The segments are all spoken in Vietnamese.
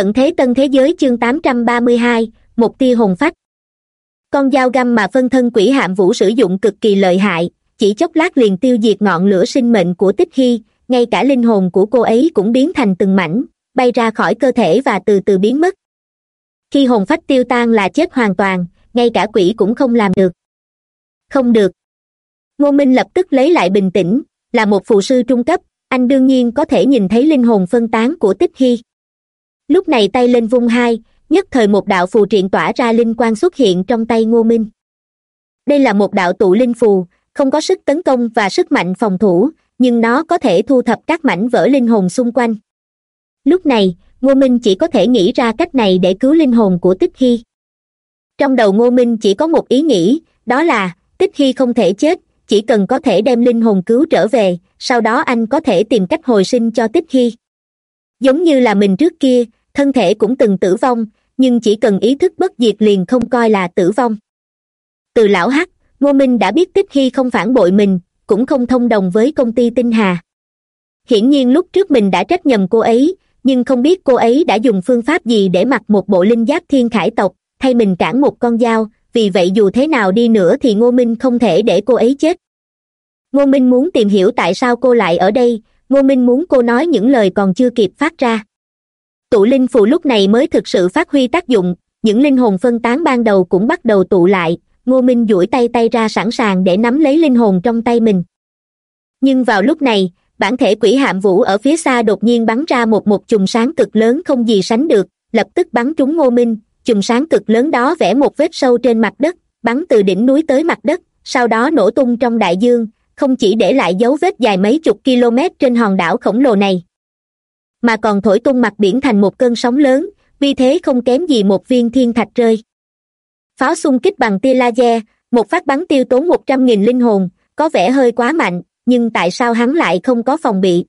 tận thế tân thế giới chương tám trăm ba mươi hai, một tia hồn phách. Con dao găm mà phân thân quỷ hạm vũ sử dụng cực kỳ lợi hại, chỉ chốc lát liền tiêu diệt ngọn lửa sinh mệnh của tích hy, ngay cả linh hồn của cô ấy cũng biến thành từng mảnh, bay ra khỏi cơ thể và từ từ biến mất. Khi hồn phách tiêu tan là chết hoàn toàn, ngay cả quỷ cũng không làm được. Không được. Ngô minh lập tức lấy lại bình tĩnh, là một phụ sư trung cấp, anh đương nhiên có thể nhìn thấy linh hồn phân tán của tích hy lúc này tay lên vung hai, nhất thời một đạo phù triện tỏa ra linh quang xuất hiện trong tay ngô minh. Đây là một đạo tụ linh phù, không có sức tấn công và sức mạnh phòng thủ, nhưng nó có thể thu thập các mảnh vỡ linh hồn xung quanh. Lúc này, ngô minh chỉ có thể nghĩ ra cách này để cứu linh hồn của tích hy. Trong đầu ngô minh chỉ có một ý nghĩ, đó là, tích hy không thể chết, chỉ cần có thể đem linh hồn cứu trở về, sau đó anh có thể tìm cách hồi sinh cho tích hy. Giống như là mình trước kia thân thể cũng từng tử vong, nhưng chỉ cần ý thức bất diệt liền không coi là tử vong. Từ lão hắc, ngô minh đã biết tích hy không phản bội mình, cũng không thông đồng với công ty tinh hà. Hiển nhiên lúc trước mình đã trách nhầm cô ấy, nhưng không biết cô ấy đã dùng phương pháp gì để mặc một bộ linh giáp thiên khải tộc, thay mình cản một con dao, vì vậy dù thế nào đi nữa thì ngô minh không thể để cô ấy chết. Ngô minh muốn tìm hiểu tại sao cô lại ở đây, ngô minh muốn cô nói những lời còn chưa kịp phát ra tụ linh phù lúc này mới thực sự phát huy tác dụng, những linh hồn phân tán ban đầu cũng bắt đầu tụ lại, ngô minh duỗi tay tay ra sẵn sàng để nắm lấy linh hồn trong tay mình. Nhưng vào lúc này, bản thể quỷ hạm vũ ở phía xa đột nhiên bắn ra một một chùm sáng cực lớn không gì sánh được, lập tức bắn trúng ngô minh. Chùm sáng cực lớn đó vẽ một vết sâu trên mặt đất, bắn từ đỉnh núi tới mặt đất, sau đó nổ tung trong đại dương, không chỉ để lại dấu vết dài mấy chục km trên hòn đảo khổng lồ này mà còn thổi tung mặt biển thành một cơn sóng lớn, vì thế không kém gì một viên thiên thạch rơi. Pháo xung kích bằng tia laser, một phát bắn tiêu tốn một trăm nghìn linh hồn, có vẻ hơi quá mạnh, nhưng tại sao hắn lại không có phòng bị?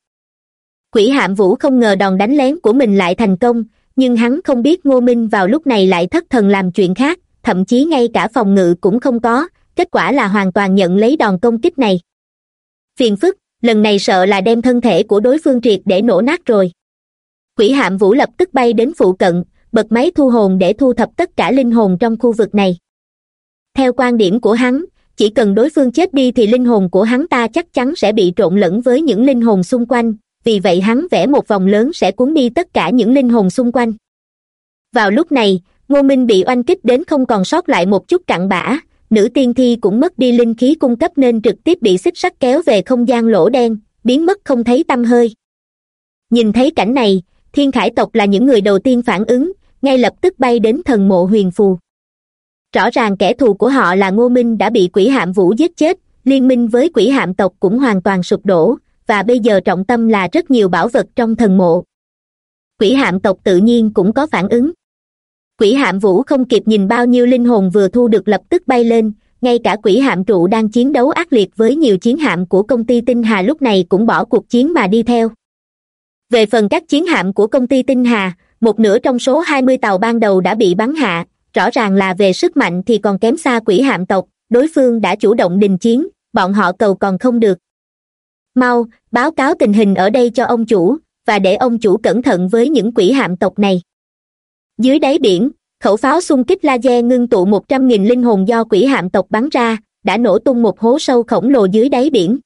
Quỷ hạm vũ không ngờ đòn đánh lén của mình lại thành công, nhưng hắn không biết ngô minh vào lúc này lại thất thần làm chuyện khác, thậm chí ngay cả phòng ngự cũng không có, kết quả là hoàn toàn nhận lấy đòn công kích này. Phiền phức, lần này sợ là đem thân thể của đối phương triệt để nổ nát rồi quỷ hạm vũ lập tức bay đến phụ cận, bật máy thu hồn để thu thập tất cả linh hồn trong khu vực này. Theo quan điểm của hắn, chỉ cần đối phương chết đi thì linh hồn của hắn ta chắc chắn sẽ bị trộn lẫn với những linh hồn xung quanh, vì vậy hắn vẽ một vòng lớn sẽ cuốn đi tất cả những linh hồn xung quanh. Vào lúc này, ngô minh bị oanh kích đến không còn sót lại một chút cặn bã, nữ tiên thi cũng mất đi linh khí cung cấp nên trực tiếp bị xích sắt kéo về không gian lỗ đen, biến mất không thấy tăm hơi. Nhìn thấy cảnh này thiên khải tộc là những người đầu tiên phản ứng, ngay lập tức bay đến thần mộ huyền phù. Rõ ràng kẻ thù của họ là ngô minh đã bị quỷ hạm vũ giết chết, liên minh với quỷ hạm tộc cũng hoàn toàn sụp đổ, và bây giờ trọng tâm là rất nhiều bảo vật trong thần mộ. Quỷ hạm tộc tự nhiên cũng có phản ứng. Quỷ hạm vũ không kịp nhìn bao nhiêu linh hồn vừa thu được lập tức bay lên, ngay cả quỷ hạm trụ đang chiến đấu ác liệt với nhiều chiến hạm của công ty tinh hà lúc này cũng bỏ cuộc chiến mà đi theo về phần các chiến hạm của công ty tinh hà, một nửa trong số hai mươi tàu ban đầu đã bị bắn hạ. Rõ ràng là về sức mạnh thì còn kém xa quỷ hạm tộc, đối phương đã chủ động đình chiến, bọn họ cầu còn không được. Mau, báo cáo tình hình ở đây cho ông chủ, và để ông chủ cẩn thận với những quỷ hạm tộc này. Dưới đáy biển, khẩu pháo xung kích laser ngưng tụ một trăm nghìn linh hồn do quỷ hạm tộc bắn ra, đã nổ tung một hố sâu khổng lồ dưới đáy biển.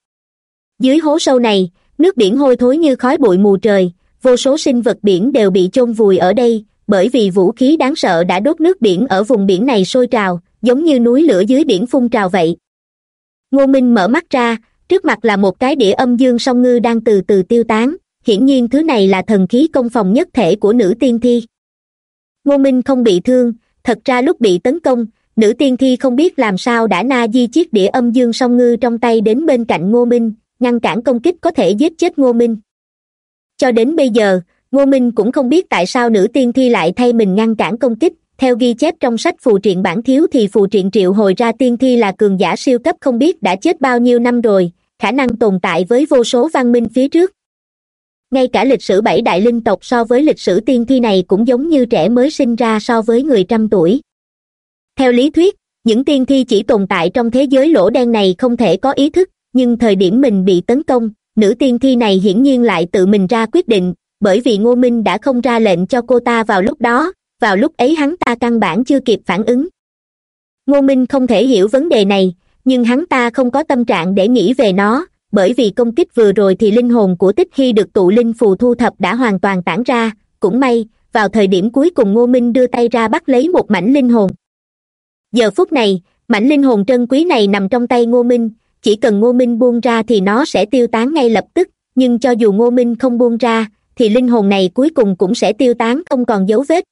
Dưới hố sâu này nước biển hôi thối như khói bụi mù trời, vô số sinh vật biển đều bị chôn vùi ở đây, bởi vì vũ khí đáng sợ đã đốt nước biển ở vùng biển này sôi trào, giống như núi lửa dưới biển phun trào vậy. Ngô minh mở mắt ra, trước mặt là một cái đĩa âm dương song ngư đang từ từ tiêu tán, hiển nhiên thứ này là thần khí công phòng nhất thể của nữ tiên thi. Ngô minh không bị thương, thật ra lúc bị tấn công, nữ tiên thi không biết làm sao đã na di chiếc đĩa âm dương song ngư trong tay đến bên cạnh ngô minh ngăn cản công kích có thể giết chết ngô minh. Cho đến bây giờ, ngô minh cũng không biết tại sao nữ tiên thi lại thay mình ngăn cản công kích. Theo ghi chép trong sách phù triện bản thiếu thì phù triện triệu hồi ra tiên thi là cường giả siêu cấp không biết đã chết bao nhiêu năm rồi, khả năng tồn tại với vô số văn minh phía trước. Ngay cả lịch sử bảy đại linh tộc so với lịch sử tiên thi này cũng giống như trẻ mới sinh ra so với người trăm tuổi. Theo lý thuyết, những tiên thi chỉ tồn tại trong thế giới lỗ đen này không thể có ý thức nhưng thời điểm mình bị tấn công, nữ tiên thi này hiển nhiên lại tự mình ra quyết định, bởi vì ngô minh đã không ra lệnh cho cô ta vào lúc đó, vào lúc ấy hắn ta căn bản chưa kịp phản ứng. Ngô minh không thể hiểu vấn đề này, nhưng hắn ta không có tâm trạng để nghĩ về nó, bởi vì công kích vừa rồi thì linh hồn của tích hy được tụ linh phù thu thập đã hoàn toàn tản ra, cũng may, vào thời điểm cuối cùng ngô minh đưa tay ra bắt lấy một mảnh linh hồn. Giờ phút này, mảnh linh hồn trân quý này nằm trong tay ngô minh chỉ cần ngô minh buông ra thì nó sẽ tiêu tán ngay lập tức, nhưng cho dù ngô minh không buông ra, thì linh hồn này cuối cùng cũng sẽ tiêu tán, không còn dấu vết.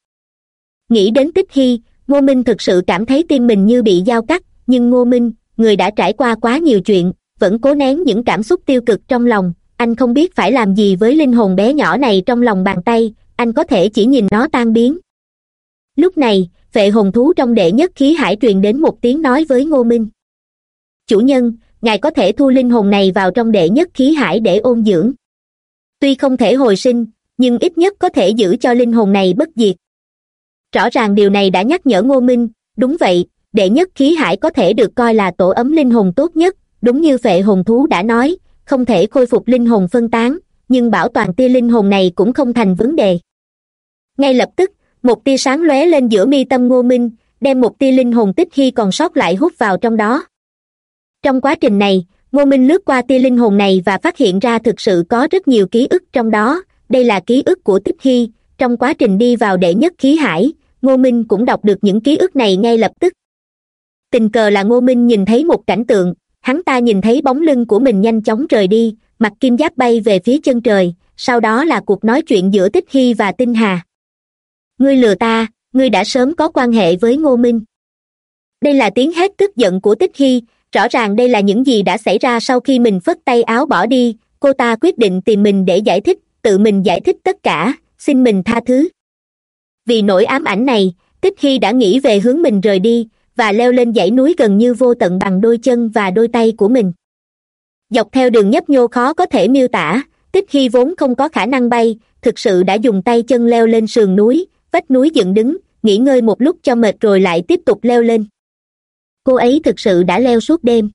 Nghĩ đến tích hy, ngô minh thực sự cảm thấy tim mình như bị dao cắt, nhưng ngô minh, người đã trải qua quá nhiều chuyện, vẫn cố nén những cảm xúc tiêu cực trong lòng. Anh không biết phải làm gì với linh hồn bé nhỏ này trong lòng bàn tay, anh có thể chỉ nhìn nó tan biến. Lúc này, vệ hồn thú trong đệ nhất khí hải truyền đến một tiếng nói với ngô minh. Chủ nhân ngài có thể thu linh hồn này vào trong đệ nhất khí hải để ôn dưỡng. Tuy không thể hồi sinh, nhưng ít nhất có thể giữ cho linh hồn này bất diệt. Rõ ràng điều này đã nhắc nhở ngô minh, đúng vậy, đệ nhất khí hải có thể được coi là tổ ấm linh hồn tốt nhất, đúng như vệ hồn thú đã nói, không thể khôi phục linh hồn phân tán, nhưng bảo toàn tia linh hồn này cũng không thành vấn đề. Ngay lập tức, một tia sáng lóe lên giữa mi tâm ngô minh, đem một tia linh hồn tích khi còn sót lại hút vào trong đó trong quá trình này, ngô minh lướt qua tia linh hồn này và phát hiện ra thực sự có rất nhiều ký ức trong đó. Đây là ký ức của tích hy. Trong quá trình đi vào đệ nhất khí hải, ngô minh cũng đọc được những ký ức này ngay lập tức. Tình cờ là ngô minh nhìn thấy một cảnh tượng. Hắn ta nhìn thấy bóng lưng của mình nhanh chóng rời đi mặt kim giáp bay về phía chân trời. Sau đó là cuộc nói chuyện giữa tích hy và tinh hà. Ngươi lừa ta, ngươi đã sớm có quan hệ với ngô minh. Đây là tiếng hét tức giận của tích hy rõ ràng đây là những gì đã xảy ra sau khi mình phất tay áo bỏ đi. Cô ta quyết định tìm mình để giải thích, tự mình giải thích tất cả. Xin mình tha thứ. Vì nỗi ám ảnh này, tích hy đã nghĩ về hướng mình rời đi và leo lên dãy núi gần như vô tận bằng đôi chân và đôi tay của mình. Dọc theo đường nhấp nhô khó có thể miêu tả, tích hy vốn không có khả năng bay, thực sự đã dùng tay chân leo lên sườn núi, vách núi dựng đứng, nghỉ ngơi một lúc cho mệt rồi lại tiếp tục leo lên cô ấy thực sự đã leo suốt đêm.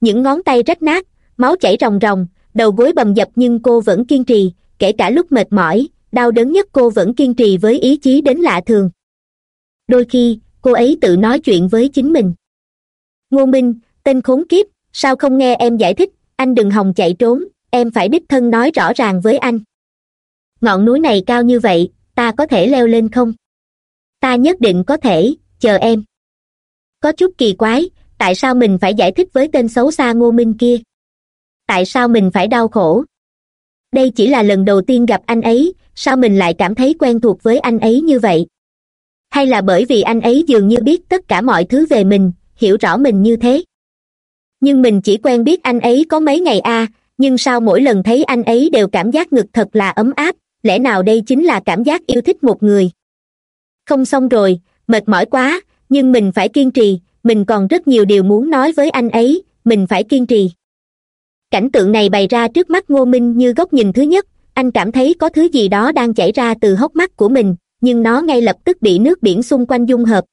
Những ngón tay rách nát, máu chảy ròng ròng, đầu gối bầm dập nhưng cô vẫn kiên trì, kể cả lúc mệt mỏi, đau đớn nhất cô vẫn kiên trì với ý chí đến lạ thường. Đôi khi, cô ấy tự nói chuyện với chính mình. Ngô minh, tên khốn kiếp, sao không nghe em giải thích, anh đừng hòng chạy trốn, em phải đích thân nói rõ ràng với anh. Ngọn núi này cao như vậy, ta có thể leo lên không? Ta nhất định có thể, chờ em có chút kỳ quái tại sao mình phải giải thích với tên xấu xa ngô minh kia? Tại sao mình phải đau khổ? Đây chỉ là lần đầu tiên gặp anh ấy sao mình lại cảm thấy quen thuộc với anh ấy như vậy? Hay là bởi vì anh ấy dường như biết tất cả mọi thứ về mình hiểu rõ mình như thế? Nhưng mình chỉ quen biết anh ấy có mấy ngày a à, nhưng sao mỗi lần thấy anh ấy đều cảm giác ngực thật là ấm áp lẽ nào đây chính là cảm giác yêu thích một người? Không xong rồi mệt mỏi quá nhưng mình phải kiên trì, mình còn rất nhiều điều muốn nói với anh ấy, mình phải kiên trì. Cảnh tượng này bày ra trước mắt ngô minh như góc nhìn thứ nhất, anh cảm thấy có thứ gì đó đang chảy ra từ hốc mắt của mình, nhưng nó ngay lập tức bị nước biển xung quanh dung hợp.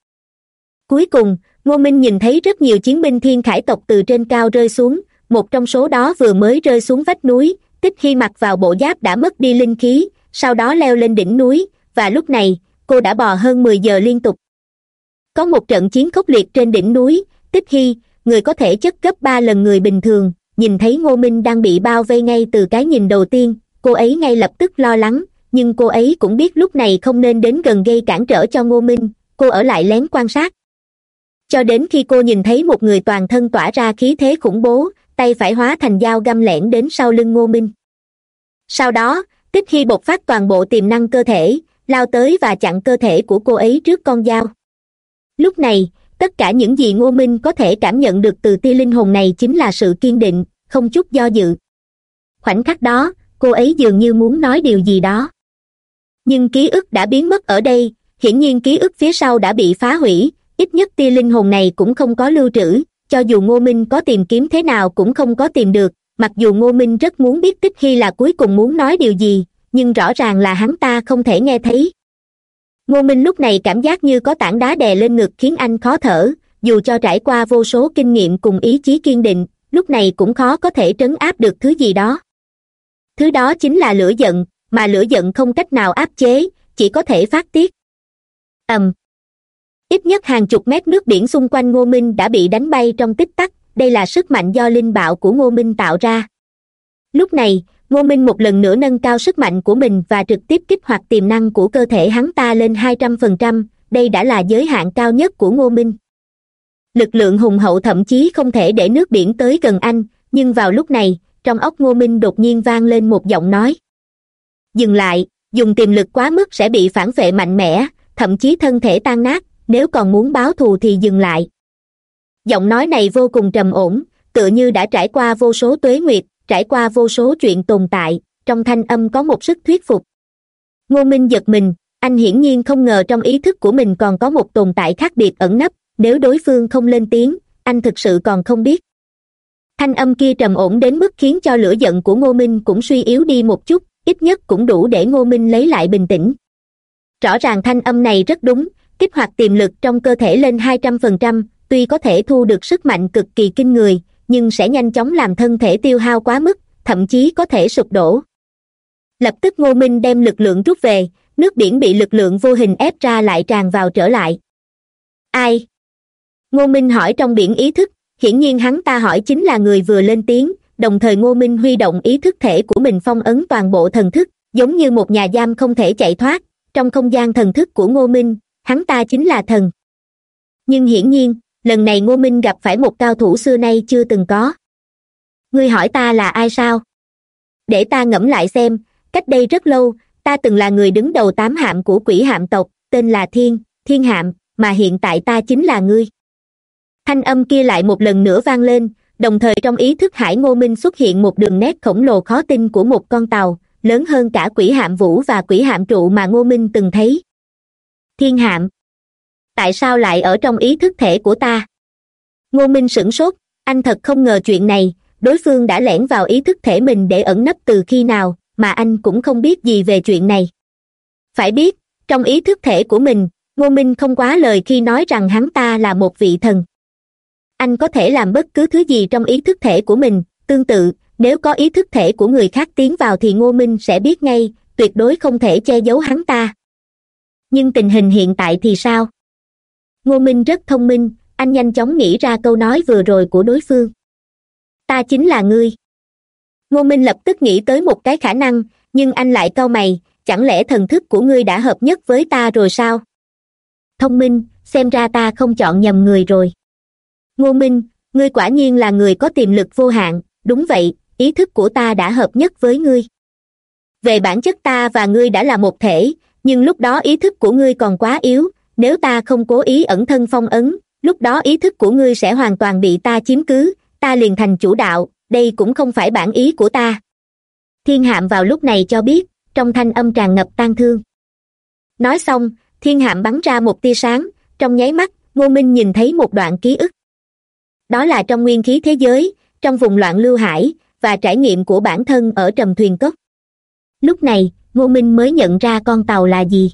Cuối cùng, ngô minh nhìn thấy rất nhiều chiến binh thiên khải tộc từ trên cao rơi xuống, một trong số đó vừa mới rơi xuống vách núi, tích khi mặc vào bộ giáp đã mất đi linh khí, sau đó leo lên đỉnh núi, và lúc này, cô đã bò hơn mười giờ liên tục có một trận chiến khốc liệt trên đỉnh núi, tích hy, người có thể chất gấp ba lần người bình thường. Nhìn thấy ngô minh đang bị bao vây ngay từ cái nhìn đầu tiên, cô ấy ngay lập tức lo lắng. Nhưng cô ấy cũng biết lúc này không nên đến gần gây cản trở cho ngô minh, cô ở lại lén quan sát. Cho đến khi cô nhìn thấy một người toàn thân tỏa ra khí thế khủng bố, tay phải hóa thành dao găm lẻn đến sau lưng ngô minh. Sau đó, tích hy bộc phát toàn bộ tiềm năng cơ thể, lao tới và chặn cơ thể của cô ấy trước con dao lúc này, tất cả những gì ngô minh có thể cảm nhận được từ tia linh hồn này chính là sự kiên định, không chút do dự. Khoảnh khắc đó, cô ấy dường như muốn nói điều gì đó. Nhưng ký ức đã biến mất ở đây, hiển nhiên ký ức phía sau đã bị phá hủy, ít nhất tia linh hồn này cũng không có lưu trữ, cho dù ngô minh có tìm kiếm thế nào cũng không có tìm được, mặc dù ngô minh rất muốn biết tích hy là cuối cùng muốn nói điều gì, nhưng rõ ràng là hắn ta không thể nghe thấy ngô minh lúc này cảm giác như có tảng đá đè lên ngực khiến anh khó thở, dù cho trải qua vô số kinh nghiệm cùng ý chí kiên định, lúc này cũng khó có thể trấn áp được thứ gì đó. Thứ đó chính là lửa giận, mà lửa giận không cách nào áp chế, chỉ có thể phát tiết. Ầm. Ít nhất hàng chục mét nước biển xung quanh ngô minh đã bị đánh bay trong tích tắc, đây là sức mạnh do linh bạo của ngô minh tạo ra. Lúc này ngô minh một lần nữa nâng cao sức mạnh của mình và trực tiếp kích hoạt tiềm năng của cơ thể hắn ta lên hai trăm phần trăm, đây đã là giới hạn cao nhất của ngô minh. Lực lượng hùng hậu thậm chí không thể để nước biển tới gần anh, nhưng vào lúc này, trong óc ngô minh đột nhiên vang lên một giọng nói. Dừng lại, dùng tiềm lực quá mức sẽ bị phản vệ mạnh mẽ, thậm chí thân thể tan nát, nếu còn muốn báo thù thì dừng lại. Giọng nói này vô cùng trầm ổn, tựa như đã trải qua vô số tuế nguyệt trải qua vô số chuyện tồn tại, trong thanh âm có một sức thuyết phục. Ngô minh giật mình, anh hiển nhiên không ngờ trong ý thức của mình còn có một tồn tại khác biệt ẩn nấp, nếu đối phương không lên tiếng, anh thực sự còn không biết. Thanh âm kia trầm ổn đến mức khiến cho lửa giận của ngô minh cũng suy yếu đi một chút, ít nhất cũng đủ để ngô minh lấy lại bình tĩnh. Rõ ràng thanh âm này rất đúng, kích hoạt tiềm lực trong cơ thể lên hai trăm phần trăm, tuy có thể thu được sức mạnh cực kỳ kinh người nhưng sẽ nhanh chóng làm thân thể tiêu hao quá mức, thậm chí có thể sụp đổ. Lập tức ngô minh đem lực lượng rút về, nước biển bị lực lượng vô hình ép ra lại tràn vào trở lại. Ai? Ngô minh hỏi trong biển ý thức, hiển nhiên hắn ta hỏi chính là người vừa lên tiếng, đồng thời ngô minh huy động ý thức thể của mình phong ấn toàn bộ thần thức, giống như một nhà giam không thể chạy thoát, trong không gian thần thức của ngô minh, hắn ta chính là thần. Nhưng hiển nhiên lần này ngô minh gặp phải một cao thủ xưa nay chưa từng có. Ngươi hỏi ta là ai sao? Để ta ngẫm lại xem, cách đây rất lâu, ta từng là người đứng đầu tám hạm của quỷ hạm tộc, tên là thiên thiên hạm, mà hiện tại ta chính là ngươi. Thanh âm kia lại một lần nữa vang lên, đồng thời trong ý thức hải ngô minh xuất hiện một đường nét khổng lồ khó tin của một con tàu, lớn hơn cả quỷ hạm vũ và quỷ hạm trụ mà ngô minh từng thấy. Thiên hạm tại sao lại ở trong ý thức thể của ta? Ngô minh sửng sốt, anh thật không ngờ chuyện này, đối phương đã lẻn vào ý thức thể mình để ẩn nấp từ khi nào, mà anh cũng không biết gì về chuyện này. Phải biết, trong ý thức thể của mình, ngô minh không quá lời khi nói rằng hắn ta là một vị thần. Anh có thể làm bất cứ thứ gì trong ý thức thể của mình, tương tự, nếu có ý thức thể của người khác tiến vào thì ngô minh sẽ biết ngay, tuyệt đối không thể che giấu hắn ta. Nhưng tình hình hiện tại thì sao? Ngô minh rất thông minh, anh nhanh chóng nghĩ ra câu nói vừa rồi của đối phương. Ta chính là ngươi. Ngô minh lập tức nghĩ tới một cái khả năng, nhưng anh lại cau mày, chẳng lẽ thần thức của ngươi đã hợp nhất với ta rồi sao? Thông minh, xem ra ta không chọn nhầm người rồi. Ngô minh, ngươi quả nhiên là người có tiềm lực vô hạn, đúng vậy, ý thức của ta đã hợp nhất với ngươi. Về bản chất ta và ngươi đã là một thể, nhưng lúc đó ý thức của ngươi còn quá yếu nếu ta không cố ý ẩn thân phong ấn, lúc đó ý thức của ngươi sẽ hoàn toàn bị ta chiếm cứ, ta liền thành chủ đạo, đây cũng không phải bản ý của ta. Thiên hạm vào lúc này cho biết, trong thanh âm tràn ngập tang thương. Nói xong, thiên hạm bắn ra một tia sáng, trong nháy mắt, ngô minh nhìn thấy một đoạn ký ức. Đó là trong nguyên khí thế giới, trong vùng loạn lưu hải, và trải nghiệm của bản thân ở trầm thuyền cốc. Lúc này, ngô minh mới nhận ra con tàu là gì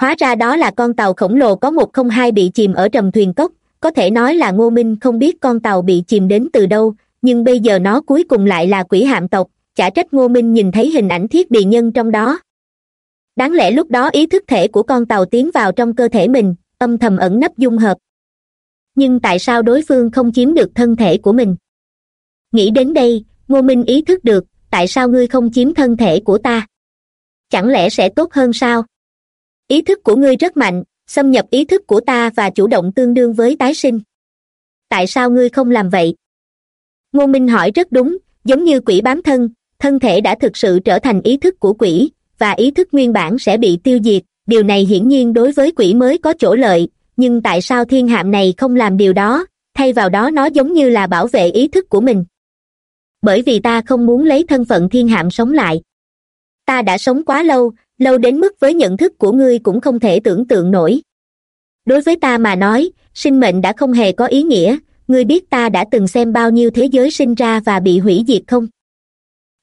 hóa ra đó là con tàu khổng lồ có một không hai bị chìm ở trầm thuyền cốc. Có thể nói là ngô minh không biết con tàu bị chìm đến từ đâu, nhưng bây giờ nó cuối cùng lại là quỷ hạm tộc. Chả trách ngô minh nhìn thấy hình ảnh thiết bị nhân trong đó. Đáng lẽ lúc đó ý thức thể của con tàu tiến vào trong cơ thể mình, âm thầm ẩn nấp dung hợp. Nhưng tại sao đối phương không chiếm được thân thể của mình? Nghĩ đến đây, ngô minh ý thức được, tại sao ngươi không chiếm thân thể của ta? Chẳng lẽ sẽ tốt hơn sao? Ý thức của ngươi rất mạnh, xâm nhập ý thức của ta và chủ động tương đương với tái sinh. Tại sao ngươi không làm vậy? Ngô minh hỏi rất đúng, giống như quỷ bám thân thân thể đã thực sự trở thành ý thức của quỷ, và ý thức nguyên bản sẽ bị tiêu diệt. Điều này hiển nhiên đối với quỷ mới có chỗ lợi, nhưng tại sao thiên hạm này không làm điều đó? Thay vào đó nó giống như là bảo vệ ý thức của mình. Bởi vì ta không muốn lấy thân phận thiên hạm sống lại. Ta đã sống quá lâu lâu đến mức với nhận thức của ngươi cũng không thể tưởng tượng nổi. Đối với ta mà nói, sinh mệnh đã không hề có ý nghĩa, ngươi biết ta đã từng xem bao nhiêu thế giới sinh ra và bị hủy diệt không?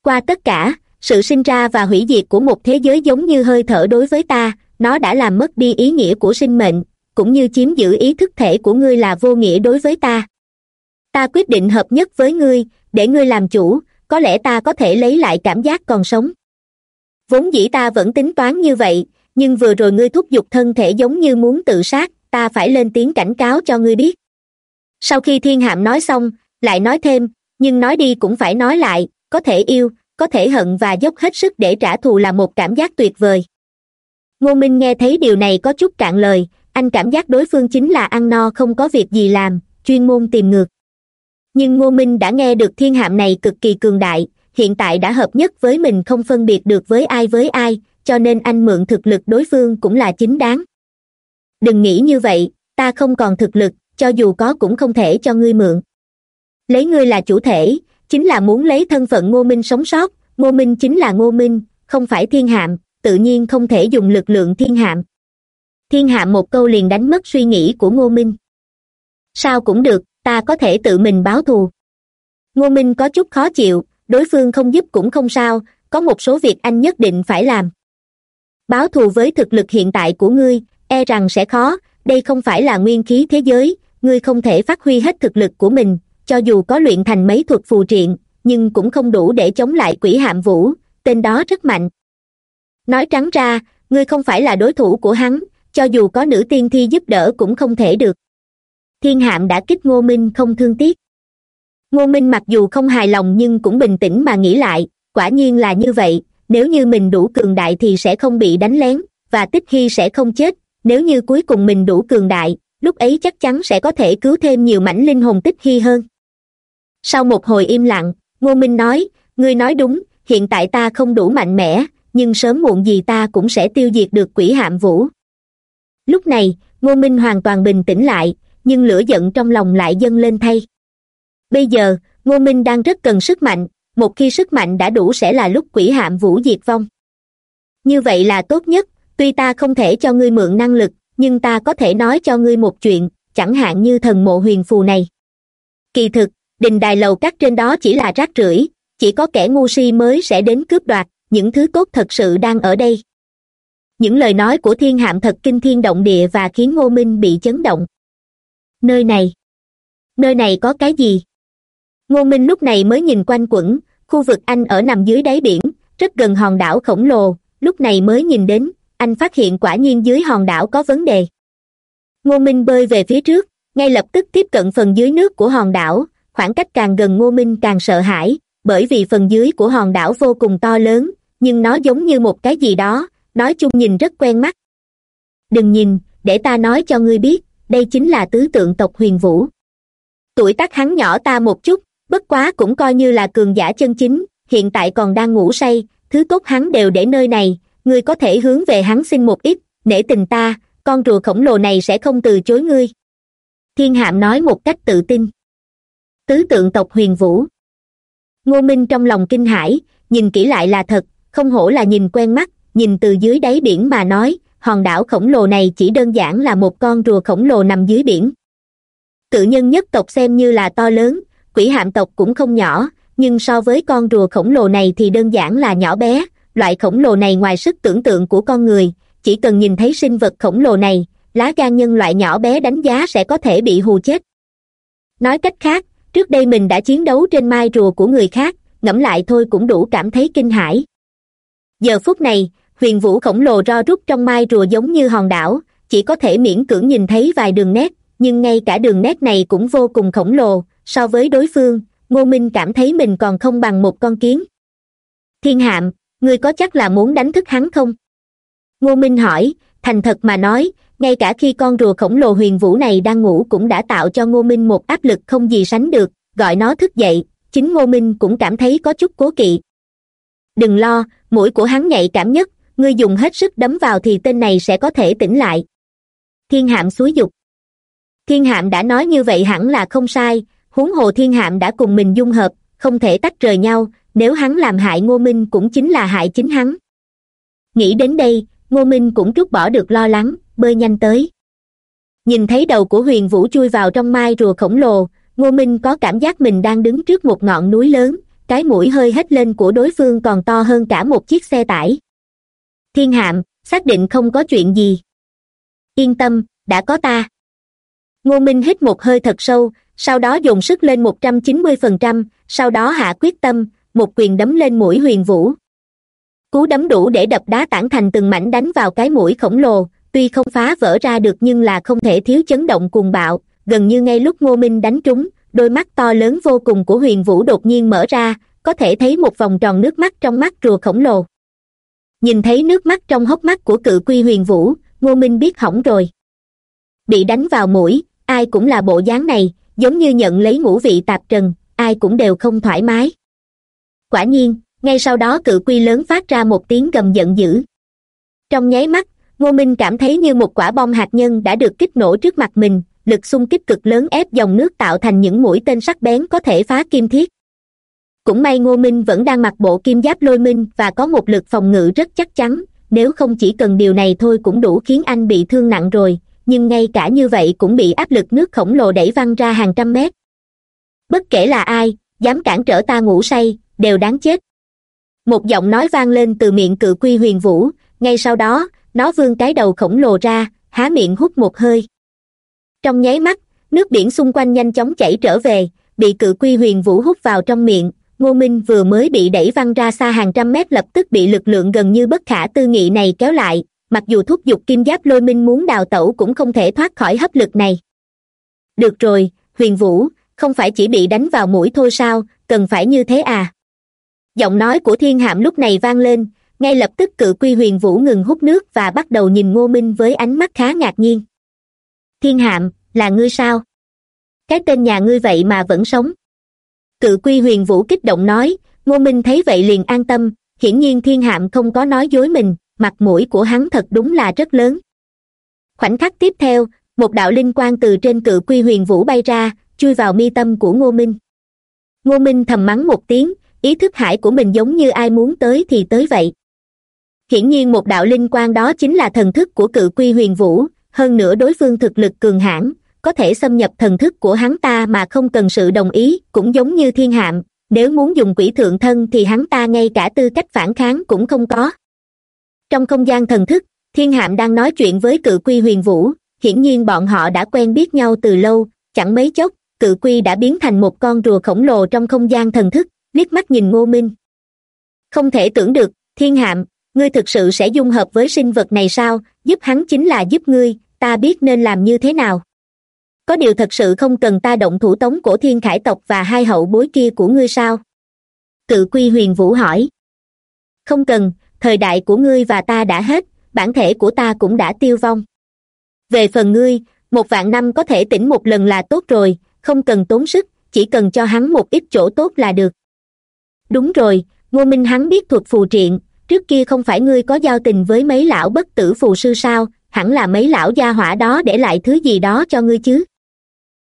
Qua tất cả, sự sinh ra và hủy diệt của một thế giới giống như hơi thở đối với ta, nó đã làm mất đi ý nghĩa của sinh mệnh, cũng như chiếm giữ ý thức thể của ngươi là vô nghĩa đối với ta. Ta quyết định hợp nhất với ngươi, để ngươi làm chủ, có lẽ ta có thể lấy lại cảm giác còn sống vốn dĩ ta vẫn tính toán như vậy, nhưng vừa rồi ngươi thúc giục thân thể giống như muốn tự sát, ta phải lên tiếng cảnh cáo cho ngươi biết. Sau khi thiên hạm nói xong, lại nói thêm, nhưng nói đi cũng phải nói lại, có thể yêu, có thể hận và dốc hết sức để trả thù là một cảm giác tuyệt vời. Ngô minh nghe thấy điều này có chút cạn lời, anh cảm giác đối phương chính là ăn no không có việc gì làm, chuyên môn tìm ngược. Nhưng ngô minh đã nghe được thiên hạm này cực kỳ cường đại hiện tại đã hợp nhất với mình không phân biệt được với ai với ai, cho nên anh mượn thực lực đối phương cũng là chính đáng. Đừng nghĩ như vậy, ta không còn thực lực, cho dù có cũng không thể cho ngươi mượn. Lấy ngươi là chủ thể, chính là muốn lấy thân phận ngô minh sống sót, ngô minh chính là ngô minh, không phải thiên hạm, tự nhiên không thể dùng lực lượng thiên hạm. Thiên hạm một câu liền đánh mất suy nghĩ của ngô minh. Sao cũng được, ta có thể tự mình báo thù. Ngô minh có chút khó chịu đối phương không giúp cũng không sao, có một số việc anh nhất định phải làm. Báo thù với thực lực hiện tại của ngươi e rằng sẽ khó, đây không phải là nguyên khí thế giới, ngươi không thể phát huy hết thực lực của mình, cho dù có luyện thành mấy thuật phù triện, nhưng cũng không đủ để chống lại quỷ hạm vũ, tên đó rất mạnh. Nói trắng ra, ngươi không phải là đối thủ của hắn, cho dù có nữ tiên thi giúp đỡ cũng không thể được. Thiên hạm đã kích ngô minh không thương tiếc ngô minh mặc dù không hài lòng nhưng cũng bình tĩnh mà nghĩ lại, quả nhiên là như vậy, nếu như mình đủ cường đại thì sẽ không bị đánh lén, và tích hy sẽ không chết, nếu như cuối cùng mình đủ cường đại, lúc ấy chắc chắn sẽ có thể cứu thêm nhiều mảnh linh hồn tích hy hơn. Sau một hồi im lặng, ngô minh nói, ngươi nói đúng, hiện tại ta không đủ mạnh mẽ, nhưng sớm muộn gì ta cũng sẽ tiêu diệt được quỷ hạm vũ. Lúc này, ngô minh hoàn toàn bình tĩnh lại, nhưng lửa giận trong lòng lại dâng lên thay bây giờ, ngô minh đang rất cần sức mạnh, một khi sức mạnh đã đủ sẽ là lúc quỷ hạm vũ diệt vong. Như vậy là tốt nhất, tuy ta không thể cho ngươi mượn năng lực, nhưng ta có thể nói cho ngươi một chuyện, chẳng hạn như thần mộ huyền phù này. Kỳ thực, đình đài lầu cắt trên đó chỉ là rác rưởi, chỉ có kẻ ngu si mới sẽ đến cướp đoạt, những thứ tốt thật sự đang ở đây. Những lời nói của thiên hạm thật kinh thiên động địa và khiến ngô minh bị chấn động. Nơi này nơi này có cái gì? Ngô minh lúc này mới nhìn quanh quẩn, khu vực anh ở nằm dưới đáy biển, rất gần hòn đảo khổng lồ, lúc này mới nhìn đến, anh phát hiện quả nhiên dưới hòn đảo có vấn đề. Ngô minh bơi về phía trước, ngay lập tức tiếp cận phần dưới nước của hòn đảo, khoảng cách càng gần ngô minh càng sợ hãi, bởi vì phần dưới của hòn đảo vô cùng to lớn, nhưng nó giống như một cái gì đó, nói chung nhìn rất quen mắt. Đừng nhìn, để ta nói cho ngươi biết, đây chính là tứ tượng tộc huyền vũ. Tuổi tác hắn nhỏ ta một chút bất quá cũng coi như là cường giả chân chính, hiện tại còn đang ngủ say, thứ tốt hắn đều để nơi này, ngươi có thể hướng về hắn xin một ít, nể tình ta, con rùa khổng lồ này sẽ không từ chối ngươi. Thiên hạm nói một cách tự tin. Tứ tượng tộc huyền vũ. Ngô minh trong lòng kinh hãi, nhìn kỹ lại là thật, không hổ là nhìn quen mắt, nhìn từ dưới đáy biển mà nói, hòn đảo khổng lồ này chỉ đơn giản là một con rùa khổng lồ nằm dưới biển. Cự nhân nhất tộc xem như là to lớn quỷ hạm tộc cũng không nhỏ, nhưng so với con rùa khổng lồ này thì đơn giản là nhỏ bé. Loại khổng lồ này ngoài sức tưởng tượng của con người, chỉ cần nhìn thấy sinh vật khổng lồ này, lá gan nhân loại nhỏ bé đánh giá sẽ có thể bị hù chết. Nói cách khác, trước đây mình đã chiến đấu trên mai rùa của người khác, ngẫm lại thôi cũng đủ cảm thấy kinh hãi. Giờ phút này, huyền vũ khổng lồ ro rút trong mai rùa giống như hòn đảo, chỉ có thể miễn cưỡng nhìn thấy vài đường nét, nhưng ngay cả đường nét này cũng vô cùng khổng lồ so với đối phương, ngô minh cảm thấy mình còn không bằng một con kiến. Thiên hạm, ngươi có chắc là muốn đánh thức hắn không? Ngô minh hỏi, thành thật mà nói, ngay cả khi con rùa khổng lồ huyền vũ này đang ngủ cũng đã tạo cho ngô minh một áp lực không gì sánh được, gọi nó thức dậy, chính ngô minh cũng cảm thấy có chút cố kỵ. Đừng lo, mũi của hắn nhạy cảm nhất, ngươi dùng hết sức đấm vào thì tên này sẽ có thể tỉnh lại. Thiên hạm xúi dục. Thiên hạm đã nói như vậy hẳn là không sai huống hồ thiên hạm đã cùng mình dung hợp, không thể tách rời nhau, nếu hắn làm hại ngô minh cũng chính là hại chính hắn. Nghĩ đến đây, ngô minh cũng trút bỏ được lo lắng, bơi nhanh tới. Nhìn thấy đầu của huyền vũ chui vào trong mai rùa khổng lồ, ngô minh có cảm giác mình đang đứng trước một ngọn núi lớn, cái mũi hơi hết lên của đối phương còn to hơn cả một chiếc xe tải. Thiên hạm, xác định không có chuyện gì. Yên tâm, đã có ta. Ngô minh hít một hơi thật sâu sau đó dùng sức lên một trăm chín mươi phần trăm, sau đó hạ quyết tâm, một quyền đấm lên mũi huyền vũ. Cú đấm đủ để đập đá tản thành từng mảnh đánh vào cái mũi khổng lồ, tuy không phá vỡ ra được nhưng là không thể thiếu chấn động cuồng bạo, gần như ngay lúc ngô minh đánh trúng, đôi mắt to lớn vô cùng của huyền vũ đột nhiên mở ra, có thể thấy một vòng tròn nước mắt trong mắt rùa khổng lồ. Nhìn thấy nước mắt trong hốc mắt của cự quy huyền vũ, ngô minh biết hỏng rồi. Bị đánh vào mũi, ai cũng là bộ dáng này giống như nhận lấy ngũ vị tạp trần, ai cũng đều không thoải mái. Quả nhiên, ngay sau đó cự quy lớn phát ra một tiếng gầm giận dữ. Trong nháy mắt, ngô minh cảm thấy như một quả bom hạt nhân đã được kích nổ trước mặt mình, lực xung kích cực lớn ép dòng nước tạo thành những mũi tên sắc bén có thể phá kim thiết. Cũng may ngô minh vẫn đang mặc bộ kim giáp lôi minh và có một lực phòng ngự rất chắc chắn, nếu không chỉ cần điều này thôi cũng đủ khiến anh bị thương nặng rồi nhưng ngay cả như vậy cũng bị áp lực nước khổng lồ đẩy văng ra hàng trăm mét. Bất kể là ai, dám cản trở ta ngủ say, đều đáng chết. Một giọng nói vang lên từ miệng cự quy huyền vũ, ngay sau đó, nó vươn cái đầu khổng lồ ra, há miệng hút một hơi. Trong nháy mắt, nước biển xung quanh nhanh chóng chảy trở về, bị cự quy huyền vũ hút vào trong miệng, ngô minh vừa mới bị đẩy văng ra xa hàng trăm mét lập tức bị lực lượng gần như bất khả tư nghị này kéo lại mặc dù thúc giục kim giáp lôi minh muốn đào tẩu cũng không thể thoát khỏi hấp lực này. Được rồi, huyền vũ, không phải chỉ bị đánh vào mũi thôi sao, cần phải như thế à? Giọng nói của thiên hạm lúc này vang lên, ngay lập tức cự quy huyền vũ ngừng hút nước và bắt đầu nhìn ngô minh với ánh mắt khá ngạc nhiên. Thiên hạm, là ngươi sao? Cái tên nhà ngươi vậy mà vẫn sống. Cự quy huyền vũ kích động nói, ngô minh thấy vậy liền an tâm, hiển nhiên thiên hạm không có nói dối mình mặt mũi của hắn thật đúng là rất lớn. Khoảnh khắc tiếp theo, một đạo linh quang từ trên cự quy huyền vũ bay ra, chui vào mi tâm của ngô minh. Ngô minh thầm mắng một tiếng, ý thức hải của mình giống như ai muốn tới thì tới vậy. Hiển nhiên một đạo linh quang đó chính là thần thức của cự quy huyền vũ, hơn nữa đối phương thực lực cường hãn, có thể xâm nhập thần thức của hắn ta mà không cần sự đồng ý, cũng giống như thiên hạm, nếu muốn dùng quỷ thượng thân thì hắn ta ngay cả tư cách phản kháng cũng không có trong không gian thần thức, thiên hạm đang nói chuyện với cự quy huyền vũ. Hiển nhiên bọn họ đã quen biết nhau từ lâu, chẳng mấy chốc, cự quy đã biến thành một con rùa khổng lồ trong không gian thần thức, liếc mắt nhìn ngô minh. Không thể tưởng được, thiên hạm, ngươi thực sự sẽ dung hợp với sinh vật này sao? Giúp hắn chính là giúp ngươi, ta biết nên làm như thế nào. Có điều thật sự không cần ta động thủ tống cổ thiên khải tộc và hai hậu bối kia của ngươi sao? Cự quy huyền vũ hỏi. Không cần thời đại của ngươi và ta đã hết, bản thể của ta cũng đã tiêu vong. Về phần ngươi, một vạn năm có thể tỉnh một lần là tốt rồi, không cần tốn sức, chỉ cần cho hắn một ít chỗ tốt là được. Đúng rồi, ngô minh hắn biết thuật phù triện, trước kia không phải ngươi có giao tình với mấy lão bất tử phù sư sao, hẳn là mấy lão gia hỏa đó để lại thứ gì đó cho ngươi chứ?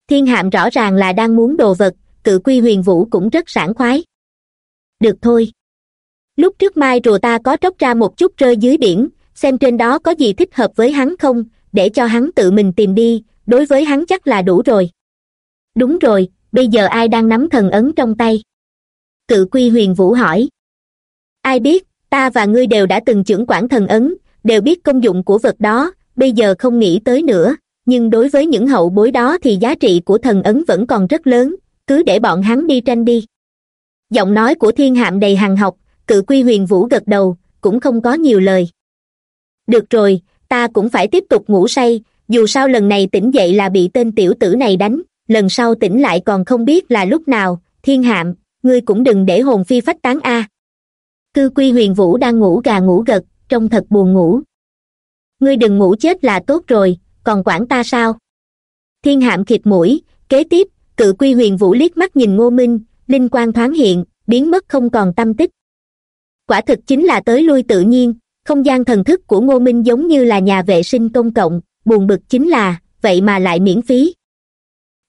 Thiên hạm rõ ràng là đang muốn đồ vật, cự quy huyền vũ cũng rất sảng khoái. Được thôi lúc trước mai rùa ta có tróc ra một chút rơi dưới biển, xem trên đó có gì thích hợp với hắn không, để cho hắn tự mình tìm đi, đối với hắn chắc là đủ rồi. Đúng rồi, bây giờ ai đang nắm thần ấn trong tay? Cự quy huyền vũ hỏi. Ai biết, ta và ngươi đều đã từng trưởng quản thần ấn, đều biết công dụng của vật đó, bây giờ không nghĩ tới nữa, nhưng đối với những hậu bối đó thì giá trị của thần ấn vẫn còn rất lớn, cứ để bọn hắn đi tranh đi. Giọng nói của thiên hạm đầy hằng học cự quy huyền vũ gật đầu, cũng không có nhiều lời. Được rồi, ta cũng phải tiếp tục ngủ say, dù sao lần này tỉnh dậy là bị tên tiểu tử này đánh, lần sau tỉnh lại còn không biết là lúc nào, thiên hạm, ngươi cũng đừng để hồn phi phách tán a. Cư quy huyền vũ đang ngủ gà ngủ gật, trông thật buồn ngủ. Ngươi đừng ngủ chết là tốt rồi, còn quản ta sao? Thiên hạm khịt mũi, kế tiếp, cự quy huyền vũ liếc mắt nhìn ngô minh, linh quang thoáng hiện, biến mất không còn tâm tích quả thực chính là tới lui tự nhiên, không gian thần thức của ngô minh giống như là nhà vệ sinh công cộng, buồn bực chính là, vậy mà lại miễn phí.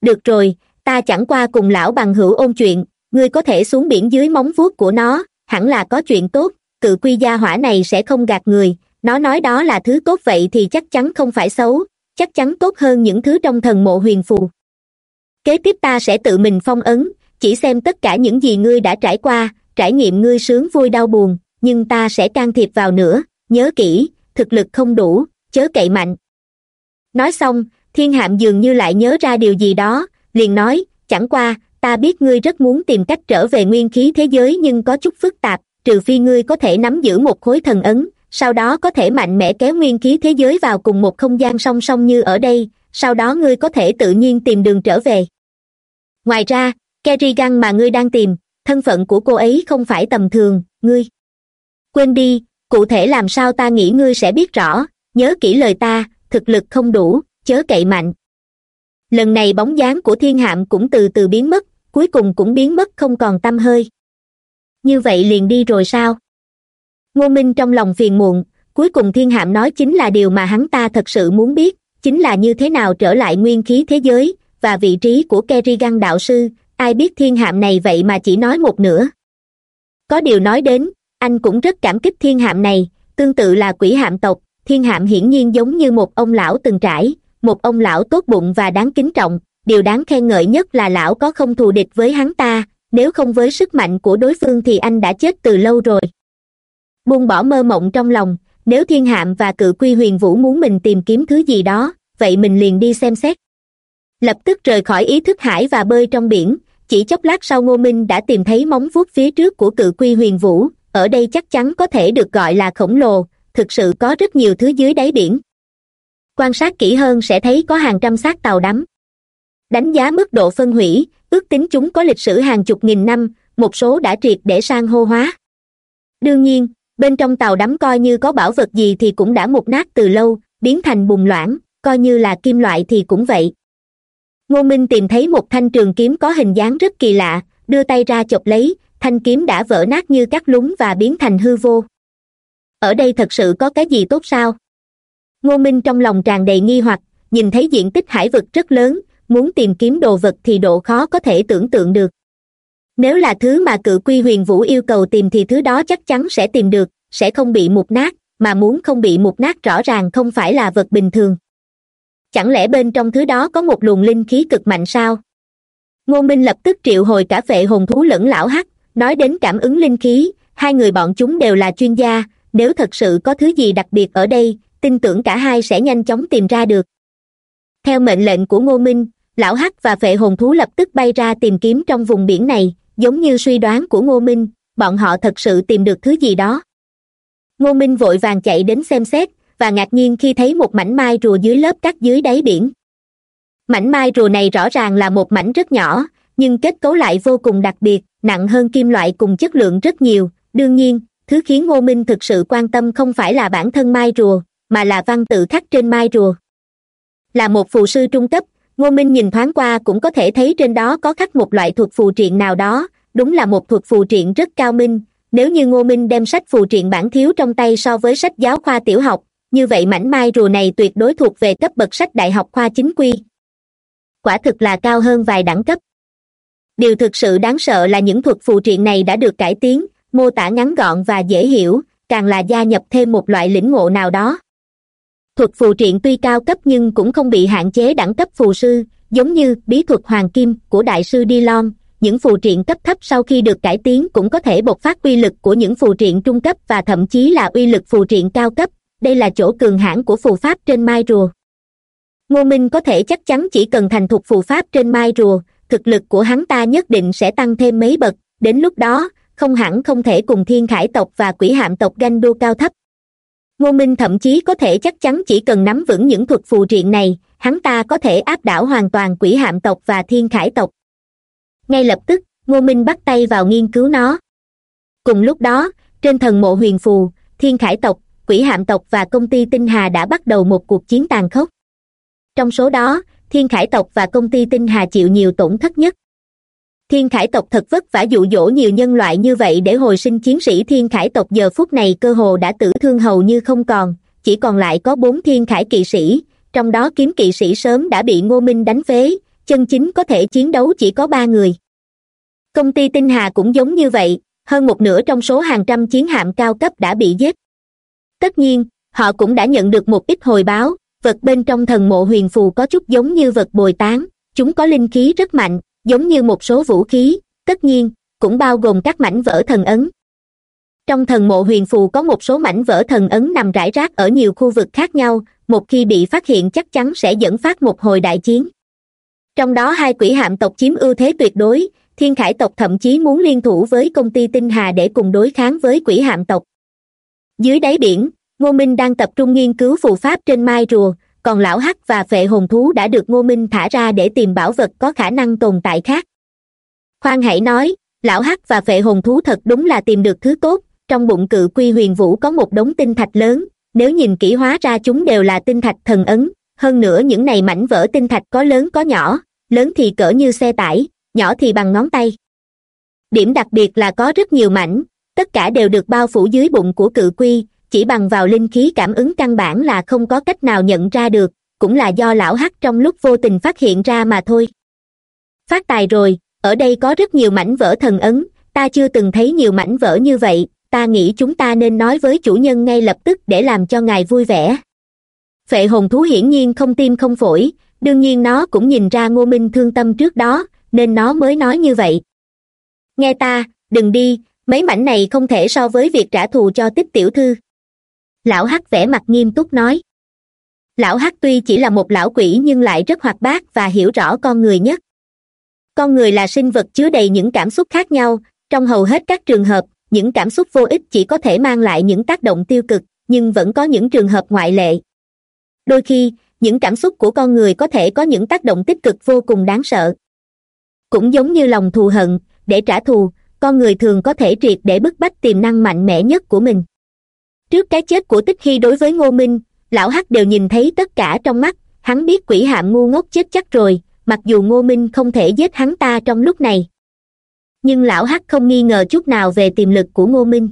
Được rồi, ta chẳng qua cùng lão bằng hữu ôn chuyện, ngươi có thể xuống biển dưới móng vuốt của nó, hẳn là có chuyện tốt, cự quy gia hỏa này sẽ không gạt người, nó nói đó là thứ tốt vậy thì chắc chắn không phải xấu, chắc chắn tốt hơn những thứ trong thần mộ huyền phù. Kế tiếp ta sẽ tự mình phong ấn, chỉ xem tất cả những gì ngươi đã trải qua trải nghiệm ngươi sướng vui đau buồn, nhưng ta sẽ can thiệp vào nữa, nhớ kỹ, thực lực không đủ, chớ cậy mạnh. Nói xong, thiên hạm dường như lại nhớ ra điều gì đó, liền nói, chẳng qua, ta biết ngươi rất muốn tìm cách trở về nguyên khí thế giới nhưng có chút phức tạp, trừ phi ngươi có thể nắm giữ một khối thần ấn, sau đó có thể mạnh mẽ kéo nguyên khí thế giới vào cùng một không gian song song như ở đây, sau đó ngươi có thể tự nhiên tìm đường trở về. Ngoài ra, kerrigan mà ngươi đang tìm thân phận của cô ấy không phải tầm thường, ngươi. Quên đi, cụ thể làm sao ta nghĩ ngươi sẽ biết rõ, nhớ kỹ lời ta, thực lực không đủ, chớ cậy mạnh. Lần này bóng dáng của thiên hạm cũng từ từ biến mất, cuối cùng cũng biến mất không còn t hơi. Như vậy liền đi rồi sao? Ngô minh trong lòng phiền muộn, cuối cùng thiên hạm nói chính là điều mà hắn ta thật sự muốn biết, chính là như thế nào trở lại nguyên khí thế giới, và vị trí của kerrigan đạo sư ai biết thiên hạm này vậy mà chỉ nói một nửa. Có điều nói đến, anh cũng rất cảm kích thiên hạm này, tương tự là quỷ hạm tộc. Thiên hạm hiển nhiên giống như một ông lão từng trải, một ông lão tốt bụng và đáng kính trọng. Điều đáng khen ngợi nhất là lão có không thù địch với hắn ta, nếu không với sức mạnh của đối phương thì anh đã chết từ lâu rồi. Buông bỏ mơ mộng trong lòng, nếu thiên hạm và cự quy huyền vũ muốn mình tìm kiếm thứ gì đó, vậy mình liền đi xem xét. Lập tức rời khỏi ý thức hải và bơi trong biển chỉ chốc lát sau ngô minh đã tìm thấy móng vuốt phía trước của cự quy huyền vũ, ở đây chắc chắn có thể được gọi là khổng lồ, thực sự có rất nhiều thứ dưới đáy biển. Quan sát kỹ hơn sẽ thấy có hàng trăm xác tàu đắm. Đánh giá mức độ phân hủy, ước tính chúng có lịch sử hàng chục nghìn năm, một số đã triệt để sang hô hóa. Đương nhiên, bên trong tàu đắm coi như có bảo vật gì thì cũng đã mục nát từ lâu, biến thành bùn loãng, coi như là kim loại thì cũng vậy ngô minh tìm thấy một thanh trường kiếm có hình dáng rất kỳ lạ, đưa tay ra chộp lấy, thanh kiếm đã vỡ nát như cắt lúng và biến thành hư vô. Ở đây thật sự có cái gì tốt sao? Ngô minh trong lòng tràn đầy nghi hoặc, nhìn thấy diện tích hải vực rất lớn, muốn tìm kiếm đồ vật thì độ khó có thể tưởng tượng được. Nếu là thứ mà cự quy huyền vũ yêu cầu tìm thì thứ đó chắc chắn sẽ tìm được, sẽ không bị mục nát, mà muốn không bị mục nát rõ ràng không phải là vật bình thường chẳng lẽ bên trong thứ đó có một luồng linh khí cực mạnh sao? Ngô minh lập tức triệu hồi cả vệ hồn thú lẫn lão hắc, nói đến cảm ứng linh khí, hai người bọn chúng đều là chuyên gia, nếu thật sự có thứ gì đặc biệt ở đây, tin tưởng cả hai sẽ nhanh chóng tìm ra được. Theo mệnh lệnh của ngô minh, lão hắc và vệ hồn thú lập tức bay ra tìm kiếm trong vùng biển này, giống như suy đoán của ngô minh, bọn họ thật sự tìm được thứ gì đó. Ngô minh vội vàng chạy đến xem xét và ngạc nhiên khi thấy một mảnh mai rùa dưới lớp cắt dưới đáy biển. Mảnh mai rùa này rõ ràng là một mảnh rất nhỏ, nhưng kết cấu lại vô cùng đặc biệt, nặng hơn kim loại cùng chất lượng rất nhiều. Đương nhiên, thứ khiến ngô minh thực sự quan tâm không phải là bản thân mai rùa, mà là văn tự khắc trên mai rùa. Là một phù sư trung cấp, ngô minh nhìn thoáng qua cũng có thể thấy trên đó có khắc một loại thuật phù triện nào đó, đúng là một thuật phù triện rất cao minh. Nếu như ngô minh đem sách phù triện bản thiếu trong tay so với sách giáo khoa tiểu học như vậy mảnh mai rùa này tuyệt đối thuộc về cấp bậc sách đại học khoa chính quy. Quả thực là cao hơn vài đẳng cấp. Điều thực sự đáng sợ là những thuật phù triện này đã được cải tiến, mô tả ngắn gọn và dễ hiểu, càng là gia nhập thêm một loại lĩnh ngộ nào đó. Thuật phù triện tuy cao cấp nhưng cũng không bị hạn chế đẳng cấp phù sư, giống như bí thuật hoàng kim của đại sư d lon những phù triện cấp thấp sau khi được cải tiến cũng có thể bộc phát uy lực của những phù triện trung cấp và thậm chí là uy lực phù triện cao cấp đây là chỗ cường hãn của phù pháp trên mai rùa. Ngô minh có thể chắc chắn chỉ cần thành thục phù pháp trên mai rùa, thực lực của hắn ta nhất định sẽ tăng thêm mấy bậc. Đến lúc đó, không hẳn không thể cùng thiên khải tộc và quỷ hạm tộc ganh đua cao thấp. Ngô minh thậm chí có thể chắc chắn chỉ cần nắm vững những thuật phù triện này, hắn ta có thể áp đảo hoàn toàn quỷ hạm tộc và thiên khải tộc. Ngay lập tức, ngô minh bắt tay vào nghiên cứu nó. Cùng lúc đó, trên thần mộ huyền phù, thiên khải tộc quỷ hạm tộc và công ty tinh hà đã bắt đầu một cuộc chiến tàn khốc. Trong số đó, thiên khải tộc và công ty tinh hà chịu nhiều tổn thất nhất. Thiên khải tộc thật vất vả dụ dỗ nhiều nhân loại như vậy để hồi sinh chiến sĩ thiên khải tộc giờ phút này cơ hồ đã tử thương hầu như không còn, chỉ còn lại có bốn thiên khải kỵ sĩ, trong đó kiếm kỵ sĩ sớm đã bị ngô minh đánh phế, chân chính có thể chiến đấu chỉ có ba người. Công ty tinh hà cũng giống như vậy, hơn một nửa trong số hàng trăm chiến hạm cao cấp đã bị giết tất nhiên, họ cũng đã nhận được một ít hồi báo, vật bên trong thần mộ huyền phù có chút giống như vật bồi tán, chúng có linh khí rất mạnh, giống như một số vũ khí, tất nhiên, cũng bao gồm các mảnh vỡ thần ấn. Trong thần mộ huyền phù có một số mảnh vỡ thần ấn nằm rải rác ở nhiều khu vực khác nhau, một khi bị phát hiện chắc chắn sẽ dẫn phát một hồi đại chiến. Trong đó hai quỷ hạm tộc chiếm ưu thế tuyệt đối, thiên khải tộc thậm chí muốn liên thủ với công ty tinh hà để cùng đối kháng với quỷ hạm tộc dưới đáy biển, ngô minh đang tập trung nghiên cứu phù pháp trên mai rùa, còn lão hắc và phệ hồn thú đã được ngô minh thả ra để tìm bảo vật có khả năng tồn tại khác. Khoan hãy nói, lão hắc và phệ hồn thú thật đúng là tìm được thứ tốt, trong bụng cự quy huyền vũ có một đống tinh thạch lớn, nếu nhìn kỹ hóa ra chúng đều là tinh thạch thần ấn, hơn nữa những này mảnh vỡ tinh thạch có lớn có nhỏ, lớn thì cỡ như xe tải, nhỏ thì bằng ngón tay. Điểm đặc biệt là có rất nhiều mảnh tất cả đều được bao phủ dưới bụng của cự quy, chỉ bằng vào linh khí cảm ứng căn bản là không có cách nào nhận ra được, cũng là do lão hắc trong lúc vô tình phát hiện ra mà thôi. Phát tài rồi, ở đây có rất nhiều mảnh vỡ thần ấn, ta chưa từng thấy nhiều mảnh vỡ như vậy, ta nghĩ chúng ta nên nói với chủ nhân ngay lập tức để làm cho ngài vui vẻ. Phệ hồn thú hiển nhiên không tim không phổi, đương nhiên nó cũng nhìn ra ngô minh thương tâm trước đó, nên nó mới nói như vậy. Nghe ta, đừng đi mấy mảnh này không thể so với việc trả thù cho tích tiểu thư. Lão hắc vẻ mặt nghiêm túc nói. Lão hắc tuy chỉ là một lão quỷ nhưng lại rất hoạt bát và hiểu rõ con người nhất. Con người là sinh vật chứa đầy những cảm xúc khác nhau, trong hầu hết các trường hợp, những cảm xúc vô ích chỉ có thể mang lại những tác động tiêu cực, nhưng vẫn có những trường hợp ngoại lệ. Đôi khi, những cảm xúc của con người có thể có những tác động tích cực vô cùng đáng sợ. Cũng giống như lòng thù hận, để trả thù con người thường có thể triệt để bức bách tiềm năng mạnh mẽ nhất của mình. Trước cái chết của tích khi đối với ngô minh, lão hắc đều nhìn thấy tất cả trong mắt, hắn biết quỷ hạm ngu ngốc chết chắc rồi, mặc dù ngô minh không thể giết hắn ta trong lúc này. Nhưng lão hắc không nghi ngờ chút nào về tiềm lực của ngô minh.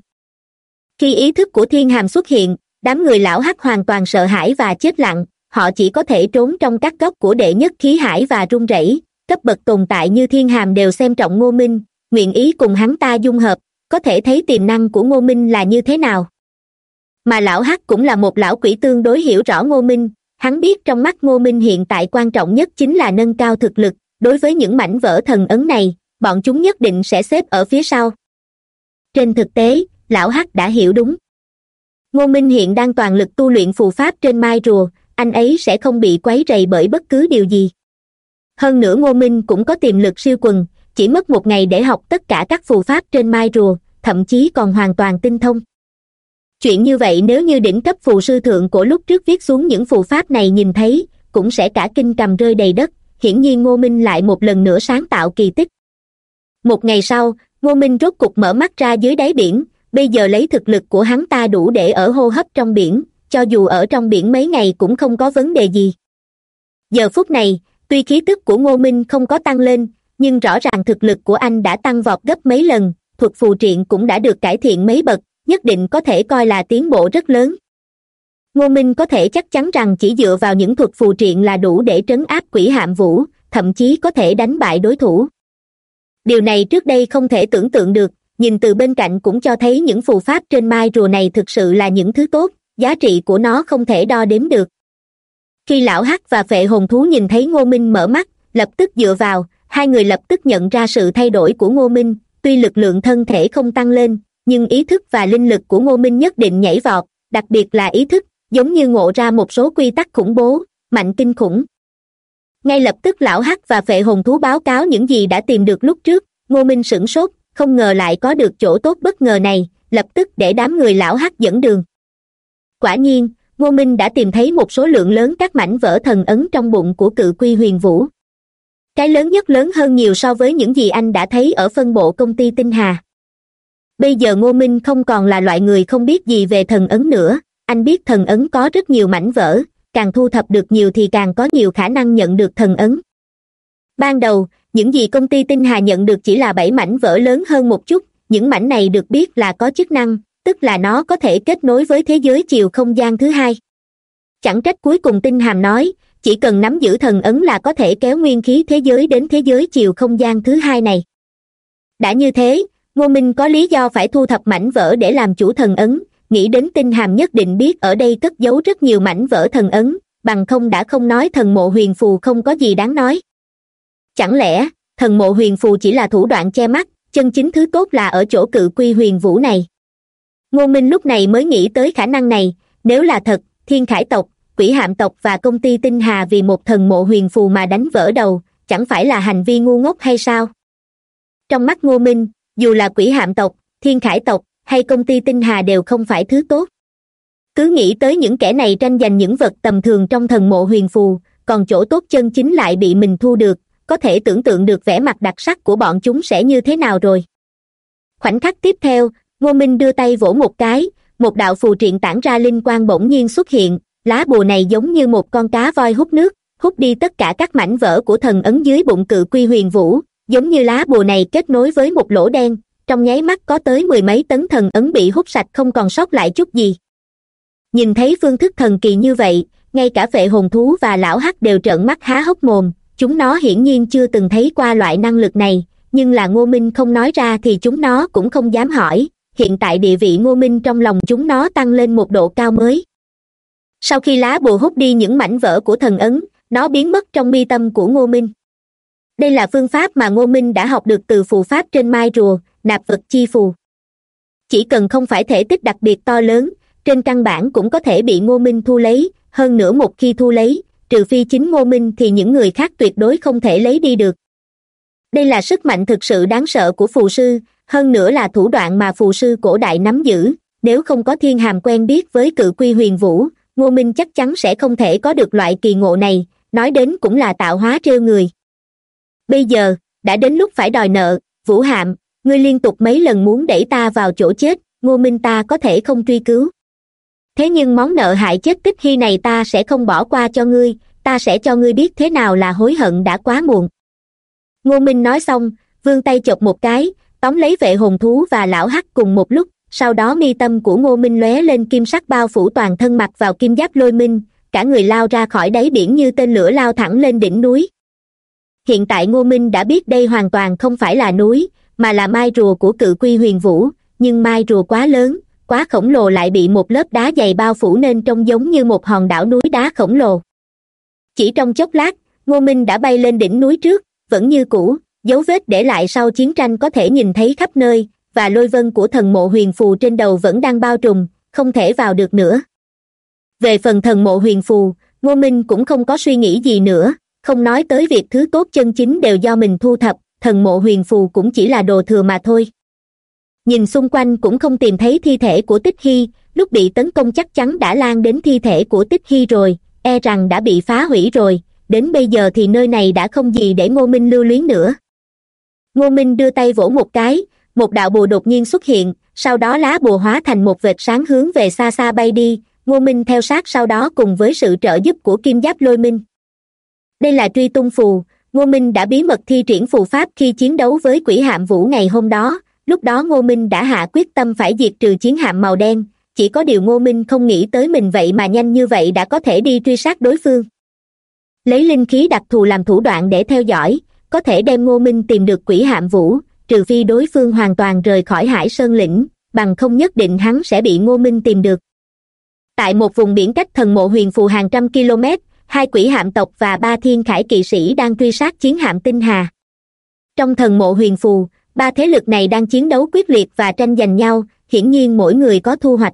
Khi ý thức của thiên hàm xuất hiện, đám người lão hắc hoàn toàn sợ hãi và chết lặng, họ chỉ có thể trốn trong các góc của đệ nhất khí hải và run rẩy, cấp bậc tồn tại như thiên hàm đều xem trọng ngô minh nguyện ý cùng hắn ta dung hợp, có thể thấy tiềm năng của ngô minh là như thế nào. Mà lão hắc cũng là một lão quỷ tương đối hiểu rõ ngô minh, hắn biết trong mắt ngô minh hiện tại quan trọng nhất chính là nâng cao thực lực, đối với những mảnh vỡ thần ấn này, bọn chúng nhất định sẽ xếp ở phía sau. Trên thực tế, lão hắc đã hiểu đúng. Ngô minh hiện đang toàn lực tu luyện phù pháp trên mai rùa, anh ấy sẽ không bị quấy rầy bởi bất cứ điều gì. Hơn nữa ngô minh cũng có tiềm lực siêu quần chỉ mất một ngày để học tất cả các phù pháp trên mai rùa, thậm chí còn hoàn toàn tinh thông. Chuyện như vậy nếu như đỉnh cấp phù sư thượng của lúc trước viết xuống những phù pháp này nhìn thấy, cũng sẽ cả kinh cầm rơi đầy đất, hiển nhiên ngô minh lại một lần nữa sáng tạo kỳ tích. Một ngày sau, ngô minh rốt cục mở mắt ra dưới đáy biển, bây giờ lấy thực lực của hắn ta đủ để ở hô hấp trong biển, cho dù ở trong biển mấy ngày cũng không có vấn đề gì. Giờ phút này, tuy khí tức của ngô minh không có tăng lên nhưng rõ ràng thực lực của anh đã tăng vọt gấp mấy lần, thuật phù triện cũng đã được cải thiện mấy bậc, nhất định có thể coi là tiến bộ rất lớn. Ngô minh có thể chắc chắn rằng chỉ dựa vào những thuật phù triện là đủ để trấn áp quỷ hạm vũ, thậm chí có thể đánh bại đối thủ. Điều này trước đây không thể tưởng tượng được, nhìn từ bên cạnh cũng cho thấy những phù pháp trên mai rùa này thực sự là những thứ tốt, giá trị của nó không thể đo đếm được. Khi lão hắc và phệ hồn thú nhìn thấy ngô minh mở mắt, lập tức dựa vào hai người lập tức nhận ra sự thay đổi của ngô minh, tuy lực lượng thân thể không tăng lên, nhưng ý thức và linh lực của ngô minh nhất định nhảy vọt, đặc biệt là ý thức, giống như ngộ ra một số quy tắc khủng bố, mạnh kinh khủng. Ngay lập tức lão hắc và phệ hồn thú báo cáo những gì đã tìm được lúc trước, ngô minh sửng sốt, không ngờ lại có được chỗ tốt bất ngờ này, lập tức để đám người lão hắc dẫn đường. Quả nhiên, ngô minh đã tìm thấy một số lượng lớn các mảnh vỡ thần ấn trong bụng của cự quy huyền vũ cái lớn nhất lớn hơn nhiều so với những gì anh đã thấy ở phân bộ công ty tinh hà. Bây giờ ngô minh không còn là loại người không biết gì về thần ấn nữa. Anh biết thần ấn có rất nhiều mảnh vỡ, càng thu thập được nhiều thì càng có nhiều khả năng nhận được thần ấn. Ban đầu, những gì công ty tinh hà nhận được chỉ là bảy mảnh vỡ lớn hơn một chút. Những mảnh này được biết là có chức năng, tức là nó có thể kết nối với thế giới chiều không gian thứ hai. Chẳng trách cuối cùng tinh hàm nói chỉ cần nắm giữ thần ấn là có thể kéo nguyên khí thế giới đến thế giới chiều không gian thứ hai này. Đã như thế, ngô minh có lý do phải thu thập mảnh vỡ để làm chủ thần ấn, nghĩ đến tinh hàm nhất định biết ở đây cất giấu rất nhiều mảnh vỡ thần ấn, bằng không đã không nói thần mộ huyền phù không có gì đáng nói. Chẳng lẽ, thần mộ huyền phù chỉ là thủ đoạn che mắt, chân chính thứ tốt là ở chỗ cự quy huyền vũ này? Ngô minh lúc này mới nghĩ tới khả năng này, nếu là thật, thiên khải tộc quỷ hạm tộc và công ty tinh hà vì một thần mộ huyền phù mà đánh vỡ đầu, chẳng phải là hành vi ngu ngốc hay sao? Trong mắt ngô minh, dù là quỷ hạm tộc, thiên khải tộc hay công ty tinh hà đều không phải thứ tốt. Cứ nghĩ tới những kẻ này tranh giành những vật tầm thường trong thần mộ huyền phù, còn chỗ tốt chân chính lại bị mình thu được, có thể tưởng tượng được vẻ mặt đặc sắc của bọn chúng sẽ như thế nào rồi. Khoảnh khắc tiếp theo, ngô minh đưa tay vỗ một cái, một đạo phù triện tản ra linh quang bỗng nhiên xuất hiện lá bùa này giống như một con cá voi hút nước, hút đi tất cả các mảnh vỡ của thần ấn dưới bụng cự quy huyền vũ, giống như lá bùa này kết nối với một lỗ đen, trong nháy mắt có tới mười mấy tấn thần ấn bị hút sạch không còn sót lại chút gì. Nhìn thấy phương thức thần kỳ như vậy, ngay cả vệ hồn thú và lão hắc đều trợn mắt há hốc mồm, chúng nó hiển nhiên chưa từng thấy qua loại năng lực này, nhưng là ngô minh không nói ra thì chúng nó cũng không dám hỏi, hiện tại địa vị ngô minh trong lòng chúng nó tăng lên một độ cao mới sau khi lá bùa hút đi những mảnh vỡ của thần ấn, nó biến mất trong mi tâm của ngô minh. Đây là phương pháp mà ngô minh đã học được từ phù pháp trên mai rùa, nạp vật chi phù. Chỉ cần không phải thể tích đặc biệt to lớn, trên căn bản cũng có thể bị ngô minh thu lấy, hơn nữa một khi thu lấy, trừ phi chính ngô minh thì những người khác tuyệt đối không thể lấy đi được. Đây là sức mạnh thực sự đáng sợ của phù sư, hơn nữa là thủ đoạn mà phù sư cổ đại nắm giữ, nếu không có thiên hàm quen biết với cự quy huyền vũ ngô minh chắc chắn sẽ không thể có được loại kỳ ngộ này, nói đến cũng là tạo hóa trêu người. Bây giờ, đã đến lúc phải đòi nợ, vũ hạm, ngươi liên tục mấy lần muốn đẩy ta vào chỗ chết, ngô minh ta có thể không truy cứu. Thế nhưng món nợ hại chết tích hy này ta sẽ không bỏ qua cho ngươi, ta sẽ cho ngươi biết thế nào là hối hận đã quá muộn. Ngô minh nói xong, vươn tay chộp một cái, tóm lấy vệ hồn thú và lão hắc cùng một lúc sau đó mi tâm của ngô minh lóe lên kim sắc bao phủ toàn thân mặt vào kim giáp lôi minh, cả người lao ra khỏi đáy biển như tên lửa lao thẳng lên đỉnh núi. Hiện tại ngô minh đã biết đây hoàn toàn không phải là núi, mà là mai rùa của cự quy huyền vũ, nhưng mai rùa quá lớn, quá khổng lồ lại bị một lớp đá dày bao phủ nên trông giống như một hòn đảo núi đá khổng lồ. Chỉ trong chốc lát, ngô minh đã bay lên đỉnh núi trước, vẫn như cũ, dấu vết để lại sau chiến tranh có thể nhìn thấy khắp nơi và lôi vân của thần mộ huyền phù trên đầu vẫn đang bao trùm, không thể vào được nữa. Về phần thần mộ huyền phù, ngô minh cũng không có suy nghĩ gì nữa, không nói tới việc thứ tốt chân chính đều do mình thu thập, thần mộ huyền phù cũng chỉ là đồ thừa mà thôi. Nhìn xung quanh cũng không tìm thấy thi thể của tích hy, lúc bị tấn công chắc chắn đã lan đến thi thể của tích hy rồi e rằng đã bị phá hủy rồi, đến bây giờ thì nơi này đã không gì để ngô minh lưu luyến nữa. Ngô minh đưa tay vỗ một cái một đạo bùa đột nhiên xuất hiện, sau đó lá bùa hóa thành một vệt sáng hướng về xa xa bay đi, ngô minh theo sát sau đó cùng với sự trợ giúp của kim giáp lôi minh. Đây là truy tung phù, ngô minh đã bí mật thi triển phù pháp khi chiến đấu với quỷ hạm vũ ngày hôm đó, lúc đó ngô minh đã hạ quyết tâm phải diệt trừ chiến hạm màu đen, chỉ có điều ngô minh không nghĩ tới mình vậy mà nhanh như vậy đã có thể đi truy sát đối phương. Lấy linh khí đặc thù làm thủ đoạn để theo dõi, có thể đem ngô minh tìm được quỷ hạm vũ trừ phi đối phương hoàn toàn rời khỏi hải sơn lĩnh, bằng không nhất định hắn sẽ bị ngô minh tìm được. Tại một vùng biển cách thần mộ huyền phù hàng trăm km, hai quỷ hạm tộc và ba thiên khải kỵ sĩ đang truy sát chiến hạm tinh hà. Trong thần mộ huyền phù, ba thế lực này đang chiến đấu quyết liệt và tranh giành nhau, hiển nhiên mỗi người có thu hoạch.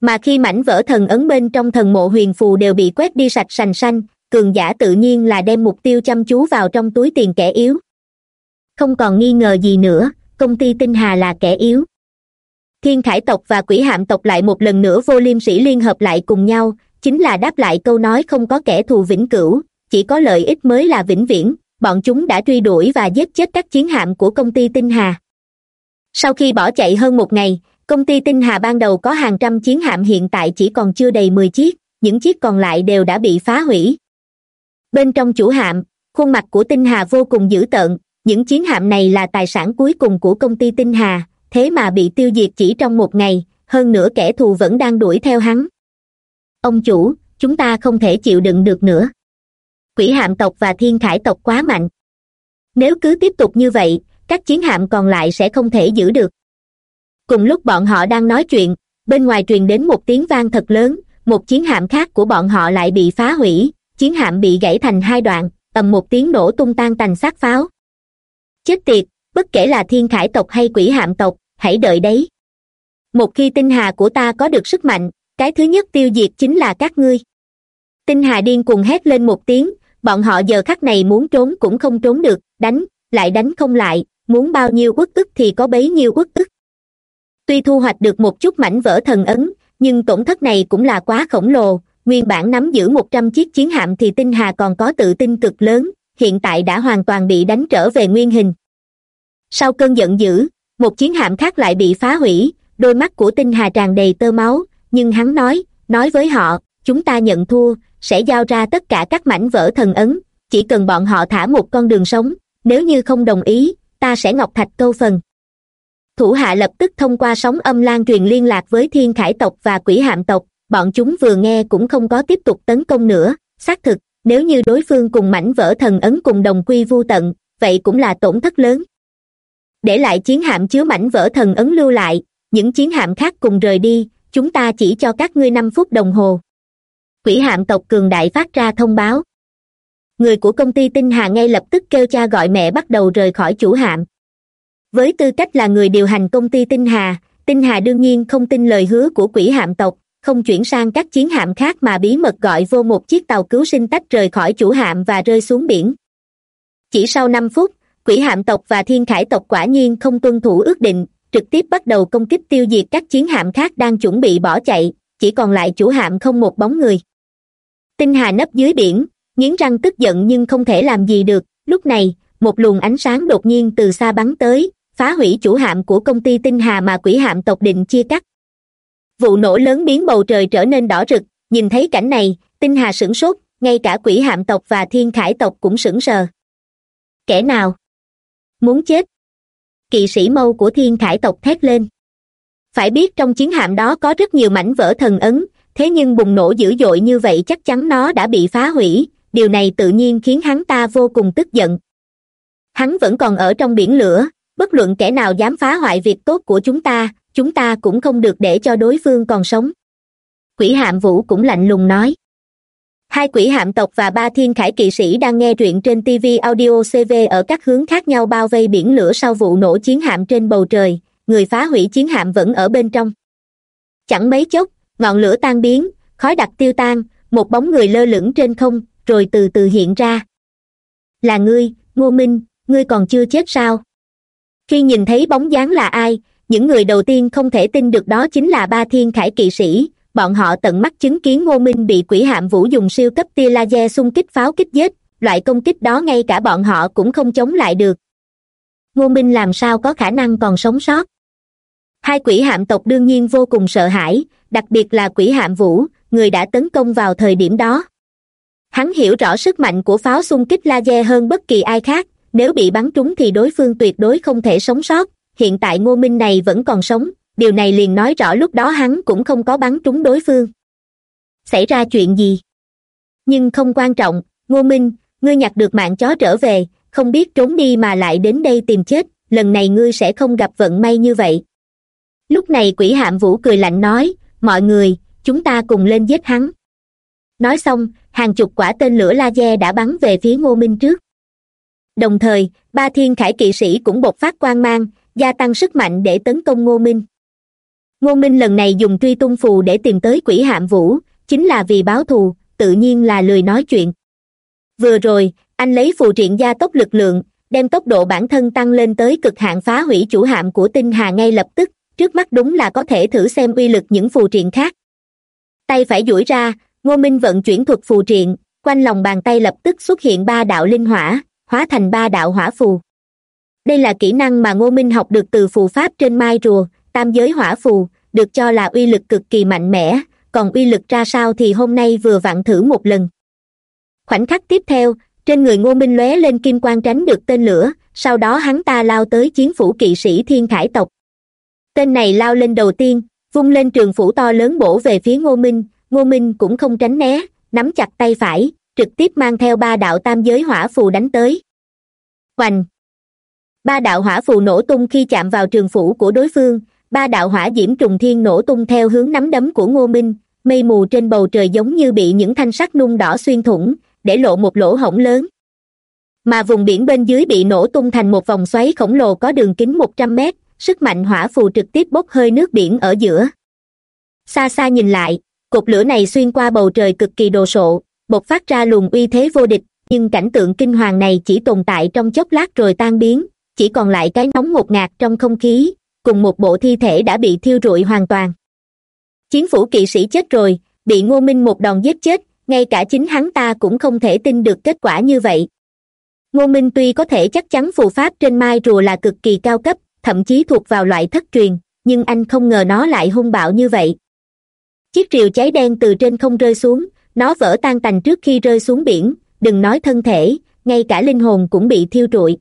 Mà khi mảnh vỡ thần ấn bên trong thần mộ huyền phù đều bị quét đi sạch sành xanh, cường giả tự nhiên là đem mục tiêu chăm chú vào trong túi tiền kẻ yếu không còn nghi ngờ gì nữa, công ty tinh hà là kẻ yếu. Thiên khải tộc và quỷ hạm tộc lại một lần nữa vô liêm sĩ liên hợp lại cùng nhau, chính là đáp lại câu nói không có kẻ thù vĩnh cửu, chỉ có lợi ích mới là vĩnh viễn, bọn chúng đã truy đuổi và giết chết các chiến hạm của công ty tinh hà. Sau khi bỏ chạy hơn một ngày, công ty tinh hà ban đầu có hàng trăm chiến hạm hiện tại chỉ còn chưa đầy mười chiếc, những chiếc còn lại đều đã bị phá hủy. Bên trong chủ hạm, khuôn mặt của tinh hà vô cùng dữ tợn những chiến hạm này là tài sản cuối cùng của công ty tinh hà, thế mà bị tiêu diệt chỉ trong một ngày, hơn nữa kẻ thù vẫn đang đuổi theo hắn. Ông chủ, chúng ta không thể chịu đựng được nữa. Quỷ hạm tộc và thiên khải tộc quá mạnh. Nếu cứ tiếp tục như vậy, các chiến hạm còn lại sẽ không thể giữ được. Cùng lúc bọn họ đang nói chuyện, bên ngoài truyền đến một tiếng vang thật lớn, một chiến hạm khác của bọn họ lại bị phá hủy, chiến hạm bị gãy thành hai đoạn, ầm một tiếng nổ tung tan tành xác pháo chết tiệt, bất kể là thiên khải tộc hay quỷ hạm tộc, hãy đợi đấy. Một khi tinh hà của ta có được sức mạnh, cái thứ nhất tiêu diệt chính là các ngươi. Tinh hà điên cuồng hét lên một tiếng, bọn họ giờ khắc này muốn trốn cũng không trốn được, đánh, lại đánh không lại, muốn bao nhiêu uất ức thì có bấy nhiêu uất ức. Tuy thu hoạch được một chút mảnh vỡ thần ấn, nhưng tổn thất này cũng là quá khổng lồ, nguyên bản nắm giữ một trăm chiếc chiến hạm thì tinh hà còn có tự tin cực lớn hiện tại đã hoàn toàn bị đánh trở về nguyên hình. Sau cơn giận dữ, một chiến hạm khác lại bị phá hủy, đôi mắt của tinh hà tràn đầy tơ máu, nhưng hắn nói nói với họ, chúng ta nhận thua, sẽ giao ra tất cả các mảnh vỡ thần ấn, chỉ cần bọn họ thả một con đường sống, nếu như không đồng ý, ta sẽ ngọc thạch câu phần. Thủ hạ lập tức thông qua sóng âm lan truyền liên lạc với thiên khải tộc và quỷ hạm tộc, bọn chúng vừa nghe cũng không có tiếp tục tấn công nữa, xác thực nếu như đối phương cùng mảnh vỡ thần ấn cùng đồng quy vô tận, vậy cũng là tổn thất lớn. Để lại chiến hạm chứa mảnh vỡ thần ấn lưu lại, những chiến hạm khác cùng rời đi, chúng ta chỉ cho các ngươi năm phút đồng hồ. Quỷ hạm tộc cường đại phát ra thông báo. Người của công ty tinh hà ngay lập tức kêu cha gọi mẹ bắt đầu rời khỏi chủ hạm. Với tư cách là người điều hành công ty tinh hà tinh hà đương nhiên không tin lời hứa của quỷ hạm tộc không chuyển sang các chiến hạm khác mà bí mật gọi vô một chiếc tàu cứu sinh tách rời khỏi chủ hạm và rơi xuống biển. Chỉ sau năm phút, quỷ hạm tộc và thiên khải tộc quả nhiên không tuân thủ ước định, trực tiếp bắt đầu công kích tiêu diệt các chiến hạm khác đang chuẩn bị bỏ chạy, chỉ còn lại chủ hạm không một bóng người. Tinh hà nấp dưới biển, nghiến răng tức giận nhưng không thể làm gì được. Lúc này, một luồng ánh sáng đột nhiên từ xa bắn tới, phá hủy chủ hạm của công ty tinh hà mà quỷ hạm tộc định chia cắt vụ nổ lớn biến bầu trời trở nên đỏ rực. Nhìn thấy cảnh này, tinh hà sửng sốt, ngay cả quỷ hạm tộc và thiên khải tộc cũng sững sờ. Kẻ nào? Muốn chết? Kỵ sĩ mâu của thiên khải tộc thét lên. Phải biết trong chiến hạm đó có rất nhiều mảnh vỡ thần ấn, thế nhưng bùng nổ dữ dội như vậy chắc chắn nó đã bị phá hủy. Điều này tự nhiên khiến hắn ta vô cùng tức giận. Hắn vẫn còn ở trong biển lửa, bất luận kẻ nào dám phá hoại việc tốt của chúng ta chúng ta cũng không được để cho đối phương còn sống. Quỷ hạm vũ cũng lạnh lùng nói. Hai quỷ hạm tộc và ba thiên khải kỵ sĩ đang nghe truyện trên tv audio cv ở các hướng khác nhau bao vây biển lửa sau vụ nổ chiến hạm trên bầu trời, người phá hủy chiến hạm vẫn ở bên trong. Chẳng mấy chốc, ngọn lửa tan biến, khói đặc tiêu tan, một bóng người lơ lửng trên không, rồi từ từ hiện ra. Là ngươi, ngô minh, ngươi còn chưa chết sao? Khi nhìn thấy bóng dáng là ai những người đầu tiên không thể tin được đó chính là ba thiên khải kỵ sĩ. Bọn họ tận mắt chứng kiến ngô minh bị quỷ hạm vũ dùng siêu cấp tia laser xung kích pháo kích giết. Loại công kích đó ngay cả bọn họ cũng không chống lại được. Ngô minh làm sao có khả năng còn sống sót? Hai quỷ hạm tộc đương nhiên vô cùng sợ hãi, đặc biệt là quỷ hạm vũ, người đã tấn công vào thời điểm đó. Hắn hiểu rõ sức mạnh của pháo xung kích laser hơn bất kỳ ai khác, nếu bị bắn trúng thì đối phương tuyệt đối không thể sống sót hiện tại ngô minh này vẫn còn sống, điều này liền nói rõ lúc đó hắn cũng không có bắn trúng đối phương. Xảy ra chuyện gì? Nhưng không quan trọng, ngô minh, ngươi nhặt được mạng chó trở về, không biết trốn đi mà lại đến đây tìm chết, lần này ngươi sẽ không gặp vận may như vậy. Lúc này quỷ hạm vũ cười lạnh nói, mọi người, chúng ta cùng lên giết hắn. Nói xong, hàng chục quả tên lửa laser đã bắn về phía ngô minh trước. Đồng thời, ba thiên khải kỵ sĩ cũng bộc phát quang mang gia tăng sức mạnh để tấn công ngô minh. Ngô minh lần này dùng truy tung phù để tìm tới quỷ hạm vũ, chính là vì báo thù, tự nhiên là lười nói chuyện. Vừa rồi, anh lấy phù triện gia tốc lực lượng, đem tốc độ bản thân tăng lên tới cực hạn phá hủy chủ hạm của tinh hà ngay lập tức, trước mắt đúng là có thể thử xem uy lực những phù triện khác. Tay phải duỗi ra, ngô minh vận chuyển thuật phù triện, quanh lòng bàn tay lập tức xuất hiện ba đạo linh hỏa, hóa thành ba đạo hỏa phù đây là kỹ năng mà ngô minh học được từ phù pháp trên mai rùa, tam giới hỏa phù, được cho là uy lực cực kỳ mạnh mẽ, còn uy lực ra sao thì hôm nay vừa vặn thử một lần. Khoảnh khắc tiếp theo, trên người ngô minh lóe lên kim quang tránh được tên lửa, sau đó hắn ta lao tới chiến phủ kỵ sĩ thiên khải tộc. Tên này lao lên đầu tiên, vung lên trường phủ to lớn bổ về phía ngô minh ngô minh cũng không tránh né, nắm chặt tay phải, trực tiếp mang theo ba đạo tam giới hỏa phù đánh tới. Hoành ba đạo hỏa phù nổ tung khi chạm vào trường phủ của đối phương. Ba đạo hỏa diễm trùng thiên nổ tung theo hướng nắm đấm của ngô minh. Mây mù trên bầu trời giống như bị những thanh sắt nung đỏ xuyên thủng, để lộ một lỗ hổng lớn. Mà vùng biển bên dưới bị nổ tung thành một vòng xoáy khổng lồ có đường kính một trăm mét, sức mạnh hỏa phù trực tiếp bốc hơi nước biển ở giữa. Xa xa nhìn lại, cột lửa này xuyên qua bầu trời cực kỳ đồ sộ, bộc phát ra luồng uy thế vô địch, nhưng cảnh tượng kinh hoàng này chỉ tồn tại trong chốc lát rồi tan biến chỉ còn lại cái nóng ngột ngạt trong không khí, cùng một bộ thi thể đã bị thiêu rụi hoàn toàn. Chiến phủ kỵ sĩ chết rồi, bị ngô minh một đòn giết chết, ngay cả chính hắn ta cũng không thể tin được kết quả như vậy. Ngô minh tuy có thể chắc chắn phù pháp trên mai rùa là cực kỳ cao cấp, thậm chí thuộc vào loại thất truyền, nhưng anh không ngờ nó lại hung bạo như vậy. Chiếc rìu cháy đen từ trên không rơi xuống, nó vỡ tan tành trước khi rơi xuống biển, đừng nói thân thể, ngay cả linh hồn cũng bị thiêu trụi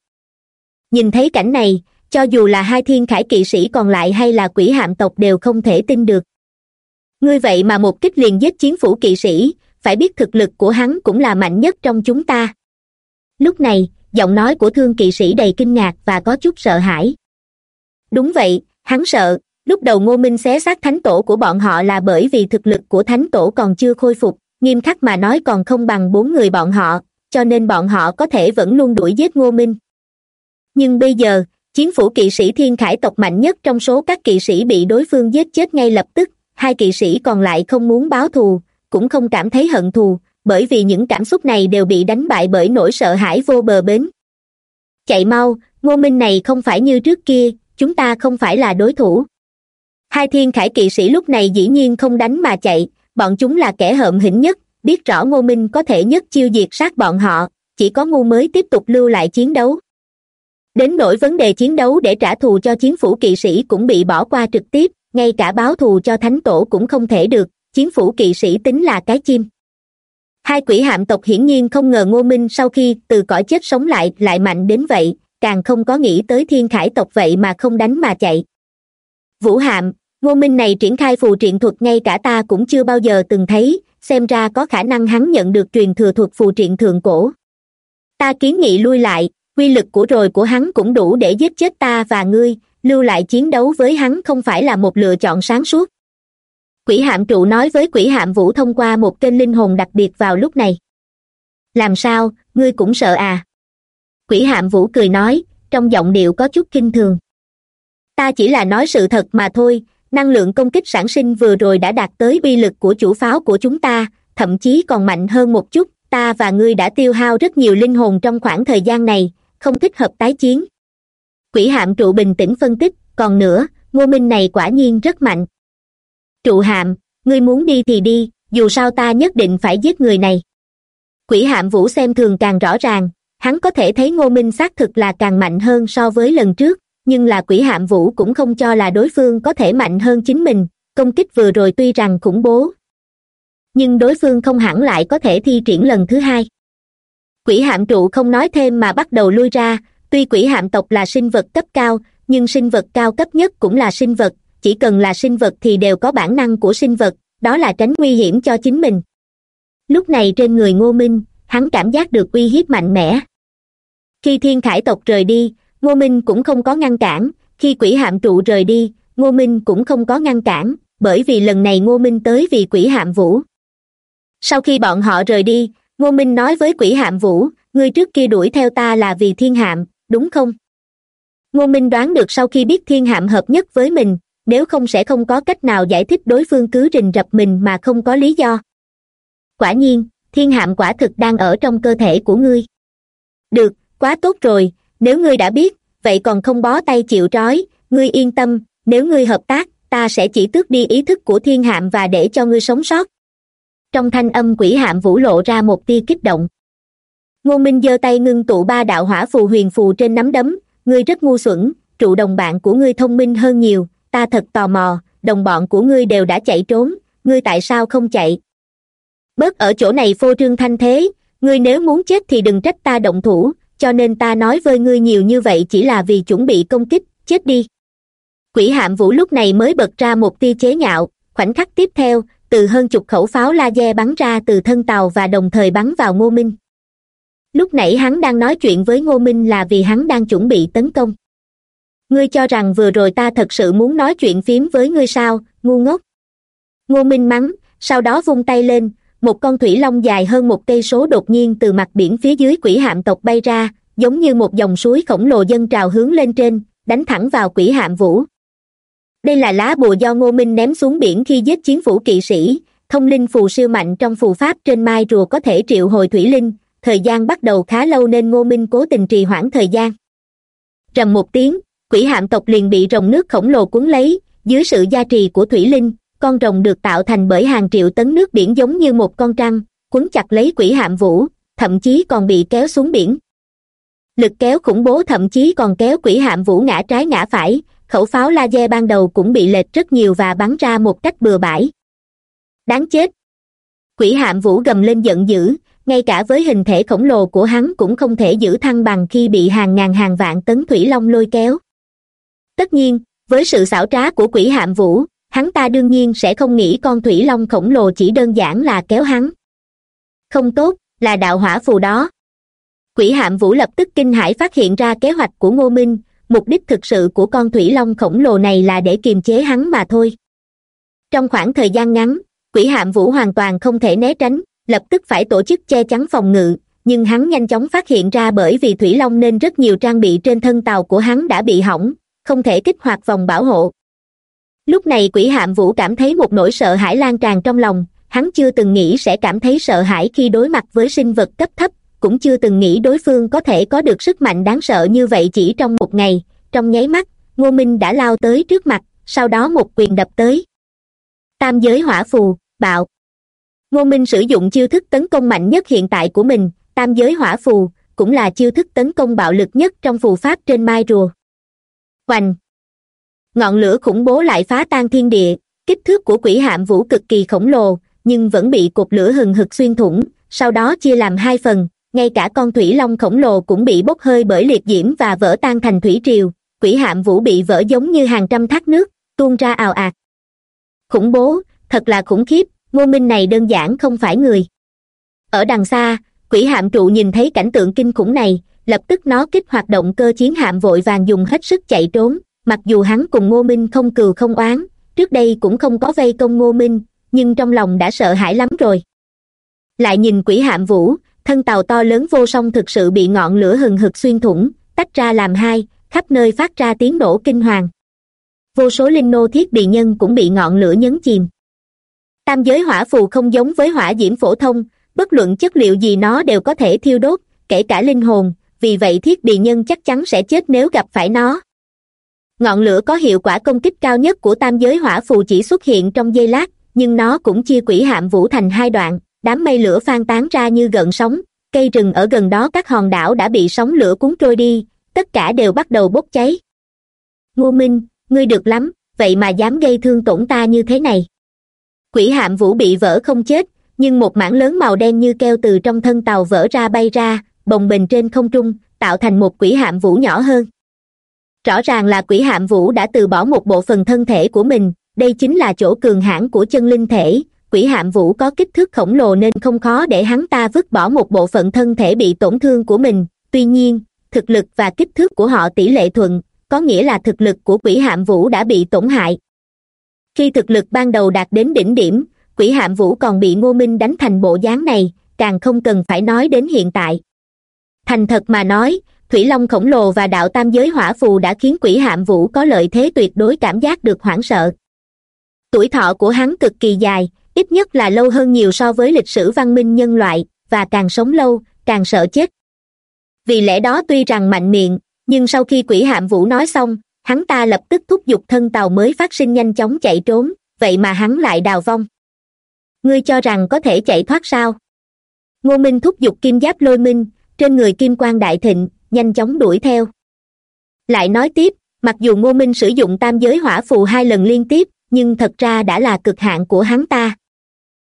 nhìn thấy cảnh này, cho dù là hai thiên khải kỵ sĩ còn lại hay là quỷ hạm tộc đều không thể tin được. Ngươi vậy mà một kích liền giết chiến phủ kỵ sĩ, phải biết thực lực của hắn cũng là mạnh nhất trong chúng ta. Lúc này, giọng nói của thương kỵ sĩ đầy kinh ngạc và có chút sợ hãi. Đúng vậy, hắn sợ, lúc đầu ngô minh xé xác thánh tổ của bọn họ là bởi vì thực lực của thánh tổ còn chưa khôi phục, nghiêm khắc mà nói còn không bằng bốn người bọn họ, cho nên bọn họ có thể vẫn luôn đuổi giết ngô minh nhưng bây giờ, chiến phủ kỵ sĩ thiên khải tộc mạnh nhất trong số các kỵ sĩ bị đối phương giết chết ngay lập tức, hai kỵ sĩ còn lại không muốn báo thù, cũng không cảm thấy hận thù, bởi vì những cảm xúc này đều bị đánh bại bởi nỗi sợ hãi vô bờ bến. Chạy mau, ngô minh này không phải như trước kia, chúng ta không phải là đối thủ. Hai thiên khải kỵ sĩ lúc này dĩ nhiên không đánh mà chạy, bọn chúng là kẻ hợm hĩnh nhất, biết rõ ngô minh có thể nhất chiêu diệt sát bọn họ, chỉ có ngu mới tiếp tục lưu lại chiến đấu đến nỗi vấn đề chiến đấu để trả thù cho chiến phủ kỵ sĩ cũng bị bỏ qua trực tiếp, ngay cả báo thù cho thánh tổ cũng không thể được, chiến phủ kỵ sĩ tính là cái chim. Hai quỷ hạm tộc hiển nhiên không ngờ ngô minh sau khi từ cõi chết sống lại lại mạnh đến vậy, càng không có nghĩ tới thiên khải tộc vậy mà không đánh mà chạy. Vũ hạm, ngô minh này triển khai phù triện thuật ngay cả ta cũng chưa bao giờ từng thấy, xem ra có khả năng hắn nhận được truyền thừa thuật phù triện thượng cổ. Ta kiến nghị lui lại quy lực của rồi của hắn cũng đủ để giết chết ta và ngươi, lưu lại chiến đấu với hắn không phải là một lựa chọn sáng suốt. Quỷ hạm trụ nói với quỷ hạm vũ thông qua một kênh linh hồn đặc biệt vào lúc này. Làm sao, ngươi cũng sợ à? Quỷ hạm vũ cười nói, trong giọng điệu có chút kinh thường. Ta chỉ là nói sự thật mà thôi, năng lượng công kích sản sinh vừa rồi đã đạt tới uy lực của chủ pháo của chúng ta, thậm chí còn mạnh hơn một chút, ta và ngươi đã tiêu hao rất nhiều linh hồn trong khoảng thời gian này không thích hợp tái chiến. Quỷ hạm trụ bình tĩnh phân tích, còn nữa, ngô minh này quả nhiên rất mạnh. Trụ hạm, ngươi muốn đi thì đi, dù sao ta nhất định phải giết người này. Quỷ hạm vũ xem thường càng rõ ràng, hắn có thể thấy ngô minh xác thực là càng mạnh hơn so với lần trước, nhưng là quỷ hạm vũ cũng không cho là đối phương có thể mạnh hơn chính mình, công kích vừa rồi tuy rằng khủng bố. Nhưng đối phương không hẳn lại có thể thi triển lần thứ hai quỷ hạm trụ không nói thêm mà bắt đầu lui ra. Tuy quỷ hạm tộc là sinh vật cấp cao, nhưng sinh vật cao cấp nhất cũng là sinh vật. Chỉ cần là sinh vật thì đều có bản năng của sinh vật. Đó là tránh nguy hiểm cho chính mình. Lúc này trên người ngô minh, hắn cảm giác được uy hiếp mạnh mẽ. Khi thiên khải tộc rời đi, ngô minh cũng không có ngăn cản. Khi quỷ hạm trụ rời đi, ngô minh cũng không có ngăn cản, bởi vì lần này ngô minh tới vì quỷ hạm vũ. Sau khi bọn họ rời đi ngô minh nói với quỷ hạm vũ, ngươi trước kia đuổi theo ta là vì thiên hạm, đúng không? Ngô minh đoán được sau khi biết thiên hạm hợp nhất với mình, nếu không sẽ không có cách nào giải thích đối phương cứ rình rập mình mà không có lý do. Quả nhiên, thiên hạm quả thực đang ở trong cơ thể của ngươi. Được, quá tốt rồi, nếu ngươi đã biết, vậy còn không bó tay chịu trói, ngươi yên tâm, nếu ngươi hợp tác, ta sẽ chỉ tước đi ý thức của thiên hạm và để cho ngươi sống sót trong thanh âm quỷ hạm vũ lộ ra một tia kích động. Ngô minh giơ tay ngưng tụ ba đạo hỏa phù huyền phù trên nắm đấm, ngươi rất ngu xuẩn, trụ đồng bạn của ngươi thông minh hơn nhiều, ta thật tò mò, đồng bọn của ngươi đều đã chạy trốn, ngươi tại sao không chạy? Bớt ở chỗ này phô trương thanh thế, ngươi nếu muốn chết thì đừng trách ta động thủ, cho nên ta nói với ngươi nhiều như vậy chỉ là vì chuẩn bị công kích, chết đi. Quỷ hạm vũ lúc này mới bật ra một tia chế nhạo, khoảnh khắc tiếp theo từ hơn chục khẩu pháo laser bắn ra từ thân tàu và đồng thời bắn vào ngô minh. Lúc nãy hắn đang nói chuyện với ngô minh là vì hắn đang chuẩn bị tấn công. Ngươi cho rằng vừa rồi ta thật sự muốn nói chuyện phím với ngươi sao, ngu ngốc. Ngô minh mắng, sau đó vung tay lên, một con thủy long dài hơn một cây số đột nhiên từ mặt biển phía dưới quỷ hạm tộc bay ra, giống như một dòng suối khổng lồ dân trào hướng lên trên, đánh thẳng vào quỷ hạm vũ đây là lá bùa do ngô minh ném xuống biển khi giết chiến phủ kỵ sĩ. Thông linh phù siêu mạnh trong phù pháp trên mai rùa có thể triệu hồi thủy linh. Thời gian bắt đầu khá lâu nên ngô minh cố tình trì hoãn thời gian. Rầm một tiếng, quỷ hạm tộc liền bị rồng nước khổng lồ cuốn lấy. Dưới sự gia trì của thủy linh, con rồng được tạo thành bởi hàng triệu tấn nước biển giống như một con trăng cuốn chặt lấy quỷ hạm vũ, thậm chí còn bị kéo xuống biển. Lực kéo khủng bố thậm chí còn kéo quỷ hạm vũ ngã trái ngã phải khẩu pháo laser ban đầu cũng bị lệch rất nhiều và bắn ra một cách bừa bãi. Đáng chết. Quỷ hạm vũ gầm lên giận dữ, ngay cả với hình thể khổng lồ của hắn cũng không thể giữ thăng bằng khi bị hàng ngàn hàng vạn tấn thủy long lôi kéo. Tất nhiên, với sự xảo trá của quỷ hạm vũ, hắn ta đương nhiên sẽ không nghĩ con thủy long khổng lồ chỉ đơn giản là kéo hắn. Không tốt, là đạo hỏa phù đó. Quỷ hạm vũ lập tức kinh hãi phát hiện ra kế hoạch của ngô minh mục đích thực sự của con thủy long khổng lồ này là để kiềm chế hắn mà thôi. Trong khoảng thời gian ngắn, quỷ hạm vũ hoàn toàn không thể né tránh, lập tức phải tổ chức che chắn phòng ngự, nhưng hắn nhanh chóng phát hiện ra bởi vì thủy long nên rất nhiều trang bị trên thân tàu của hắn đã bị hỏng, không thể kích hoạt vòng bảo hộ. Lúc này quỷ hạm vũ cảm thấy một nỗi sợ hãi lan tràn trong lòng, hắn chưa từng nghĩ sẽ cảm thấy sợ hãi khi đối mặt với sinh vật cấp thấp cũng chưa từng nghĩ đối phương có thể có được sức mạnh đáng sợ như vậy chỉ trong một ngày. Trong nháy mắt, ngô minh đã lao tới trước mặt, sau đó một quyền đập tới. Tam giới hỏa phù, bạo. Ngô minh sử dụng chiêu thức tấn công mạnh nhất hiện tại của mình, tam giới hỏa phù, cũng là chiêu thức tấn công bạo lực nhất trong phù pháp trên mai rùa. Hoành ngọn lửa khủng bố lại phá tan thiên địa, kích thước của quỷ hạm vũ cực kỳ khổng lồ, nhưng vẫn bị cột lửa hừng hực xuyên thủng, sau đó chia làm hai phần ngay cả con thủy long khổng lồ cũng bị bốc hơi bởi liệt diễm và vỡ tan thành thủy triều. Quỷ hạm vũ bị vỡ giống như hàng trăm thác nước, tuôn ra ào ạt. Khủng bố, thật là khủng khiếp, ngô minh này đơn giản không phải người. Ở đằng xa, quỷ hạm trụ nhìn thấy cảnh tượng kinh khủng này, lập tức nó kích hoạt động cơ chiến hạm vội vàng dùng hết sức chạy trốn. Mặc dù hắn cùng ngô minh không cừu không oán, trước đây cũng không có vây công ngô minh, nhưng trong lòng đã sợ hãi lắm rồi. Lại nhìn quỷ hạm vũ thân tàu to lớn vô song thực sự bị ngọn lửa hừng hực xuyên thủng, tách ra làm hai, khắp nơi phát ra tiếng nổ kinh hoàng. Vô số linh nô thiết bị nhân cũng bị ngọn lửa nhấn chìm. Tam giới hỏa phù không giống với hỏa diễm phổ thông, bất luận chất liệu gì nó đều có thể thiêu đốt, kể cả linh hồn, vì vậy thiết bị nhân chắc chắn sẽ chết nếu gặp phải nó. Ngọn lửa có hiệu quả công kích cao nhất của tam giới hỏa phù chỉ xuất hiện trong giây lát, nhưng nó cũng chia quỷ hạm vũ thành hai đoạn đám mây lửa phan tán ra như gợn sóng, cây rừng ở gần đó các hòn đảo đã bị sóng lửa cuốn trôi đi, tất cả đều bắt đầu bốc cháy. Ngô minh, ngươi được lắm, vậy mà dám gây thương tổn ta như thế này. Quỷ hạm vũ bị vỡ không chết, nhưng một mảng lớn màu đen như keo từ trong thân tàu vỡ ra bay ra, bồng bềnh trên không trung, tạo thành một quỷ hạm vũ nhỏ hơn. Rõ ràng là quỷ hạm vũ đã từ bỏ một bộ phần thân thể của mình, đây chính là chỗ cường hãn của chân linh thể quỷ hạm vũ có kích thước khổng lồ nên không khó để hắn ta vứt bỏ một bộ phận thân thể bị tổn thương của mình. Tuy nhiên, thực lực và kích thước của họ tỷ lệ thuận, có nghĩa là thực lực của quỷ hạm vũ đã bị tổn hại. Khi thực lực ban đầu đạt đến đỉnh điểm, quỷ hạm vũ còn bị ngô minh đánh thành bộ dáng này, càng không cần phải nói đến hiện tại. Thành thật mà nói, thủy long khổng lồ và đạo tam giới hỏa phù đã khiến quỷ hạm vũ có lợi thế tuyệt đối cảm giác được hoảng sợ. Tuổi thọ của hắn cực kỳ dài ít nhất là lâu hơn nhiều so với lịch sử văn minh nhân loại, và càng sống lâu, càng sợ chết. Vì lẽ đó tuy rằng mạnh miệng, nhưng sau khi quỷ hạm vũ nói xong, hắn ta lập tức thúc giục thân tàu mới phát sinh nhanh chóng chạy trốn, vậy mà hắn lại đào vong. Ngươi cho rằng có thể chạy thoát sao? Ngô minh thúc giục kim giáp lôi minh, trên người kim quan đại thịnh, nhanh chóng đuổi theo. Lại nói tiếp, mặc dù ngô minh sử dụng tam giới hỏa phù hai lần liên tiếp, nhưng thật ra đã là cực hạn của hắn ta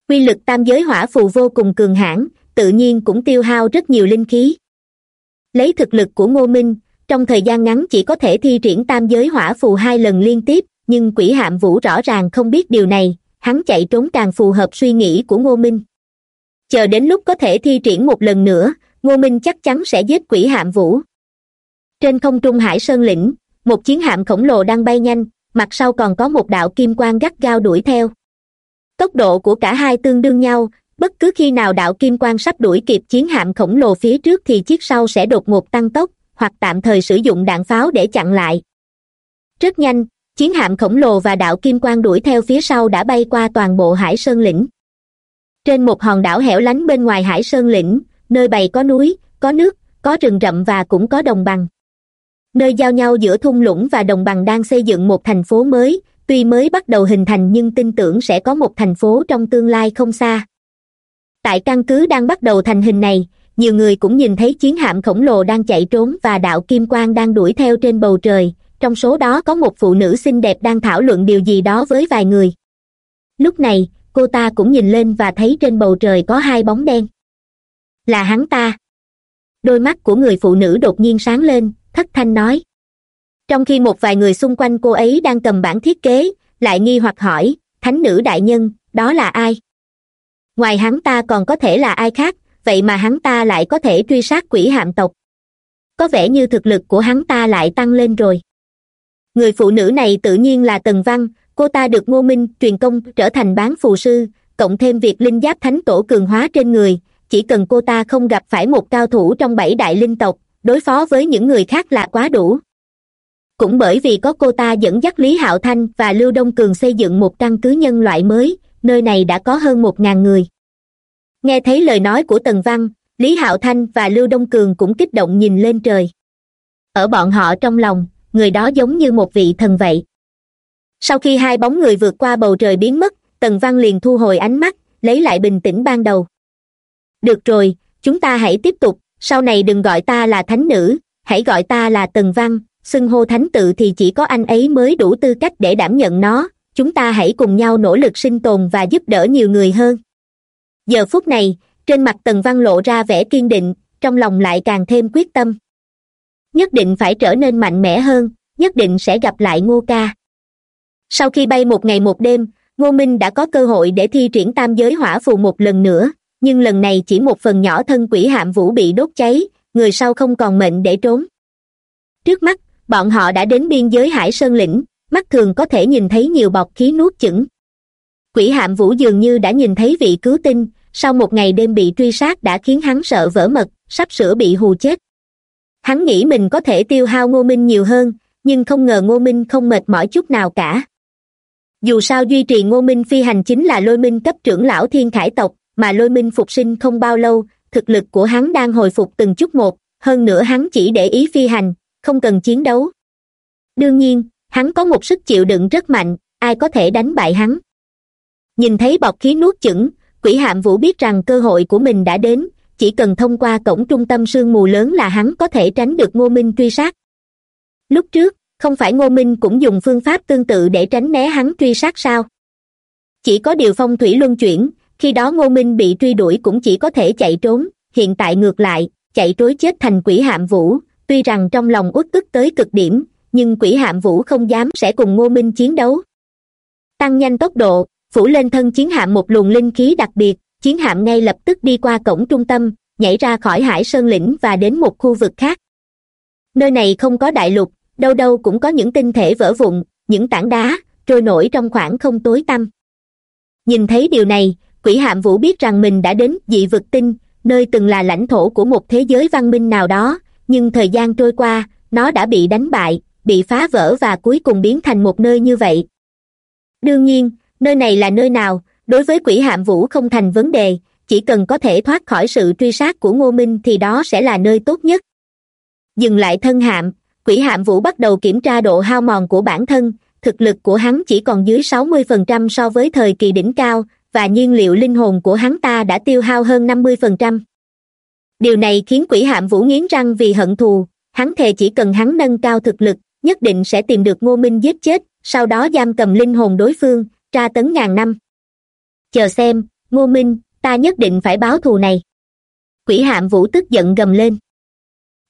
quy lực tam giới hỏa phù vô cùng cường hãn, tự nhiên cũng tiêu hao rất nhiều linh khí. Lấy thực lực của ngô minh, trong thời gian ngắn chỉ có thể thi triển tam giới hỏa phù hai lần liên tiếp, nhưng quỷ hạm vũ rõ ràng không biết điều này, hắn chạy trốn càng phù hợp suy nghĩ của ngô minh. Chờ đến lúc có thể thi triển một lần nữa, ngô minh chắc chắn sẽ giết quỷ hạm vũ. Trên không trung hải sơn lĩnh, một chiến hạm khổng lồ đang bay nhanh, mặt sau còn có một đạo kim quang gắt gao đuổi theo tốc độ của cả hai tương đương nhau, bất cứ khi nào đạo kim quan sắp đuổi kịp chiến hạm khổng lồ phía trước thì chiếc sau sẽ đột ngột tăng tốc, hoặc tạm thời sử dụng đạn pháo để chặn lại. Rất nhanh, chiến hạm khổng lồ và đạo kim quan đuổi theo phía sau đã bay qua toàn bộ hải sơn lĩnh. Trên một hòn đảo hẻo lánh bên ngoài hải sơn lĩnh, nơi bày có núi, có nước, có rừng rậm và cũng có đồng bằng. Nơi giao nhau giữa thung lũng và đồng bằng đang xây dựng một thành phố mới tuy mới bắt đầu hình thành nhưng tin tưởng sẽ có một thành phố trong tương lai không xa. Tại căn cứ đang bắt đầu thành hình này, nhiều người cũng nhìn thấy chiến hạm khổng lồ đang chạy trốn và đạo kim quang đang đuổi theo trên bầu trời. Trong số đó có một phụ nữ xinh đẹp đang thảo luận điều gì đó với vài người. Lúc này, cô ta cũng nhìn lên và thấy trên bầu trời có hai bóng đen. Là hắn ta. Đôi mắt của người phụ nữ đột nhiên sáng lên, thất thanh nói trong khi một vài người xung quanh cô ấy đang cầm bản thiết kế, lại nghi hoặc hỏi, thánh nữ đại nhân, đó là ai? Ngoài hắn ta còn có thể là ai khác, vậy mà hắn ta lại có thể truy sát quỷ hạm tộc. Có vẻ như thực lực của hắn ta lại tăng lên rồi. Người phụ nữ này tự nhiên là tần văn, cô ta được ngô minh truyền công trở thành bán phù sư, cộng thêm việc linh giáp thánh tổ cường hóa trên người, chỉ cần cô ta không gặp phải một cao thủ trong bảy đại linh tộc, đối phó với những người khác là quá đủ cũng bởi vì có cô ta dẫn dắt lý hạo thanh và lưu đông cường xây dựng một căn cứ nhân loại mới, nơi này đã có hơn một ngàn người. Nghe thấy lời nói của tần văn, lý hạo thanh và lưu đông cường cũng kích động nhìn lên trời. Ở bọn họ trong lòng, người đó giống như một vị thần vậy. Sau khi hai bóng người vượt qua bầu trời biến mất, tần văn liền thu hồi ánh mắt, lấy lại bình tĩnh ban đầu. Được rồi, chúng ta hãy tiếp tục, sau này đừng gọi ta là thánh nữ, hãy gọi ta là tần văn xưng hô thánh tự thì chỉ có anh ấy mới đủ tư cách để đảm nhận nó. Chúng ta hãy cùng nhau nỗ lực sinh tồn và giúp đỡ nhiều người hơn. Giờ phút này, trên mặt tần văn lộ ra vẻ kiên định, trong lòng lại càng thêm quyết tâm. Nhất định phải trở nên mạnh mẽ hơn, nhất định sẽ gặp lại ngô ca. Sau khi bay một ngày một đêm, ngô minh đã có cơ hội để thi triển tam giới hỏa phù một lần nữa, nhưng lần này chỉ một phần nhỏ thân quỷ hạm vũ bị đốt cháy, người sau không còn mệnh để trốn. Trước mắt bọn họ đã đến biên giới hải sơn lĩnh, mắt thường có thể nhìn thấy nhiều bọt khí nuốt chửng. Quỷ hạm vũ dường như đã nhìn thấy vị cứu tinh, sau một ngày đêm bị truy sát đã khiến hắn sợ vỡ mật, sắp sửa bị hù chết. Hắn nghĩ mình có thể tiêu hao ngô minh nhiều hơn, nhưng không ngờ ngô minh không mệt mỏi chút nào cả. Dù sao duy trì ngô minh phi hành chính là lôi minh cấp trưởng lão thiên khải tộc, mà lôi minh phục sinh không bao lâu, thực lực của hắn đang hồi phục từng chút một, hơn nữa hắn chỉ để ý phi hành không cần chiến đấu. Đương nhiên, hắn có một sức chịu đựng rất mạnh, ai có thể đánh bại hắn? Nhìn thấy bọc khí nuốt chửng, quỷ hạm vũ biết rằng cơ hội của mình đã đến, chỉ cần thông qua cổng trung tâm sương mù lớn là hắn có thể tránh được ngô minh truy sát. Lúc trước, không phải ngô minh cũng dùng phương pháp tương tự để tránh né hắn truy sát sao? Chỉ có điều phong thủy luân chuyển, khi đó ngô minh bị truy đuổi cũng chỉ có thể chạy trốn, hiện tại ngược lại, chạy trối chết thành quỷ hạm vũ tuy rằng trong lòng uất ức tới cực điểm, nhưng quỷ hạm vũ không dám sẽ cùng ngô minh chiến đấu. Tăng nhanh tốc độ, phủ lên thân chiến hạm một luồng linh khí đặc biệt, chiến hạm ngay lập tức đi qua cổng trung tâm, nhảy ra khỏi hải sơn lĩnh và đến một khu vực khác. Nơi này không có đại lục, đâu đâu cũng có những tinh thể vỡ vụn, những tảng đá, trôi nổi trong khoảng không tối tăm. Nhìn thấy điều này, quỷ hạm vũ biết rằng mình đã đến dị vực tinh, nơi từng là lãnh thổ của một thế giới văn minh nào đó nhưng thời gian trôi qua, nó đã bị đánh bại, bị phá vỡ và cuối cùng biến thành một nơi như vậy. Đương nhiên, nơi này là nơi nào, đối với quỷ hạm vũ không thành vấn đề, chỉ cần có thể thoát khỏi sự truy sát của ngô minh thì đó sẽ là nơi tốt nhất. Dừng lại thân hạm, quỷ hạm vũ bắt đầu kiểm tra độ hao mòn của bản thân, thực lực của hắn chỉ còn dưới sáu mươi phần trăm so với thời kỳ đỉnh cao, và nhiên liệu linh hồn của hắn ta đã tiêu hao hơn năm mươi phần trăm điều này khiến quỷ hạm vũ nghiến răng vì hận thù. Hắn thề chỉ cần hắn nâng cao thực lực, nhất định sẽ tìm được ngô minh giết chết, sau đó giam cầm linh hồn đối phương, tra tấn ngàn năm. Chờ xem, ngô minh, ta nhất định phải báo thù này. Quỷ hạm vũ tức giận gầm lên.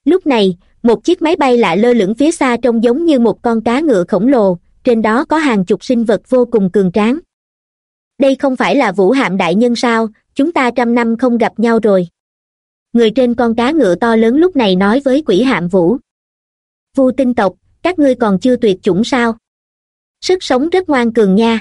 Lúc này, một chiếc máy bay lạ lơ lửng phía xa trông giống như một con cá ngựa khổng lồ, trên đó có hàng chục sinh vật vô cùng cường tráng. Đây không phải là vũ hạm đại nhân sao? Chúng ta trăm năm không gặp nhau rồi người trên con cá ngựa to lớn lúc này nói với quỷ hạm vũ. Vu tinh tộc, các ngươi còn chưa tuyệt chủng sao? Sức sống rất ngoan cường nha.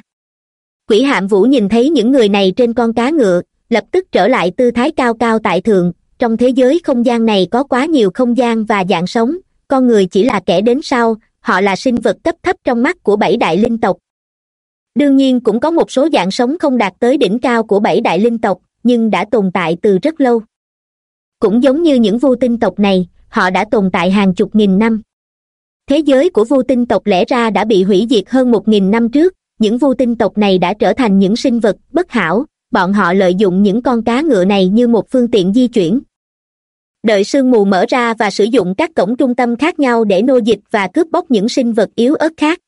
Quỷ hạm vũ nhìn thấy những người này trên con cá ngựa, lập tức trở lại tư thái cao cao tại thượng. Trong thế giới không gian này có quá nhiều không gian và dạng sống, con người chỉ là kẻ đến sau, họ là sinh vật cấp thấp trong mắt của bảy đại linh tộc. Đương nhiên cũng có một số dạng sống không đạt tới đỉnh cao của bảy đại linh tộc, nhưng đã tồn tại từ rất lâu cũng giống như những vô tinh tộc này, họ đã tồn tại hàng chục nghìn năm. Thế giới của vu tinh tộc lẽ ra đã bị hủy diệt hơn một nghìn năm trước, những vu tinh tộc này đã trở thành những sinh vật bất hảo, bọn họ lợi dụng những con cá ngựa này như một phương tiện di chuyển. Đợi sương mù mở ra và sử dụng các cổng trung tâm khác nhau để nô dịch và cướp bóc những sinh vật yếu ớt khác.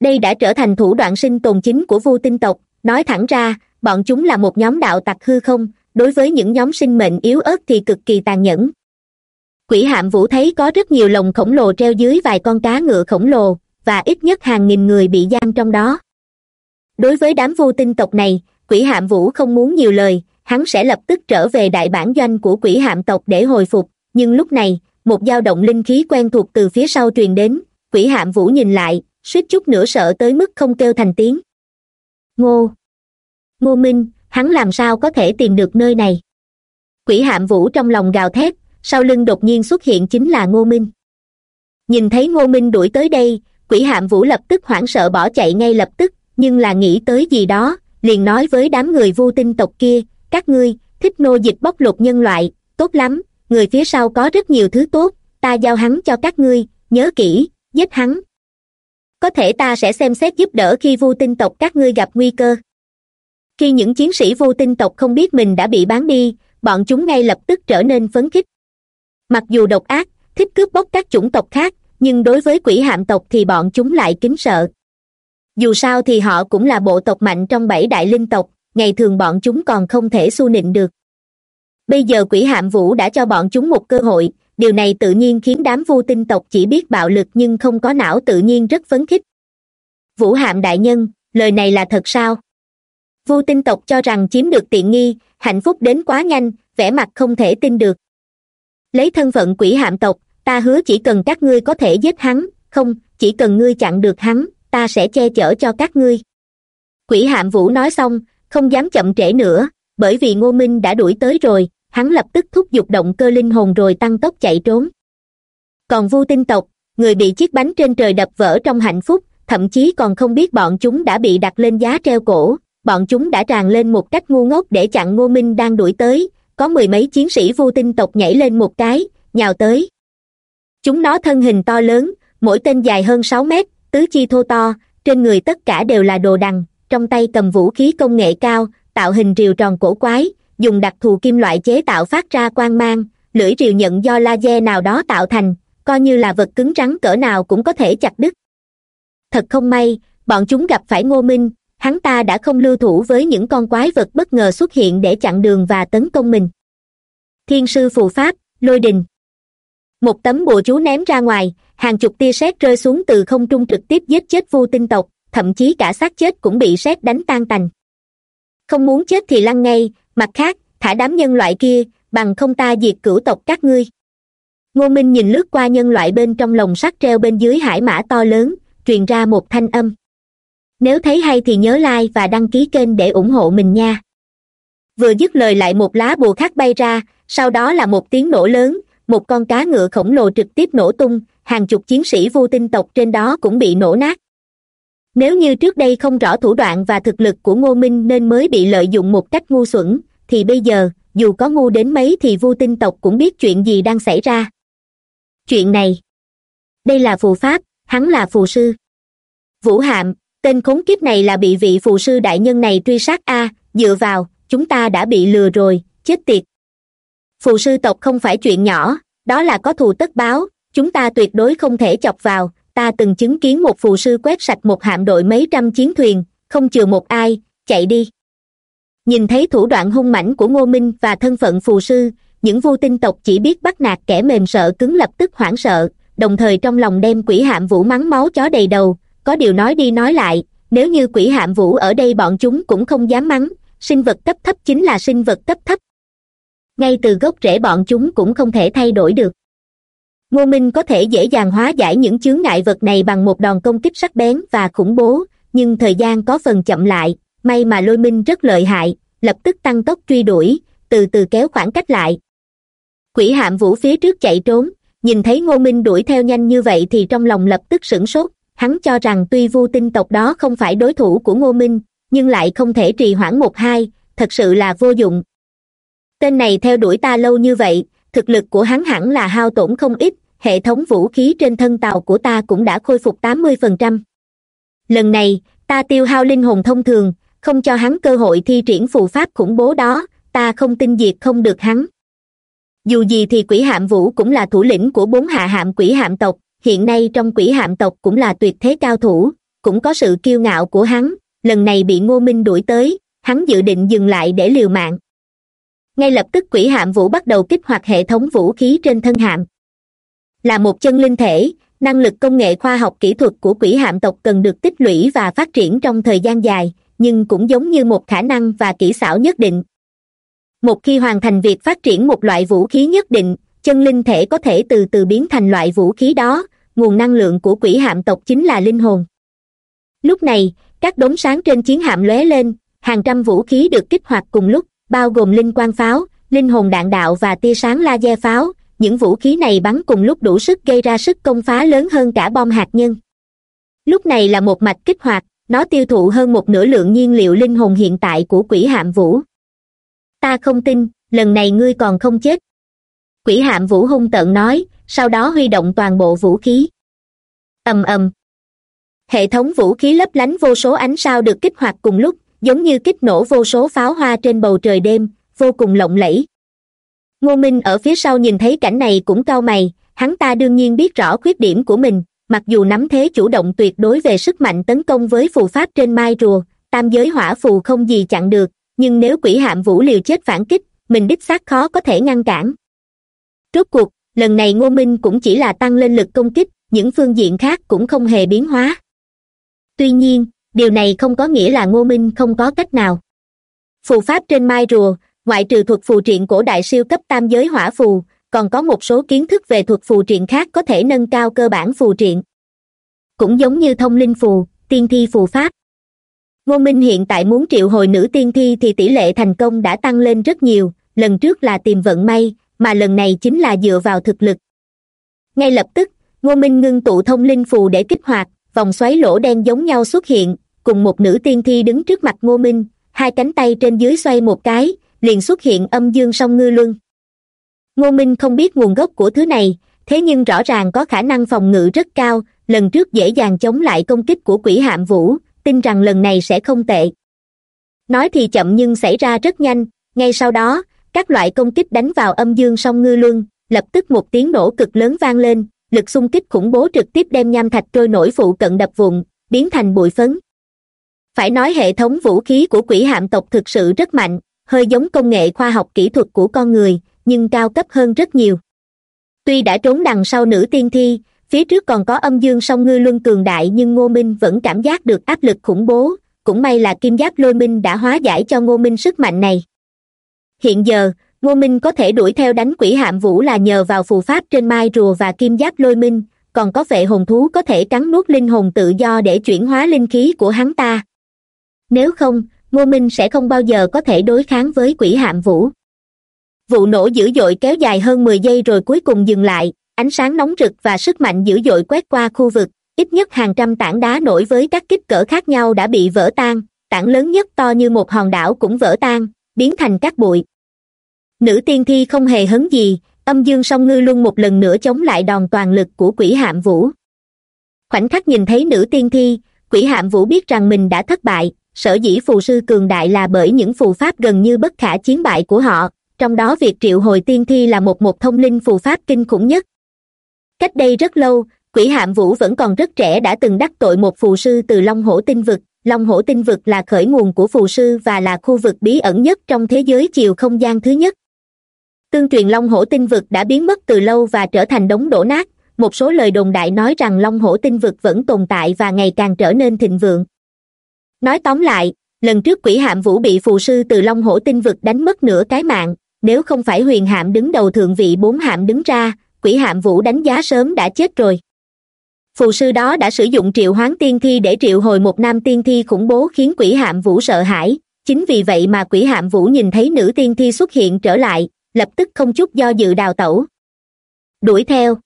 Đây đã trở thành thủ đoạn sinh tồn chính của vu tinh tộc, nói thẳng ra, bọn chúng là một nhóm đạo tặc hư không đối với những nhóm sinh mệnh yếu ớt thì cực kỳ tàn nhẫn. Quỷ hạm vũ thấy có rất nhiều lồng khổng lồ treo dưới vài con cá ngựa khổng lồ, và ít nhất hàng nghìn người bị giam trong đó. Đối với đám vô tinh tộc này, quỷ hạm vũ không muốn nhiều lời, hắn sẽ lập tức trở về đại bản doanh của quỷ hạm tộc để hồi phục, nhưng lúc này, một dao động linh khí quen thuộc từ phía sau truyền đến, quỷ hạm vũ nhìn lại, suýt chút nữa sợ tới mức không kêu thành tiếng. Ngô. Ngô minh hắn làm sao có thể tìm được nơi này? Quỷ hạm vũ trong lòng gào thét, sau lưng đột nhiên xuất hiện chính là ngô minh. Nhìn thấy ngô minh đuổi tới đây, quỷ hạm vũ lập tức hoảng sợ bỏ chạy ngay lập tức, nhưng là nghĩ tới gì đó, liền nói với đám người vô tinh tộc kia, các ngươi, thích nô dịch bóc lột nhân loại, tốt lắm, người phía sau có rất nhiều thứ tốt, ta giao hắn cho các ngươi, nhớ kỹ, giết hắn. Có thể ta sẽ xem xét giúp đỡ khi vô tinh tộc các ngươi gặp nguy cơ khi những chiến sĩ vô tinh tộc không biết mình đã bị bán đi, bọn chúng ngay lập tức trở nên phấn khích. Mặc dù độc ác, thích cướp bóc các chủng tộc khác, nhưng đối với quỷ hạm tộc thì bọn chúng lại kính sợ. Dù sao thì họ cũng là bộ tộc mạnh trong bảy đại linh tộc, ngày thường bọn chúng còn không thể xu nịnh được. Bây giờ quỷ hạm vũ đã cho bọn chúng một cơ hội, điều này tự nhiên khiến đám vu tinh tộc chỉ biết bạo lực nhưng không có não tự nhiên rất phấn khích. Vũ hạm đại nhân, lời này là thật sao? Vu tinh tộc cho rằng chiếm được tiện nghi, hạnh phúc đến quá nhanh, vẻ mặt không thể tin được. Lấy thân phận quỷ hạm tộc, ta hứa chỉ cần các ngươi có thể giết hắn, không, chỉ cần ngươi chặn được hắn, ta sẽ che chở cho các ngươi. Quỷ hạm vũ nói xong, không dám chậm trễ nữa, bởi vì ngô minh đã đuổi tới rồi, hắn lập tức thúc giục động cơ linh hồn rồi tăng tốc chạy trốn. Còn vu tinh tộc, người bị chiếc bánh trên trời đập vỡ trong hạnh phúc, thậm chí còn không biết bọn chúng đã bị đặt lên giá treo cổ bọn chúng đã tràn lên một cách ngu ngốc để chặn ngô minh đang đuổi tới. Có mười mấy chiến sĩ vô tinh tộc nhảy lên một cái, nhào tới. Chúng nó thân hình to lớn, mỗi tên dài hơn sáu mét, tứ chi thô to, trên người tất cả đều là đồ đằng. Trong tay cầm vũ khí công nghệ cao, tạo hình rìu tròn cổ quái, dùng đặc thù kim loại chế tạo phát ra quang mang. Lưỡi rìu nhận do laser nào đó tạo thành, coi như là vật cứng rắn cỡ nào cũng có thể chặt đứt. Thật không may, bọn chúng gặp phải ngô minh hắn ta đã không lưu thủ với những con quái vật bất ngờ xuất hiện để chặn đường và tấn công mình. Thiên sư phù pháp, lôi đình. Một tấm bùa chú ném ra ngoài, hàng chục tia sét rơi xuống từ không trung trực tiếp giết chết vu tinh tộc, thậm chí cả xác chết cũng bị sét đánh tan tành. Không muốn chết thì lăn ngay, mặt khác, thả đám nhân loại kia, bằng không ta diệt cửu tộc các ngươi. Ngô minh nhìn lướt qua nhân loại bên trong lồng sắt treo bên dưới hải mã to lớn, truyền ra một thanh âm nếu thấy hay thì nhớ like và đăng ký kênh để ủng hộ mình nha. Vừa dứt lời lại một lá bùa khác bay ra, sau đó là một tiếng nổ lớn, một con cá ngựa khổng lồ trực tiếp nổ tung, hàng chục chiến sĩ vô tinh tộc trên đó cũng bị nổ nát. Nếu như trước đây không rõ thủ đoạn và thực lực của ngô minh nên mới bị lợi dụng một cách ngu xuẩn, thì bây giờ, dù có ngu đến mấy thì vô tinh tộc cũng biết chuyện gì đang xảy ra. Chuyện này. Đây là phù pháp, hắn là phù sư. Vũ hạm tên khốn kiếp này là bị vị phù sư đại nhân này truy sát. A, dựa vào, chúng ta đã bị lừa rồi, chết tiệt. Phù sư tộc không phải chuyện nhỏ, đó là có thù tất báo, chúng ta tuyệt đối không thể chọc vào. Ta từng chứng kiến một phù sư quét sạch một hạm đội mấy trăm chiến thuyền, không chừa một ai, chạy đi. Nhìn thấy thủ đoạn hung mãnh của ngô minh và thân phận phù sư, những vô tinh tộc chỉ biết bắt nạt kẻ mềm sợ cứng lập tức hoảng sợ, đồng thời trong lòng đem quỷ hạm vũ mắng máu chó đầy đầu có điều nói đi nói lại, nếu như quỷ hạm vũ ở đây bọn chúng cũng không dám mắng, sinh vật cấp thấp chính là sinh vật cấp thấp. Ngay từ gốc rễ bọn chúng cũng không thể thay đổi được. Ngô minh có thể dễ dàng hóa giải những chướng ngại vật này bằng một đòn công kích sắc bén và khủng bố, nhưng thời gian có phần chậm lại, may mà lôi minh rất lợi hại, lập tức tăng tốc truy đuổi, từ từ kéo khoảng cách lại. Quỷ hạm vũ phía trước chạy trốn, nhìn thấy ngô minh đuổi theo nhanh như vậy thì trong lòng lập tức sửng sốt hắn cho rằng tuy vu tinh tộc đó không phải đối thủ của ngô minh, nhưng lại không thể trì hoãn một hai, thật sự là vô dụng. Tên này theo đuổi ta lâu như vậy, thực lực của hắn hẳn là hao tổn không ít, hệ thống vũ khí trên thân tàu của ta cũng đã khôi phục tám mươi phần trăm. Lần này, ta tiêu hao linh hồn thông thường, không cho hắn cơ hội thi triển phù pháp khủng bố đó, ta không tin diệt không được hắn. Dù gì thì quỷ hạm vũ cũng là thủ lĩnh của bốn hạ hạm quỷ hạm tộc hiện nay trong quỷ hạm tộc cũng là tuyệt thế cao thủ, cũng có sự kiêu ngạo của hắn, lần này bị ngô minh đuổi tới, hắn dự định dừng lại để liều mạng. Ngay lập tức quỷ hạm vũ bắt đầu kích hoạt hệ thống vũ khí trên thân hạm. Là một chân linh thể, năng lực công nghệ khoa học kỹ thuật của quỷ hạm tộc cần được tích lũy và phát triển trong thời gian dài, nhưng cũng giống như một khả năng và kỹ xảo nhất định. Một khi hoàn thành việc phát triển một loại vũ khí nhất định, chân linh thể có thể từ từ biến thành loại vũ khí đó nguồn năng lượng của quỷ hạm tộc chính là linh hồn. Lúc này, các đốm sáng trên chiến hạm lóe lên, hàng trăm vũ khí được kích hoạt cùng lúc, bao gồm linh quang pháo, linh hồn đạn đạo và tia sáng laser pháo. Những vũ khí này bắn cùng lúc đủ sức gây ra sức công phá lớn hơn cả bom hạt nhân. Lúc này là một mạch kích hoạt, nó tiêu thụ hơn một nửa lượng nhiên liệu linh hồn hiện tại của quỷ hạm vũ. Ta không tin, lần này ngươi còn không chết quỷ hạm vũ hung tợn nói, sau đó huy động toàn bộ vũ khí. Ầm ầm. Hệ thống vũ khí lấp lánh vô số ánh sao được kích hoạt cùng lúc, giống như kích nổ vô số pháo hoa trên bầu trời đêm, vô cùng lộng lẫy. Ngô minh ở phía sau nhìn thấy cảnh này cũng cau mày, hắn ta đương nhiên biết rõ khuyết điểm của mình, mặc dù nắm thế chủ động tuyệt đối về sức mạnh tấn công với phù pháp trên mai rùa, tam giới hỏa phù không gì chặn được, nhưng nếu quỷ hạm vũ liều chết phản kích, mình đích xác khó có thể ngăn cản rốt cuộc, lần này ngô minh cũng chỉ là tăng lên lực công kích, những phương diện khác cũng không hề biến hóa. Tuy nhiên, điều này không có nghĩa là ngô minh không có cách nào. Phù pháp trên mai rùa, ngoại trừ thuật phù triện cổ đại siêu cấp tam giới hỏa phù, còn có một số kiến thức về thuật phù triện khác có thể nâng cao cơ bản phù triện. Cũng giống như thông linh phù, tiên thi phù pháp. Ngô minh hiện tại muốn triệu hồi nữ tiên thi thì tỷ lệ thành công đã tăng lên rất nhiều, lần trước là tìm vận may mà lần này chính là dựa vào thực lực. Ngay lập tức, ngô minh ngưng tụ thông linh phù để kích hoạt, vòng xoáy lỗ đen giống nhau xuất hiện, cùng một nữ tiên thi đứng trước mặt ngô minh, hai cánh tay trên dưới xoay một cái, liền xuất hiện âm dương song ngư luân. Ngô minh không biết nguồn gốc của thứ này, thế nhưng rõ ràng có khả năng phòng ngự rất cao, lần trước dễ dàng chống lại công kích của quỷ hạm vũ, tin rằng lần này sẽ không tệ. Nói thì chậm nhưng xảy ra rất nhanh, ngay sau đó các loại công kích đánh vào âm dương song ngư luân, lập tức một tiếng nổ cực lớn vang lên, lực xung kích khủng bố trực tiếp đem nham thạch trôi nổi phụ cận đập vụn, biến thành bụi phấn. Phải nói hệ thống vũ khí của quỷ hạm tộc thực sự rất mạnh, hơi giống công nghệ khoa học kỹ thuật của con người, nhưng cao cấp hơn rất nhiều. Tuy đã trốn đằng sau nữ tiên thi, phía trước còn có âm dương song ngư luân cường đại nhưng ngô minh vẫn cảm giác được áp lực khủng bố, cũng may là kim giáp lôi minh đã hóa giải cho ngô minh sức mạnh này hiện giờ, ngô minh có thể đuổi theo đánh quỷ hạm vũ là nhờ vào phù pháp trên mai rùa và kim giáp lôi minh, còn có vệ hồn thú có thể cắn nuốt linh hồn tự do để chuyển hóa linh khí của hắn ta. Nếu không, ngô minh sẽ không bao giờ có thể đối kháng với quỷ hạm vũ. Vụ nổ dữ dội kéo dài hơn mười giây rồi cuối cùng dừng lại, ánh sáng nóng rực và sức mạnh dữ dội quét qua khu vực, ít nhất hàng trăm tảng đá nổi với các kích cỡ khác nhau đã bị vỡ tan, tảng lớn nhất to như một hòn đảo cũng vỡ tan, biến thành các bụi nữ tiên thi không hề hấn gì, âm dương song ngư luôn một lần nữa chống lại đòn toàn lực của quỷ hạm vũ. Khoảnh khắc nhìn thấy nữ tiên thi, quỷ hạm vũ biết rằng mình đã thất bại, sở dĩ phù sư cường đại là bởi những phù pháp gần như bất khả chiến bại của họ, trong đó việc triệu hồi tiên thi là một một thông linh phù pháp kinh khủng nhất. Cách đây rất lâu, quỷ hạm vũ vẫn còn rất trẻ đã từng đắc tội một phù sư từ long hổ tinh vực. Long hổ tinh vực là khởi nguồn của phù sư và là khu vực bí ẩn nhất trong thế giới chiều không gian thứ nhất tương truyền long hổ tinh vực đã biến mất từ lâu và trở thành đống đổ nát. Một số lời đồn đại nói rằng long hổ tinh vực vẫn tồn tại và ngày càng trở nên thịnh vượng. Nói tóm lại, lần trước quỷ hạm vũ bị phù sư từ long hổ tinh vực đánh mất nửa cái mạng, nếu không phải huyền hạm đứng đầu thượng vị bốn hạm đứng ra, quỷ hạm vũ đánh giá sớm đã chết rồi. Phù sư đó đã sử dụng triệu hoán tiên thi để triệu hồi một nam tiên thi khủng bố khiến quỷ hạm vũ sợ hãi. Chính vì vậy mà quỷ hạm vũ nhìn thấy nữ tiên thi xuất hiện trở lại lập tức không chút do dự đào tẩu. Đuổi theo.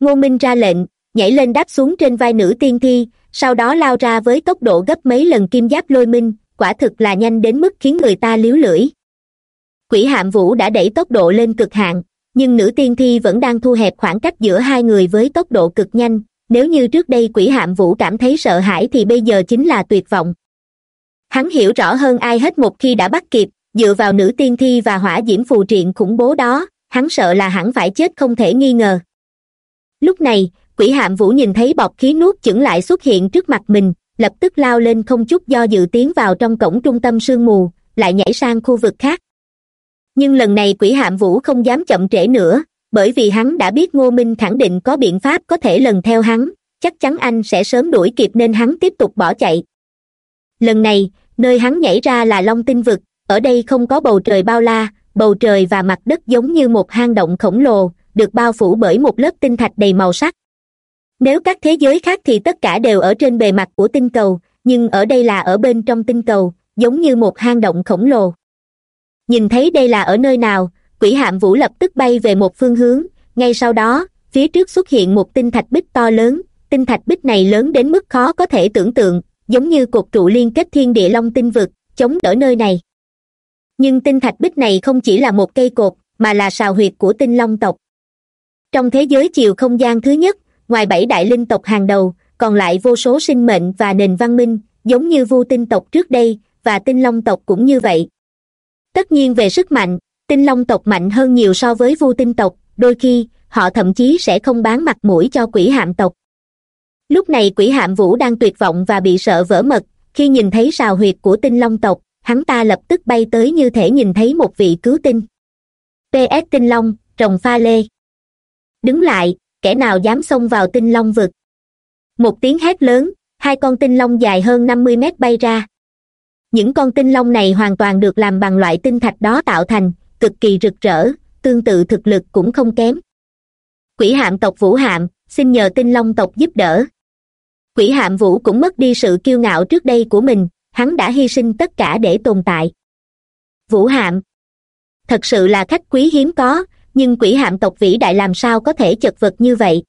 Ngô minh ra lệnh, nhảy lên đáp xuống trên vai nữ tiên thi, sau đó lao ra với tốc độ gấp mấy lần kim giáp lôi minh, quả thực là nhanh đến mức khiến người ta liếu lưỡi. Quỷ hạm vũ đã đẩy tốc độ lên cực hạn, nhưng nữ tiên thi vẫn đang thu hẹp khoảng cách giữa hai người với tốc độ cực nhanh, nếu như trước đây quỷ hạm vũ cảm thấy sợ hãi thì bây giờ chính là tuyệt vọng. Hắn hiểu rõ hơn ai hết một khi đã bắt kịp dựa vào nữ tiên thi và hỏa diễm phù triện khủng bố đó, hắn sợ là hẳn phải chết không thể nghi ngờ. Lúc này, quỷ hạm vũ nhìn thấy bọc khí nuốt chửng lại xuất hiện trước mặt mình, lập tức lao lên không chút do dự tiến vào trong cổng trung tâm sương mù, lại nhảy sang khu vực khác. Nhưng lần này quỷ hạm vũ không dám chậm trễ nữa, bởi vì hắn đã biết ngô minh khẳng định có biện pháp có thể lần theo hắn, chắc chắn anh sẽ sớm đuổi kịp nên hắn tiếp tục bỏ chạy. Lần này, nơi hắn nhảy ra là long tinh vực ở đây không có bầu trời bao la, bầu trời và mặt đất giống như một hang động khổng lồ, được bao phủ bởi một lớp tinh thạch đầy màu sắc. Nếu các thế giới khác thì tất cả đều ở trên bề mặt của tinh cầu, nhưng ở đây là ở bên trong tinh cầu, giống như một hang động khổng lồ. Nhìn thấy đây là ở nơi nào, quỷ hạm vũ lập tức bay về một phương hướng, ngay sau đó, phía trước xuất hiện một tinh thạch bích to lớn, tinh thạch bích này lớn đến mức khó có thể tưởng tượng, giống như cột trụ liên kết thiên địa long tinh vực, chống đỡ nơi này nhưng tinh thạch bích này không chỉ là một cây cột, mà là sào huyệt của tinh long tộc. Trong thế giới chiều không gian thứ nhất, ngoài bảy đại linh tộc hàng đầu, còn lại vô số sinh mệnh và nền văn minh, giống như vu tinh tộc trước đây, và tinh long tộc cũng như vậy. Tất nhiên về sức mạnh, tinh long tộc mạnh hơn nhiều so với vu tinh tộc, đôi khi, họ thậm chí sẽ không bán mặt mũi cho quỷ hạm tộc. Lúc này quỷ hạm vũ đang tuyệt vọng và bị sợ vỡ mật, khi nhìn thấy sào huyệt của tinh long tộc hắn ta lập tức bay tới như thể nhìn thấy một vị cứu tinh. Ps tinh long trồng pha lê. Đứng lại, kẻ nào dám xông vào tinh long vực? Một tiếng hét lớn, hai con tinh long dài hơn năm mươi mét bay ra. Những con tinh long này hoàn toàn được làm bằng loại tinh thạch đó tạo thành, cực kỳ rực rỡ, tương tự thực lực cũng không kém. Quỷ hạm tộc vũ hạm, xin nhờ tinh long tộc giúp đỡ. Quỷ hạm vũ cũng mất đi sự kiêu ngạo trước đây của mình hắn đã hy sinh tất cả để tồn tại. Vũ hạm. Thật sự là khách quý hiếm có, nhưng quỷ hạm tộc vĩ đại làm sao có thể chật vật như vậy?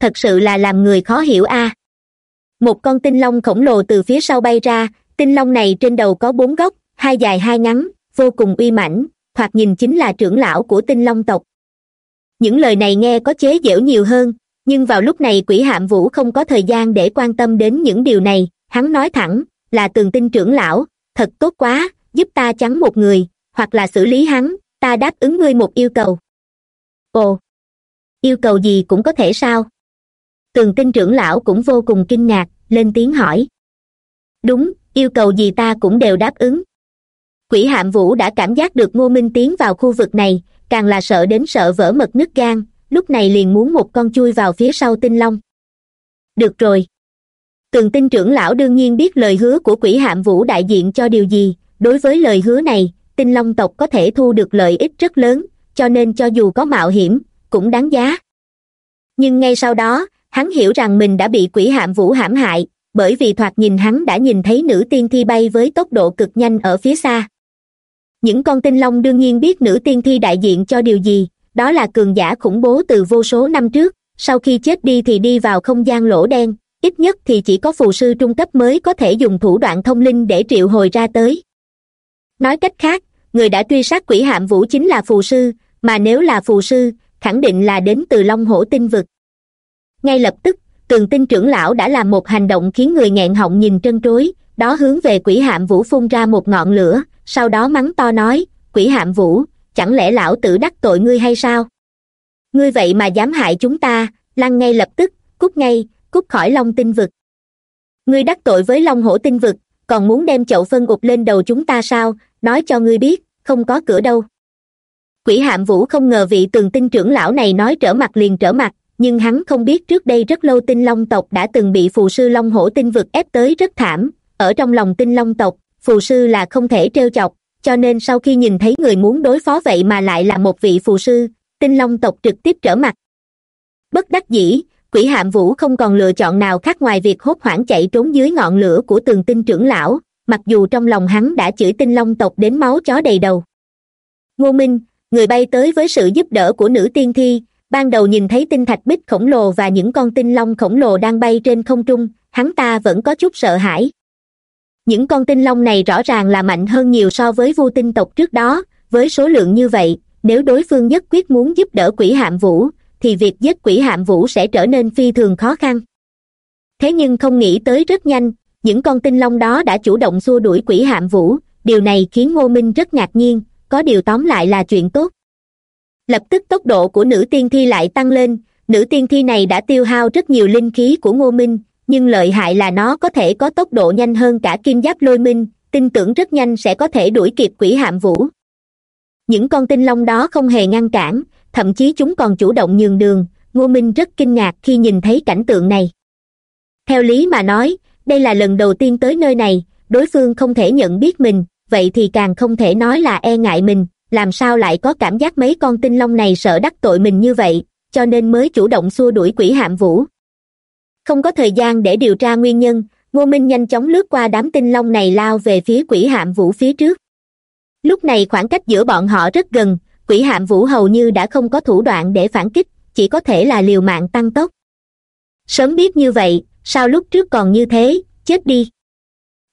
Thật sự là làm người khó hiểu a. Một con tinh long khổng lồ từ phía sau bay ra, tinh long này trên đầu có bốn góc, hai dài hai ngắn, vô cùng uy mãnh hoặc nhìn chính là trưởng lão của tinh long tộc. Những lời này nghe có chế giễu nhiều hơn, nhưng vào lúc này quỷ hạm vũ không có thời gian để quan tâm đến những điều này, hắn nói thẳng là tường tinh trưởng lão, thật tốt quá, giúp ta chắn một người, hoặc là xử lý hắn, ta đáp ứng ngươi một yêu cầu. Ồ, yêu cầu gì cũng có thể sao? Tường tinh trưởng lão cũng vô cùng kinh ngạc, lên tiếng hỏi. Đúng, yêu cầu gì ta cũng đều đáp ứng. Quỷ hạm vũ đã cảm giác được ngô minh tiến vào khu vực này, càng là sợ đến sợ vỡ mật nứt gan, lúc này liền muốn một con chui vào phía sau tinh long. Được rồi tường tinh trưởng lão đương nhiên biết lời hứa của quỷ hạm vũ đại diện cho điều gì. Đối với lời hứa này, tinh long tộc có thể thu được lợi ích rất lớn, cho nên cho dù có mạo hiểm, cũng đáng giá. Nhưng ngay sau đó, hắn hiểu rằng mình đã bị quỷ hạm vũ hãm hại, bởi vì thoạt nhìn hắn đã nhìn thấy nữ tiên thi bay với tốc độ cực nhanh ở phía xa. Những con tinh long đương nhiên biết nữ tiên thi đại diện cho điều gì, đó là cường giả khủng bố từ vô số năm trước, sau khi chết đi thì đi vào không gian lỗ đen ít nhất thì chỉ có phù sư trung cấp mới có thể dùng thủ đoạn thông linh để triệu hồi ra tới. Nói cách khác, người đã truy sát quỷ hạm vũ chính là phù sư, mà nếu là phù sư, khẳng định là đến từ long hổ tinh vực. Ngay lập tức, tường tinh trưởng lão đã làm một hành động khiến người nghẹn họng nhìn trân trối, đó hướng về quỷ hạm vũ phun ra một ngọn lửa, sau đó mắng to nói, quỷ hạm vũ, chẳng lẽ lão tử đắc tội ngươi hay sao? Ngươi vậy mà dám hại chúng ta lăn ngay lập tức, cút ngay cút khỏi long tinh vực. Ngươi đắc tội với long hổ tinh vực, còn muốn đem chậu phân ụp lên đầu chúng ta sao? Nói cho ngươi biết, không có cửa đâu. Quỷ hạm vũ không ngờ vị tường tinh trưởng lão này nói trở mặt liền trở mặt, nhưng hắn không biết trước đây rất lâu tinh long tộc đã từng bị phù sư long hổ tinh vực ép tới rất thảm. Ở trong lòng tinh long tộc, phù sư là không thể trêu chọc, cho nên sau khi nhìn thấy người muốn đối phó vậy mà lại là một vị phù sư, tinh long tộc trực tiếp trở mặt. Bất đắc dĩ quỷ hạm vũ không còn lựa chọn nào khác ngoài việc hốt hoảng chạy trốn dưới ngọn lửa của tường tinh trưởng lão, mặc dù trong lòng hắn đã chửi tinh long tộc đến máu chó đầy đầu. Ngô minh, người bay tới với sự giúp đỡ của nữ tiên thi, ban đầu nhìn thấy tinh thạch bích khổng lồ và những con tinh long khổng lồ đang bay trên không trung, hắn ta vẫn có chút sợ hãi. Những con tinh long này rõ ràng là mạnh hơn nhiều so với vu tinh tộc trước đó, với số lượng như vậy, nếu đối phương nhất quyết muốn giúp đỡ quỷ hạm vũ thì việc giết quỷ hạm vũ sẽ trở nên phi thường khó khăn. Thế nhưng không nghĩ tới rất nhanh, những con tinh long đó đã chủ động xua đuổi quỷ hạm vũ, điều này khiến ngô minh rất ngạc nhiên, có điều tóm lại là chuyện tốt. Lập tức tốc độ của nữ tiên thi lại tăng lên, nữ tiên thi này đã tiêu hao rất nhiều linh khí của ngô minh, nhưng lợi hại là nó có thể có tốc độ nhanh hơn cả kim giáp lôi minh, tin tưởng rất nhanh sẽ có thể đuổi kịp quỷ hạm vũ. Những con tinh long đó không hề ngăn cản thậm chí chúng còn chủ động nhường đường. Ngô minh rất kinh ngạc khi nhìn thấy cảnh tượng này. Theo lý mà nói, đây là lần đầu tiên tới nơi này, đối phương không thể nhận biết mình, vậy thì càng không thể nói là e ngại mình, làm sao lại có cảm giác mấy con tinh long này sợ đắc tội mình như vậy, cho nên mới chủ động xua đuổi quỷ hạm vũ. Không có thời gian để điều tra nguyên nhân, ngô minh nhanh chóng lướt qua đám tinh long này lao về phía quỷ hạm vũ phía trước. Lúc này khoảng cách giữa bọn họ rất gần quỷ hạm vũ hầu như đã không có thủ đoạn để phản kích, chỉ có thể là liều mạng tăng tốc. Sớm biết như vậy, sao lúc trước còn như thế, chết đi.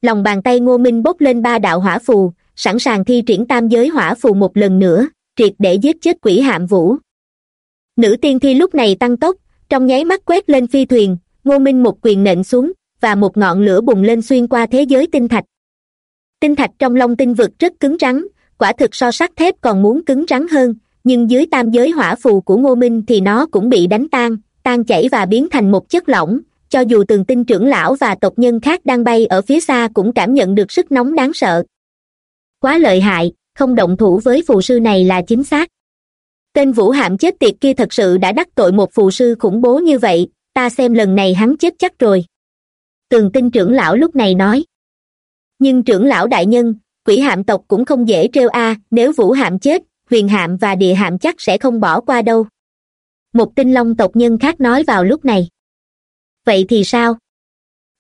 Lòng bàn tay ngô minh bốc lên ba đạo hỏa phù, sẵn sàng thi triển tam giới hỏa phù một lần nữa, triệt để giết chết quỷ hạm vũ. Nữ tiên thi lúc này tăng tốc, trong nháy mắt quét lên phi thuyền, ngô minh một quyền nện xuống, và một ngọn lửa bùng lên xuyên qua thế giới tinh thạch. Tinh thạch trong long tinh vực rất cứng rắn quả thực so sắt thép còn muốn cứng rắn hơn, nhưng dưới tam giới hỏa phù của ngô minh thì nó cũng bị đánh tan tan chảy và biến thành một chất lỏng. Cho dù tường tinh trưởng lão và tộc nhân khác đang bay ở phía xa cũng cảm nhận được sức nóng đáng sợ. Quá lợi hại, không động thủ với phù sư này là chính xác. Tên vũ hạm chết tiệt kia thật sự đã đắc tội một phù sư khủng bố như vậy, ta xem lần này hắn chết chắc rồi. Tường tinh trưởng lão lúc này nói. Nhưng trưởng lão đại nhân quỷ hạm tộc cũng không dễ trêu a, nếu vũ hạm chết, huyền hạm và địa hạm chắc sẽ không bỏ qua đâu. Một tinh long tộc nhân khác nói vào lúc này. Vậy thì sao?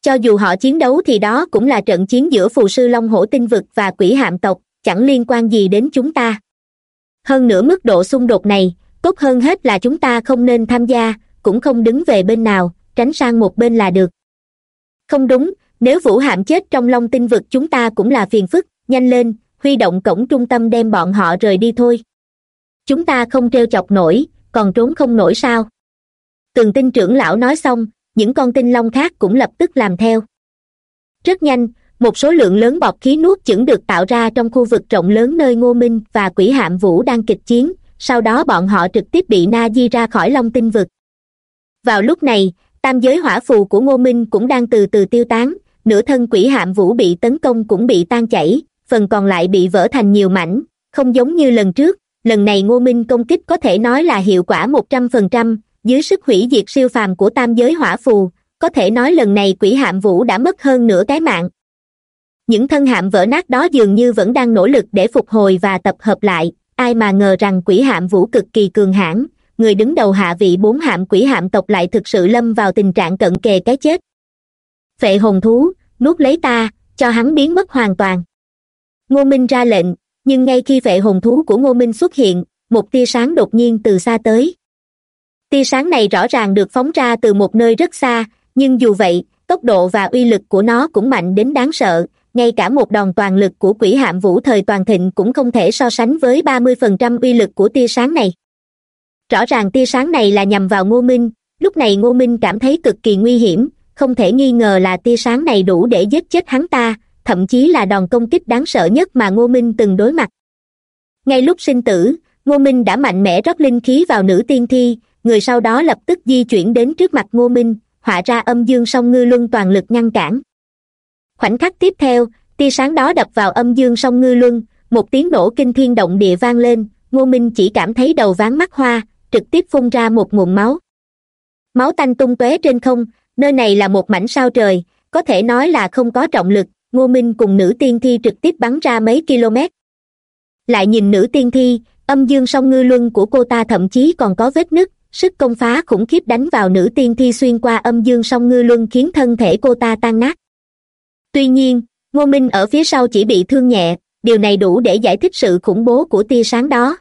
Cho dù họ chiến đấu thì đó cũng là trận chiến giữa phù sư long hổ tinh vực và quỷ hạm tộc, chẳng liên quan gì đến chúng ta. Hơn nữa mức độ xung đột này, tốt hơn hết là chúng ta không nên tham gia, cũng không đứng về bên nào, tránh sang một bên là được. Không đúng, nếu vũ hạm chết trong long tinh vực chúng ta cũng là phiền phức nhanh lên, huy động cổng trung tâm đem bọn họ rời đi thôi. Chúng ta không trêu chọc nổi, còn trốn không nổi sao? Tường tinh trưởng lão nói xong, những con tinh long khác cũng lập tức làm theo. Rất nhanh, một số lượng lớn bọt khí nuốt chửng được tạo ra trong khu vực rộng lớn nơi ngô minh và quỷ hạm vũ đang kịch chiến, sau đó bọn họ trực tiếp bị na di ra khỏi long tinh vực. Vào lúc này, tam giới hỏa phù của ngô minh cũng đang từ từ tiêu tán, nửa thân quỷ hạm vũ bị tấn công cũng bị tan chảy phần còn lại bị vỡ thành nhiều mảnh, không giống như lần trước. Lần này ngô minh công kích có thể nói là hiệu quả một trăm phần trăm, dưới sức hủy diệt siêu phàm của tam giới hỏa phù, có thể nói lần này quỷ hạm vũ đã mất hơn nửa cái mạng. Những thân hạm vỡ nát đó dường như vẫn đang nỗ lực để phục hồi và tập hợp lại, ai mà ngờ rằng quỷ hạm vũ cực kỳ cường hãn, người đứng đầu hạ vị bốn hạm quỷ hạm tộc lại thực sự lâm vào tình trạng cận kề cái chết. Phệ hồn thú, nuốt lấy ta, cho hắn biến mất hoàn toàn ngô minh ra lệnh, nhưng ngay khi vệ hồn thú của ngô minh xuất hiện, một tia sáng đột nhiên từ xa tới. Tia sáng này rõ ràng được phóng ra từ một nơi rất xa, nhưng dù vậy, tốc độ và uy lực của nó cũng mạnh đến đáng sợ, ngay cả một đòn toàn lực của quỷ hạm vũ thời toàn thịnh cũng không thể so sánh với ba mươi phần trăm uy lực của tia sáng này. Rõ ràng tia sáng này là nhằm vào ngô minh, lúc này ngô minh cảm thấy cực kỳ nguy hiểm, không thể nghi ngờ là tia sáng này đủ để giết chết hắn ta thậm chí là đòn công kích đáng sợ nhất mà ngô minh từng đối mặt. Ngay lúc sinh tử, ngô minh đã mạnh mẽ rót linh khí vào nữ tiên thi, người sau đó lập tức di chuyển đến trước mặt ngô minh, họa ra âm dương song ngư luân toàn lực ngăn cản. Khoảnh khắc tiếp theo, tia sáng đó đập vào âm dương song ngư luân, một tiếng nổ kinh thiên động địa vang lên, ngô minh chỉ cảm thấy đầu ván mắt hoa, trực tiếp phun ra một nguồn máu. Máu tanh tung tóe trên không, nơi này là một mảnh sao trời, có thể nói là không có trọng lực ngô minh cùng nữ tiên thi trực tiếp bắn ra mấy km. Lại nhìn nữ tiên thi, âm dương song ngư luân của cô ta thậm chí còn có vết nứt, sức công phá khủng khiếp đánh vào nữ tiên thi xuyên qua âm dương song ngư luân khiến thân thể cô ta tan nát. Tuy nhiên, ngô minh ở phía sau chỉ bị thương nhẹ, điều này đủ để giải thích sự khủng bố của tia sáng đó.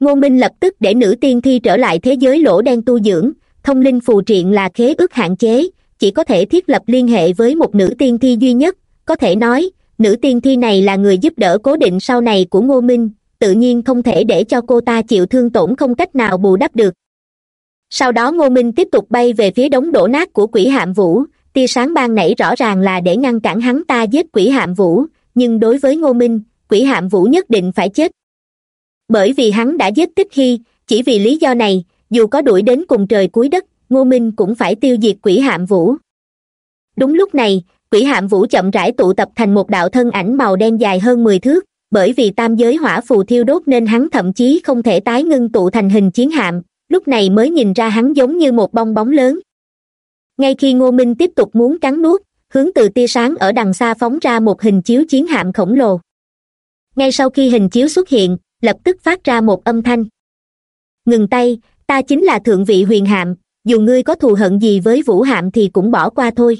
Ngô minh lập tức để nữ tiên thi trở lại thế giới lỗ đen tu dưỡng, thông linh phù triện là khế ước hạn chế, chỉ có thể thiết lập liên hệ với một nữ tiên thi duy nhất có thể nói, nữ tiên thi này là người giúp đỡ cố định sau này của ngô minh, tự nhiên không thể để cho cô ta chịu thương tổn không cách nào bù đắp được. Sau đó ngô minh tiếp tục bay về phía đống đổ nát của quỷ hạm vũ, tia sáng ban nảy rõ ràng là để ngăn cản hắn ta giết quỷ hạm vũ, nhưng đối với ngô minh, quỷ hạm vũ nhất định phải chết. Bởi vì hắn đã giết tích hy, chỉ vì lý do này, dù có đuổi đến cùng trời cuối đất, ngô minh cũng phải tiêu diệt quỷ hạm vũ. Đúng lúc này quỷ hạm vũ chậm rãi tụ tập thành một đạo thân ảnh màu đen dài hơn mười thước. Bởi vì tam giới hỏa phù thiêu đốt nên hắn thậm chí không thể tái ngưng tụ thành hình chiến hạm, lúc này mới nhìn ra hắn giống như một bong bóng lớn. Ngay khi ngô minh tiếp tục muốn cắn nuốt, hướng từ tia sáng ở đằng xa phóng ra một hình chiếu chiến hạm khổng lồ. Ngay sau khi hình chiếu xuất hiện, lập tức phát ra một âm thanh. Ngừng tay, ta chính là thượng vị huyền hạm, dù ngươi có thù hận gì với vũ hạm thì cũng bỏ qua thôi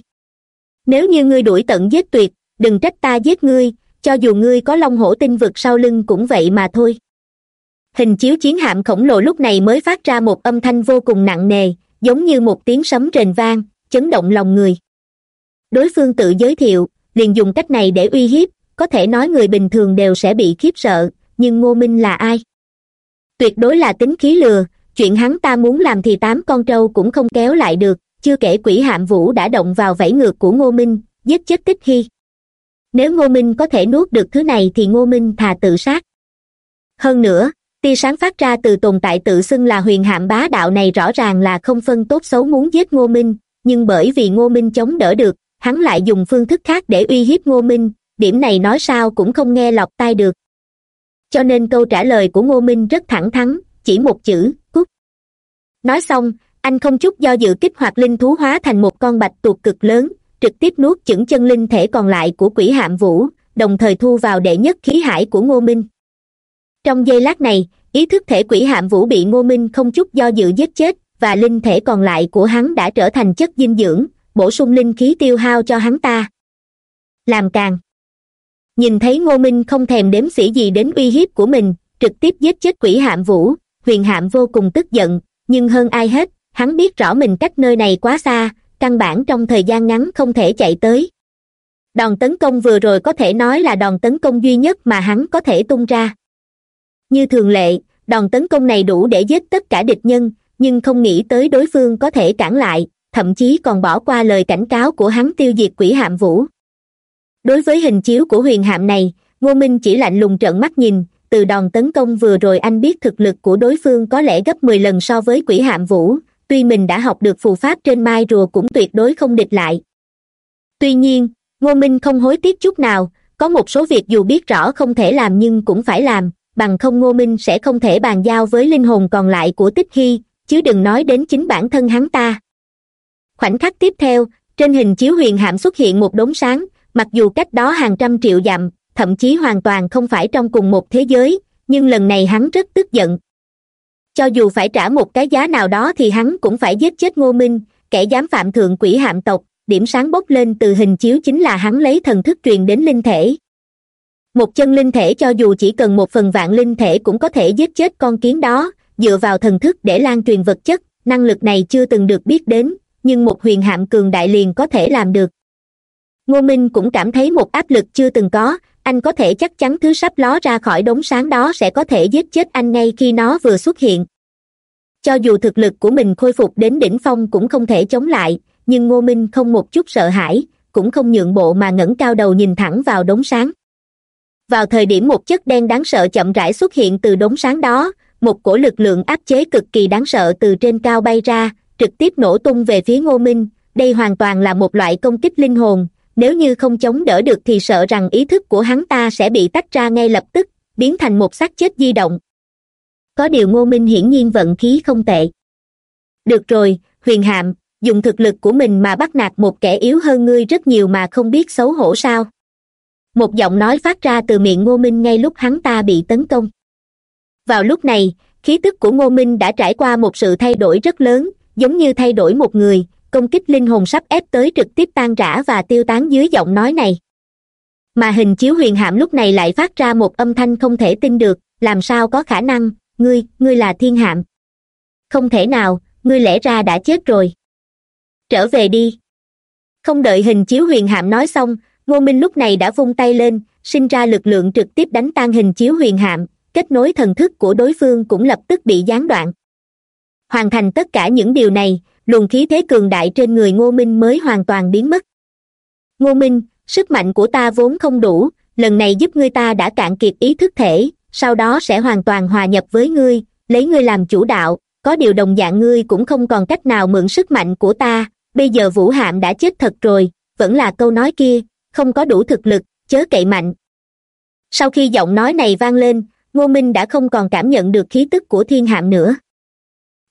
nếu như ngươi đuổi tận giết tuyệt, đừng trách ta giết ngươi, cho dù ngươi có long hổ tinh vực sau lưng cũng vậy mà thôi. Hình chiếu chiến hạm khổng lồ lúc này mới phát ra một âm thanh vô cùng nặng nề, giống như một tiếng sấm rền vang, chấn động lòng người. Đối phương tự giới thiệu, liền dùng cách này để uy hiếp, có thể nói người bình thường đều sẽ bị khiếp sợ, nhưng ngô minh là ai? Tuyệt đối là tính khí lừa, chuyện hắn ta muốn làm thì tám con trâu cũng không kéo lại được chưa kể quỷ hạm vũ đã động vào vẫy ngược của ngô minh, giết chết tích hy. Nếu ngô minh có thể nuốt được thứ này thì ngô minh thà tự sát. Hơn nữa, tia sáng phát ra từ tồn tại tự xưng là huyền hạm bá đạo này rõ ràng là không phân tốt xấu muốn giết ngô minh, nhưng bởi vì ngô minh chống đỡ được, hắn lại dùng phương thức khác để uy hiếp ngô minh, điểm này nói sao cũng không nghe lọc tai được. Cho nên câu trả lời của ngô minh rất thẳng thắn, chỉ một chữ, cút. Nói xong anh không chút do dự kích hoạt linh thú hóa thành một con bạch tuộc cực lớn, trực tiếp nuốt chửng chân linh thể còn lại của quỷ hạm vũ, đồng thời thu vào đệ nhất khí hải của ngô minh. Trong giây lát này, ý thức thể quỷ hạm vũ bị ngô minh không chút do dự giết chết, và linh thể còn lại của hắn đã trở thành chất dinh dưỡng, bổ sung linh khí tiêu hao cho hắn ta. Làm càng. Nhìn thấy ngô minh không thèm đếm xỉ gì đến uy hiếp của mình, trực tiếp giết chết quỷ hạm vũ, huyền hạm vô cùng tức giận, nhưng hơn ai hết hắn biết rõ mình cách nơi này quá xa, căn bản trong thời gian ngắn không thể chạy tới. Đòn tấn công vừa rồi có thể nói là đòn tấn công duy nhất mà hắn có thể tung ra. Như thường lệ, đòn tấn công này đủ để giết tất cả địch nhân, nhưng không nghĩ tới đối phương có thể cản lại, thậm chí còn bỏ qua lời cảnh cáo của hắn tiêu diệt quỷ hạm vũ. Đối với hình chiếu của huyền hạm này, ngô minh chỉ lạnh lùng trợn mắt nhìn, từ đòn tấn công vừa rồi anh biết thực lực của đối phương có lẽ gấp mười lần so với quỷ hạm vũ tuy mình đã học được phù pháp trên mai rùa cũng tuyệt đối không địch lại. Tuy nhiên, ngô minh không hối tiếc chút nào, có một số việc dù biết rõ không thể làm nhưng cũng phải làm, bằng không ngô minh sẽ không thể bàn giao với linh hồn còn lại của tích hy, chứ đừng nói đến chính bản thân hắn ta. Khoảnh khắc tiếp theo, trên hình chiếu huyền hạm xuất hiện một đốm sáng, mặc dù cách đó hàng trăm triệu dặm, thậm chí hoàn toàn không phải trong cùng một thế giới, nhưng lần này hắn rất tức giận cho dù phải trả một cái giá nào đó thì hắn cũng phải giết chết ngô minh, kẻ dám phạm thượng quỷ hạm tộc. Điểm sáng bốc lên từ hình chiếu chính là hắn lấy thần thức truyền đến linh thể. Một chân linh thể cho dù chỉ cần một phần vạn linh thể cũng có thể giết chết con kiến đó. Dựa vào thần thức để lan truyền vật chất, năng lực này chưa từng được biết đến, nhưng một huyền hạm cường đại liền có thể làm được. Ngô minh cũng cảm thấy một áp lực chưa từng có anh có thể chắc chắn thứ sắp ló ra khỏi đống sáng đó sẽ có thể giết chết anh ngay khi nó vừa xuất hiện. Cho dù thực lực của mình khôi phục đến đỉnh phong cũng không thể chống lại, nhưng ngô minh không một chút sợ hãi, cũng không nhượng bộ mà ngẩng cao đầu nhìn thẳng vào đống sáng. Vào thời điểm một chất đen đáng sợ chậm rãi xuất hiện từ đống sáng đó, một cổ lực lượng áp chế cực kỳ đáng sợ từ trên cao bay ra, trực tiếp nổ tung về phía ngô minh, đây hoàn toàn là một loại công kích linh hồn nếu như không chống đỡ được thì sợ rằng ý thức của hắn ta sẽ bị tách ra ngay lập tức, biến thành một xác chết di động. Có điều ngô minh hiển nhiên vận khí không tệ. Được rồi, huyền hạm dùng thực lực của mình mà bắt nạt một kẻ yếu hơn ngươi rất nhiều mà không biết xấu hổ sao? Một giọng nói phát ra từ miệng ngô minh ngay lúc hắn ta bị tấn công. Vào lúc này, khí tức của ngô minh đã trải qua một sự thay đổi rất lớn, giống như thay đổi một người công kích linh hồn sắp ép tới trực tiếp tan rã và tiêu tán dưới giọng nói này. Mà hình chiếu huyền hạm lúc này lại phát ra một âm thanh không thể tin được, làm sao có khả năng, ngươi ngươi là thiên hạm. Không thể nào, ngươi lẽ ra đã chết rồi. Trở về đi. Không đợi hình chiếu huyền hạm nói xong, ngô minh lúc này đã vung tay lên, sinh ra lực lượng trực tiếp đánh tan hình chiếu huyền hạm, kết nối thần thức của đối phương cũng lập tức bị gián đoạn. Hoàn thành tất cả những điều này luồng khí thế cường đại trên người ngô minh mới hoàn toàn biến mất. Ngô minh, sức mạnh của ta vốn không đủ, lần này giúp ngươi ta đã cạn kiệt ý thức thể, sau đó sẽ hoàn toàn hòa nhập với ngươi, lấy ngươi làm chủ đạo, có điều đồng dạng ngươi cũng không còn cách nào mượn sức mạnh của ta, bây giờ vũ hạm đã chết thật rồi, vẫn là câu nói kia, không có đủ thực lực, chớ cậy mạnh. Sau khi giọng nói này vang lên, ngô minh đã không còn cảm nhận được khí tức của thiên hạm nữa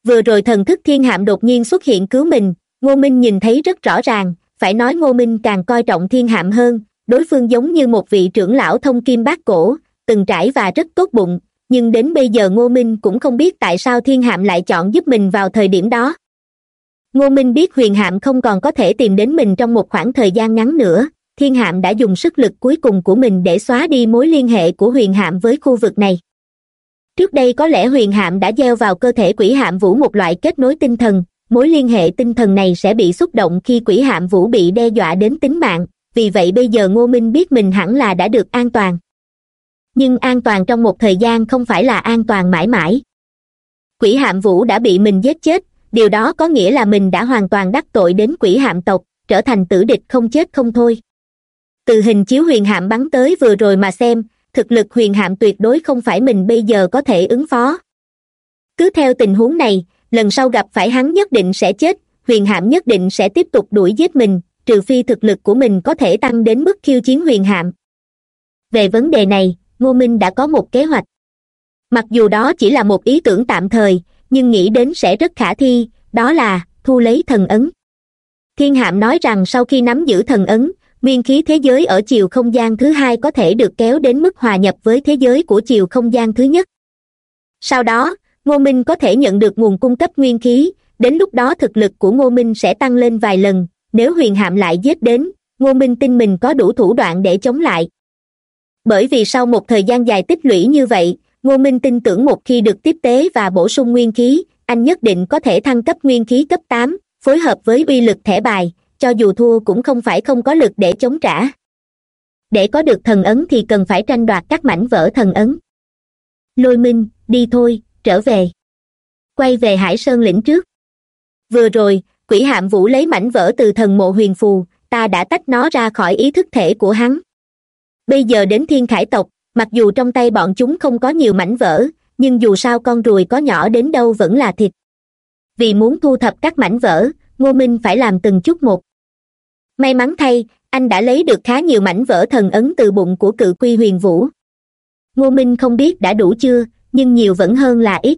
vừa rồi thần thức thiên hạm đột nhiên xuất hiện cứu mình, ngô minh nhìn thấy rất rõ ràng, phải nói ngô minh càng coi trọng thiên hạm hơn, đối phương giống như một vị trưởng lão thông kim bát cổ, từng trải và rất tốt bụng, nhưng đến bây giờ ngô minh cũng không biết tại sao thiên hạm lại chọn giúp mình vào thời điểm đó. Ngô minh biết huyền hạm không còn có thể tìm đến mình trong một khoảng thời gian ngắn nữa, thiên hạm đã dùng sức lực cuối cùng của mình để xóa đi mối liên hệ của huyền hạm với khu vực này trước đây có lẽ huyền hạm đã gieo vào cơ thể quỷ hạm vũ một loại kết nối tinh thần, mối liên hệ tinh thần này sẽ bị xúc động khi quỷ hạm vũ bị đe dọa đến tính mạng, vì vậy bây giờ ngô minh biết mình hẳn là đã được an toàn. Nhưng an toàn trong một thời gian không phải là an toàn mãi mãi. Quỷ hạm vũ đã bị mình giết chết, điều đó có nghĩa là mình đã hoàn toàn đắc tội đến quỷ hạm tộc, trở thành tử địch không chết không thôi. Từ hình chiếu huyền hạm bắn tới vừa rồi mà xem thực lực huyền hạm tuyệt đối không phải mình bây giờ có thể ứng phó. Cứ theo tình huống này, lần sau gặp phải hắn nhất định sẽ chết, huyền hạm nhất định sẽ tiếp tục đuổi giết mình, trừ phi thực lực của mình có thể tăng đến mức khiêu chiến huyền hạm. Về vấn đề này, ngô minh đã có một kế hoạch. Mặc dù đó chỉ là một ý tưởng tạm thời, nhưng nghĩ đến sẽ rất khả thi, đó là thu lấy thần ấn. Thiên hạm nói rằng sau khi nắm giữ thần ấn nguyên khí thế giới ở chiều không gian thứ hai có thể được kéo đến mức hòa nhập với thế giới của chiều không gian thứ nhất. Sau đó, ngô minh có thể nhận được nguồn cung cấp nguyên khí, đến lúc đó thực lực của ngô minh sẽ tăng lên vài lần, nếu huyền hạm lại giết đến, ngô minh tin mình có đủ thủ đoạn để chống lại. Bởi vì sau một thời gian dài tích lũy như vậy, ngô minh tin tưởng một khi được tiếp tế và bổ sung nguyên khí, anh nhất định có thể thăng cấp nguyên khí cấp tám, phối hợp với uy lực thẻ bài cho dù thua cũng không phải không có lực để chống trả. Để có được thần ấn thì cần phải tranh đoạt các mảnh vỡ thần ấn. Lôi minh, đi thôi, trở về. Quay về hải sơn lĩnh trước. Vừa rồi, quỷ hạm vũ lấy mảnh vỡ từ thần mộ huyền phù, ta đã tách nó ra khỏi ý thức thể của hắn. Bây giờ đến thiên khải tộc, mặc dù trong tay bọn chúng không có nhiều mảnh vỡ, nhưng dù sao con ruồi có nhỏ đến đâu vẫn là thịt. Vì muốn thu thập các mảnh vỡ, ngô minh phải làm từng chút một may mắn thay, anh đã lấy được khá nhiều mảnh vỡ thần ấn từ bụng của cự quy huyền vũ. Ngô minh không biết đã đủ chưa, nhưng nhiều vẫn hơn là ít.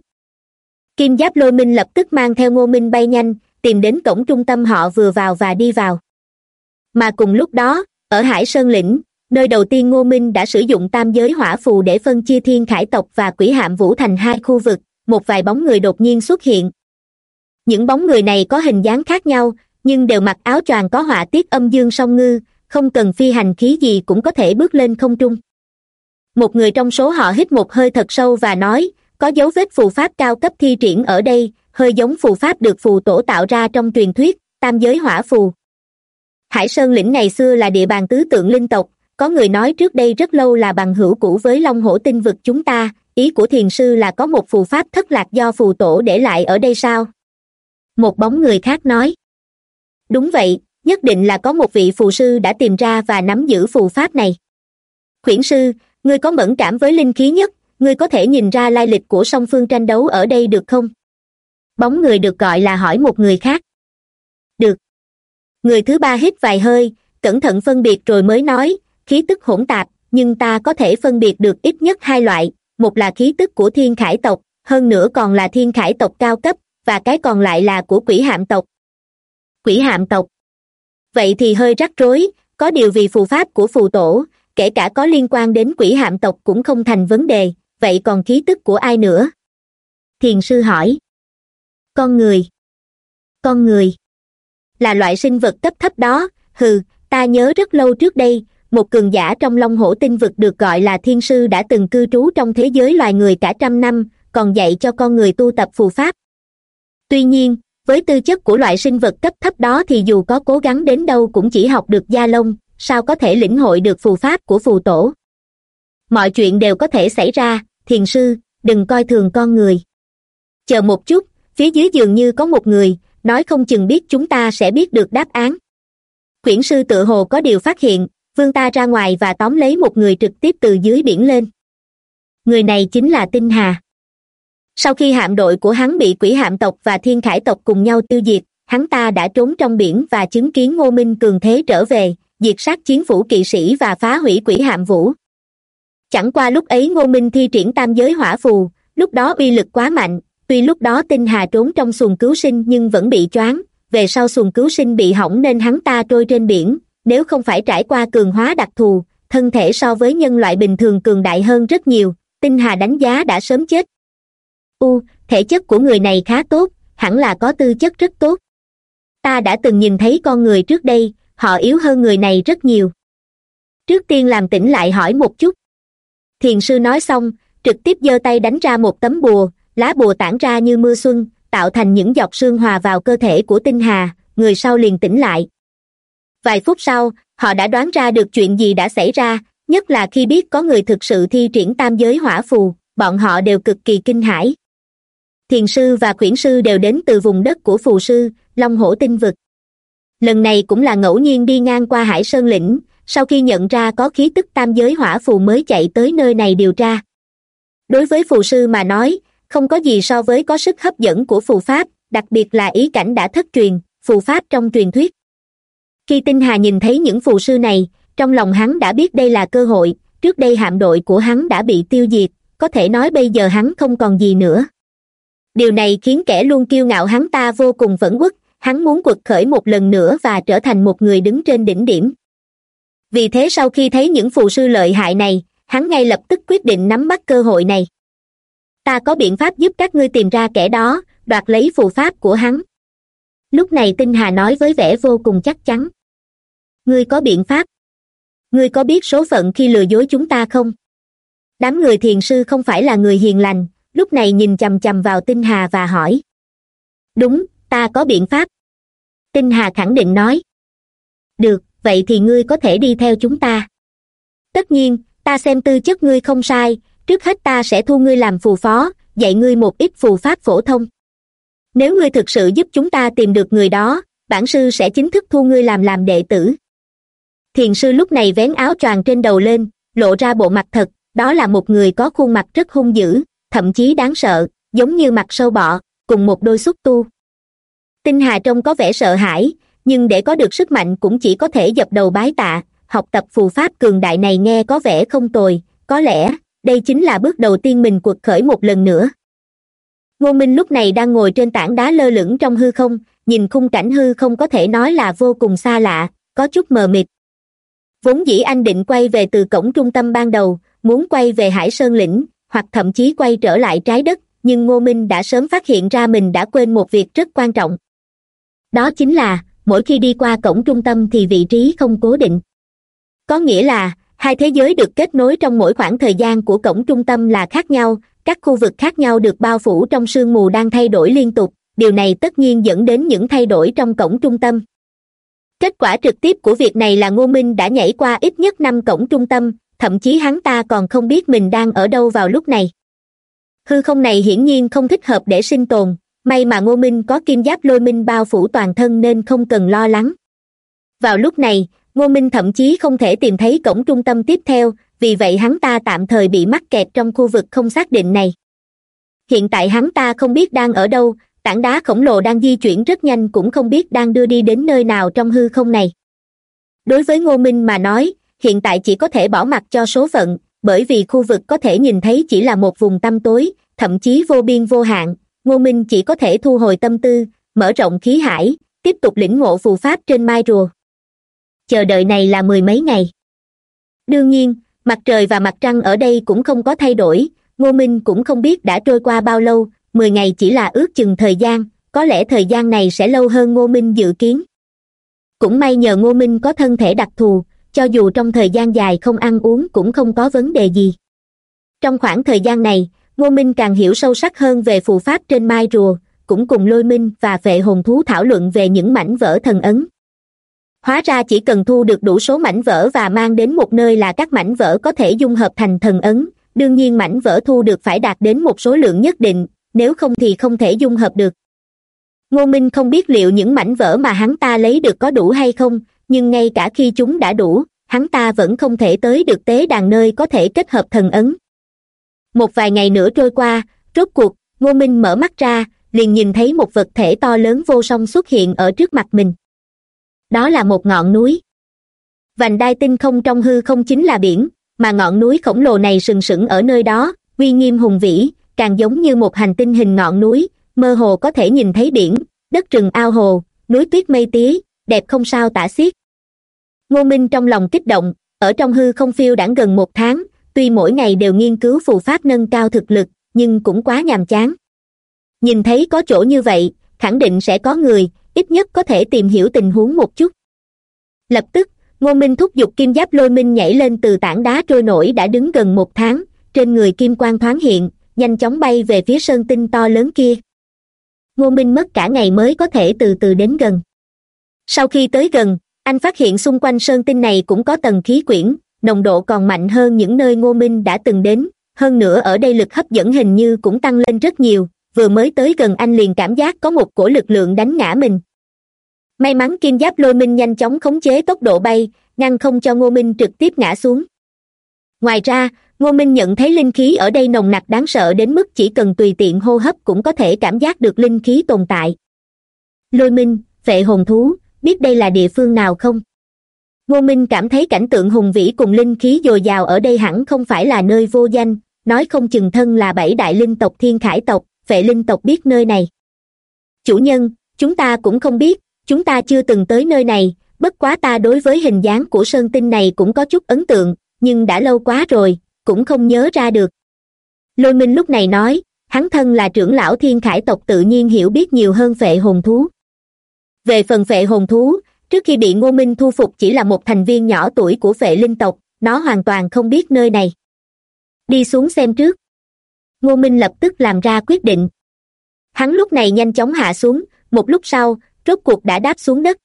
Kim giáp lôi minh lập tức mang theo ngô minh bay nhanh, tìm đến cổng trung tâm họ vừa vào và đi vào. Mà cùng lúc đó, ở hải sơn lĩnh, nơi đầu tiên ngô minh đã sử dụng tam giới hỏa phù để phân chia thiên khải tộc và quỷ hạm vũ thành hai khu vực, một vài bóng người đột nhiên xuất hiện. Những bóng người này có hình dáng khác nhau nhưng đều mặc áo choàng có họa tiết âm dương song ngư, không cần phi hành khí gì cũng có thể bước lên không trung. Một người trong số họ hít một hơi thật sâu và nói, có dấu vết phù pháp cao cấp thi triển ở đây, hơi giống phù pháp được phù tổ tạo ra trong truyền thuyết, tam giới hỏa phù. Hải sơn lĩnh ngày xưa là địa bàn tứ tượng linh tộc, có người nói trước đây rất lâu là bằng hữu cũ với long hổ tinh vực chúng ta, ý của thiền sư là có một phù pháp thất lạc do phù tổ để lại ở đây sao? Một bóng người khác nói đúng vậy, nhất định là có một vị phù sư đã tìm ra và nắm giữ phù pháp này. Khuyển sư, ngươi có mẫn cảm với linh khí nhất, ngươi có thể nhìn ra lai lịch của song phương tranh đấu ở đây được không? Bóng người được gọi là hỏi một người khác. Được. Người thứ ba hít vài hơi, cẩn thận phân biệt rồi mới nói, khí tức hỗn tạp, nhưng ta có thể phân biệt được ít nhất hai loại, một là khí tức của thiên khải tộc, hơn nữa còn là thiên khải tộc cao cấp, và cái còn lại là của quỷ hạm tộc quỷ hạm tộc. Vậy thì hơi rắc rối, có điều vì phù pháp của phù tổ, kể cả có liên quan đến quỷ hạm tộc cũng không thành vấn đề, vậy còn khí tức của ai nữa? Thiền sư hỏi. Con người. Con người. Là loại sinh vật cấp thấp đó, hừ, ta nhớ rất lâu trước đây, một cường giả trong long hổ tinh vực được gọi là thiên sư đã từng cư trú trong thế giới loài người cả trăm năm, còn dạy cho con người tu tập phù pháp. Tuy nhiên với tư chất của loại sinh vật cấp thấp đó thì dù có cố gắng đến đâu cũng chỉ học được gia lông sao có thể lĩnh hội được phù pháp của phù tổ? Mọi chuyện đều có thể xảy ra, thiền sư, đừng coi thường con người. Chờ một chút, phía dưới dường như có một người, nói không chừng biết chúng ta sẽ biết được đáp án. Quyển sư tự hồ có điều phát hiện, vương ta ra ngoài và tóm lấy một người trực tiếp từ dưới biển lên. Người này chính là tinh hà sau khi hạm đội của hắn bị quỷ hạm tộc và thiên khải tộc cùng nhau tiêu diệt, hắn ta đã trốn trong biển và chứng kiến ngô minh cường thế trở về, diệt sát chiến phủ kỵ sĩ và phá hủy quỷ hạm vũ. Chẳng qua lúc ấy ngô minh thi triển tam giới hỏa phù, lúc đó uy lực quá mạnh, tuy lúc đó tinh hà trốn trong xuồng cứu sinh nhưng vẫn bị choáng, về sau xuồng cứu sinh bị hỏng nên hắn ta trôi trên biển, nếu không phải trải qua cường hóa đặc thù, thân thể so với nhân loại bình thường cường đại hơn rất nhiều, tinh hà đánh giá đã sớm chết u, thể chất của người này khá tốt, hẳn là có tư chất rất tốt. Ta đã từng nhìn thấy con người trước đây, họ yếu hơn người này rất nhiều. Trước tiên làm tỉnh lại hỏi một chút. Thiền sư nói xong, trực tiếp giơ tay đánh ra một tấm bùa, lá bùa tản ra như mưa xuân, tạo thành những giọt sương hòa vào cơ thể của tinh hà, người sau liền tỉnh lại. Vài phút sau, họ đã đoán ra được chuyện gì đã xảy ra, nhất là khi biết có người thực sự thi triển tam giới hỏa phù, bọn họ đều cực kỳ kinh hãi thiền sư và khuyển sư đều đến từ vùng đất của phù sư, long hổ tinh vực. Lần này cũng là ngẫu nhiên đi ngang qua hải sơn lĩnh, sau khi nhận ra có khí tức tam giới hỏa phù mới chạy tới nơi này điều tra. Đối với phù sư mà nói, không có gì so với có sức hấp dẫn của phù pháp, đặc biệt là ý cảnh đã thất truyền, phù pháp trong truyền thuyết. Khi tinh hà nhìn thấy những phù sư này, trong lòng hắn đã biết đây là cơ hội, trước đây hạm đội của hắn đã bị tiêu diệt, có thể nói bây giờ hắn không còn gì nữa điều này khiến kẻ luôn kiêu ngạo hắn ta vô cùng vẫn quất hắn muốn quật khởi một lần nữa và trở thành một người đứng trên đỉnh điểm. Vì thế sau khi thấy những phù sư lợi hại này, hắn ngay lập tức quyết định nắm bắt cơ hội này. Ta có biện pháp giúp các ngươi tìm ra kẻ đó, đoạt lấy phù pháp của hắn. Lúc này tinh hà nói với vẻ vô cùng chắc chắn. Ngươi có biện pháp. Ngươi có biết số phận khi lừa dối chúng ta không? Đám người thiền sư không phải là người hiền lành lúc này nhìn chằm chằm vào tinh hà và hỏi. Đúng, ta có biện pháp. Tinh hà khẳng định nói. Được, vậy thì ngươi có thể đi theo chúng ta. Tất nhiên, ta xem tư chất ngươi không sai, trước hết ta sẽ thu ngươi làm phù phó, dạy ngươi một ít phù pháp phổ thông. Nếu ngươi thực sự giúp chúng ta tìm được người đó, bản sư sẽ chính thức thu ngươi làm làm đệ tử. Thiền sư lúc này vén áo choàng trên đầu lên, lộ ra bộ mặt thật, đó là một người có khuôn mặt rất hung dữ thậm chí đáng sợ, giống như mặt sâu bọ, cùng một đôi xúc tu. Tinh hà trông có vẻ sợ hãi, nhưng để có được sức mạnh cũng chỉ có thể dập đầu bái tạ, học tập phù pháp cường đại này nghe có vẻ không tồi, có lẽ, đây chính là bước đầu tiên mình cuộc khởi một lần nữa. Ngô minh lúc này đang ngồi trên tảng đá lơ lửng trong hư không, nhìn khung cảnh hư không có thể nói là vô cùng xa lạ, có chút mờ mịt. Vốn dĩ anh định quay về từ cổng trung tâm ban đầu, muốn quay về hải sơn lĩnh hoặc thậm chí quay trở lại trái đất, nhưng ngô minh đã sớm phát hiện ra mình đã quên một việc rất quan trọng. Đó chính là, mỗi khi đi qua cổng trung tâm thì vị trí không cố định. Có nghĩa là, hai thế giới được kết nối trong mỗi khoảng thời gian của cổng trung tâm là khác nhau, các khu vực khác nhau được bao phủ trong sương mù đang thay đổi liên tục, điều này tất nhiên dẫn đến những thay đổi trong cổng trung tâm. Kết quả trực tiếp của việc này là ngô minh đã nhảy qua ít nhất năm cổng trung tâm thậm chí hắn ta còn không biết mình đang ở đâu vào lúc này. Hư không này hiển nhiên không thích hợp để sinh tồn, may mà ngô minh có kim giáp lôi minh bao phủ toàn thân nên không cần lo lắng. Vào lúc này, ngô minh thậm chí không thể tìm thấy cổng trung tâm tiếp theo, vì vậy hắn ta tạm thời bị mắc kẹt trong khu vực không xác định này. Hiện tại hắn ta không biết đang ở đâu, tảng đá khổng lồ đang di chuyển rất nhanh cũng không biết đang đưa đi đến nơi nào trong hư không này. Đối với ngô minh mà nói hiện tại chỉ có thể bỏ mặt cho số phận, bởi vì khu vực có thể nhìn thấy chỉ là một vùng tăm tối, thậm chí vô biên vô hạn. Ngô minh chỉ có thể thu hồi tâm tư, mở rộng khí hải, tiếp tục lĩnh ngộ phù pháp trên mai rùa. Chờ đợi này là mười mấy ngày. Đương nhiên, mặt trời và mặt trăng ở đây cũng không có thay đổi, ngô minh cũng không biết đã trôi qua bao lâu, mười ngày chỉ là ước chừng thời gian, có lẽ thời gian này sẽ lâu hơn ngô minh dự kiến. Cũng may nhờ ngô minh có thân thể đặc thù cho dù trong thời gian dài không ăn uống cũng không có vấn đề gì. Trong khoảng thời gian này ngô minh càng hiểu sâu sắc hơn về phù pháp trên mai rùa, cũng cùng lôi minh và vệ hồn thú thảo luận về những mảnh vỡ thần ấn. Hóa ra chỉ cần thu được đủ số mảnh vỡ và mang đến một nơi là các mảnh vỡ có thể dung hợp thành thần ấn, đương nhiên mảnh vỡ thu được phải đạt đến một số lượng nhất định, nếu không thì không thể dung hợp được. Ngô minh không biết liệu những mảnh vỡ mà hắn ta lấy được có đủ hay không nhưng ngay cả khi chúng đã đủ, hắn ta vẫn không thể tới được tế đàn nơi có thể kết hợp thần ấn. Một vài ngày nữa trôi qua, rốt cuộc, ngô minh mở mắt ra, liền nhìn thấy một vật thể to lớn vô song xuất hiện ở trước mặt mình. Đó là một ngọn núi. Vành đai tinh không trong hư không chính là biển, mà ngọn núi khổng lồ này sừng sững ở nơi đó, uy nghiêm hùng vĩ, càng giống như một hành tinh hình ngọn núi, mơ hồ có thể nhìn thấy biển, đất rừng ao hồ, núi tuyết mây tía, đẹp không sao tả xiết ngô minh trong lòng kích động, ở trong hư không phiêu đãng gần một tháng, tuy mỗi ngày đều nghiên cứu phù pháp nâng cao thực lực, nhưng cũng quá nhàm chán. Nhìn thấy có chỗ như vậy, khẳng định sẽ có người, ít nhất có thể tìm hiểu tình huống một chút. Lập tức, ngô minh thúc giục kim giáp lôi minh nhảy lên từ tảng đá trôi nổi đã đứng gần một tháng, trên người kim quang thoáng hiện, nhanh chóng bay về phía sơn tinh to lớn kia. Ngô minh mất cả ngày mới có thể từ từ đến gần. Sau khi tới gần anh phát hiện xung quanh sơn tinh này cũng có tầng khí quyển, nồng độ còn mạnh hơn những nơi ngô minh đã từng đến. Hơn nữa ở đây lực hấp dẫn hình như cũng tăng lên rất nhiều, vừa mới tới gần anh liền cảm giác có một cổ lực lượng đánh ngã mình. May mắn kim giáp lôi minh nhanh chóng khống chế tốc độ bay, ngăn không cho ngô minh trực tiếp ngã xuống. Ngoài ra, ngô minh nhận thấy linh khí ở đây nồng nặc đáng sợ đến mức chỉ cần tùy tiện hô hấp cũng có thể cảm giác được linh khí tồn tại. Lôi minh, vệ hồn thú biết đây là địa phương nào không? Ngô minh cảm thấy cảnh tượng hùng vĩ cùng linh khí dồi dào ở đây hẳn không phải là nơi vô danh, nói không chừng thân là bảy đại linh tộc thiên khải tộc, vệ linh tộc biết nơi này. Chủ nhân, chúng ta cũng không biết, chúng ta chưa từng tới nơi này, bất quá ta đối với hình dáng của sơn tinh này cũng có chút ấn tượng, nhưng đã lâu quá rồi, cũng không nhớ ra được. Lôi minh lúc này nói, hắn thân là trưởng lão thiên khải tộc tự nhiên hiểu biết nhiều hơn phệ hồn thú về phần phệ hồn thú, trước khi bị ngô minh thu phục chỉ là một thành viên nhỏ tuổi của phệ linh tộc, nó hoàn toàn không biết nơi này. Đi xuống xem trước. Ngô minh lập tức làm ra quyết định. Hắn lúc này nhanh chóng hạ xuống, một lúc sau, rốt cuộc đã đáp xuống đất.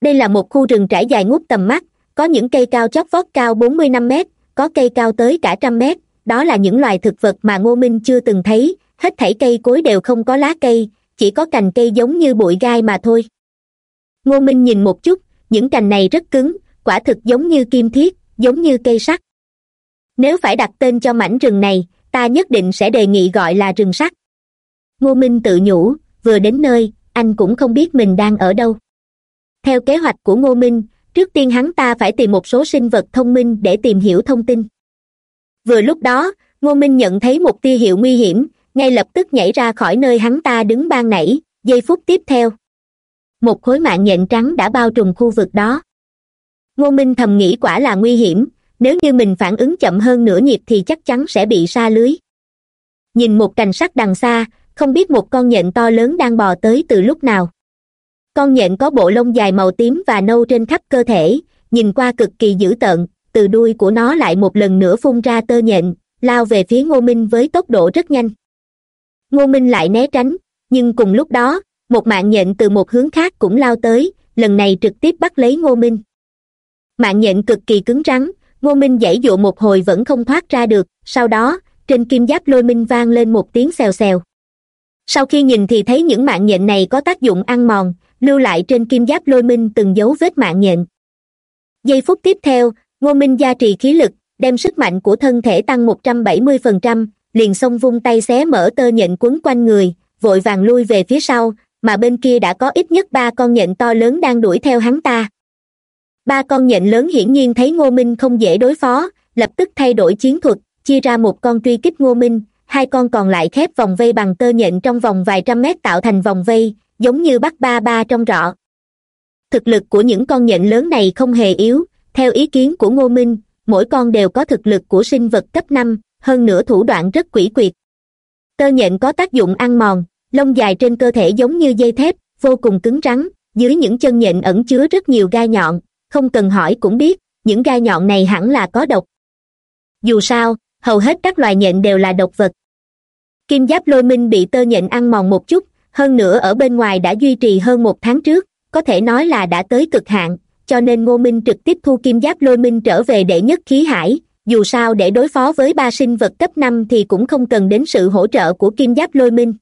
Đây là một khu rừng trải dài ngút tầm mắt, có những cây cao chót vót cao bốn mươi năm mét, có cây cao tới cả trăm mét, đó là những loài thực vật mà ngô minh chưa từng thấy, hết thảy cây cối đều không có lá cây chỉ có cành cây giống như bụi gai mà thôi. Ngô minh nhìn một chút, những cành này rất cứng, quả thực giống như kim thiết, giống như cây sắt. Nếu phải đặt tên cho mảnh rừng này, ta nhất định sẽ đề nghị gọi là rừng sắt. Ngô minh tự nhủ, vừa đến nơi, anh cũng không biết mình đang ở đâu. Theo kế hoạch của ngô minh, trước tiên hắn ta phải tìm một số sinh vật thông minh để tìm hiểu thông tin. Vừa lúc đó, ngô minh nhận thấy một tia hiệu nguy hiểm ngay lập tức nhảy ra khỏi nơi hắn ta đứng ban nãy, giây phút tiếp theo. Một khối mạng nhện trắng đã bao trùm khu vực đó. Ngô minh thầm nghĩ quả là nguy hiểm, nếu như mình phản ứng chậm hơn nửa nhịp thì chắc chắn sẽ bị sa lưới. Nhìn một cành sắt đằng xa, không biết một con nhện to lớn đang bò tới từ lúc nào. Con nhện có bộ lông dài màu tím và nâu trên khắp cơ thể, nhìn qua cực kỳ dữ tợn, từ đuôi của nó lại một lần nữa phun ra tơ nhện, lao về phía ngô minh với tốc độ rất nhanh ngô minh lại né tránh, nhưng cùng lúc đó, một mạng nhện từ một hướng khác cũng lao tới, lần này trực tiếp bắt lấy ngô minh. Mạng nhện cực kỳ cứng rắn, ngô minh giãy dụa một hồi vẫn không thoát ra được, sau đó, trên kim giáp lôi minh vang lên một tiếng xèo xèo. Sau khi nhìn thì thấy những mạng nhện này có tác dụng ăn mòn, lưu lại trên kim giáp lôi minh từng dấu vết mạng nhện. Giây phút tiếp theo, ngô minh gia trì khí lực, đem sức mạnh của thân thể tăng một trăm bảy mươi phần trăm liền xông vung tay xé mở tơ nhện quấn quanh người, vội vàng lui về phía sau, mà bên kia đã có ít nhất ba con nhện to lớn đang đuổi theo hắn ta. Ba con nhện lớn hiển nhiên thấy ngô minh không dễ đối phó, lập tức thay đổi chiến thuật, chia ra một con truy kích ngô minh, hai con còn lại khép vòng vây bằng tơ nhện trong vòng vài trăm mét tạo thành vòng vây, giống như bắt ba ba trong rọ. Thực lực của những con nhện lớn này không hề yếu, theo ý kiến của ngô minh, mỗi con đều có thực lực của sinh vật cấp năm hơn nữa thủ đoạn rất quỷ quyệt. Tơ nhện có tác dụng ăn mòn, lông dài trên cơ thể giống như dây thép, vô cùng cứng rắn, dưới những chân nhện ẩn chứa rất nhiều gai nhọn, không cần hỏi cũng biết, những gai nhọn này hẳn là có độc. Dù sao, hầu hết các loài nhện đều là độc vật. Kim giáp lôi minh bị tơ nhện ăn mòn một chút, hơn nữa ở bên ngoài đã duy trì hơn một tháng trước, có thể nói là đã tới cực hạn, cho nên ngô minh trực tiếp thu kim giáp lôi minh trở về đệ nhất khí hải dù sao để đối phó với ba sinh vật cấp năm thì cũng không cần đến sự hỗ trợ của kim giáp lôi minh.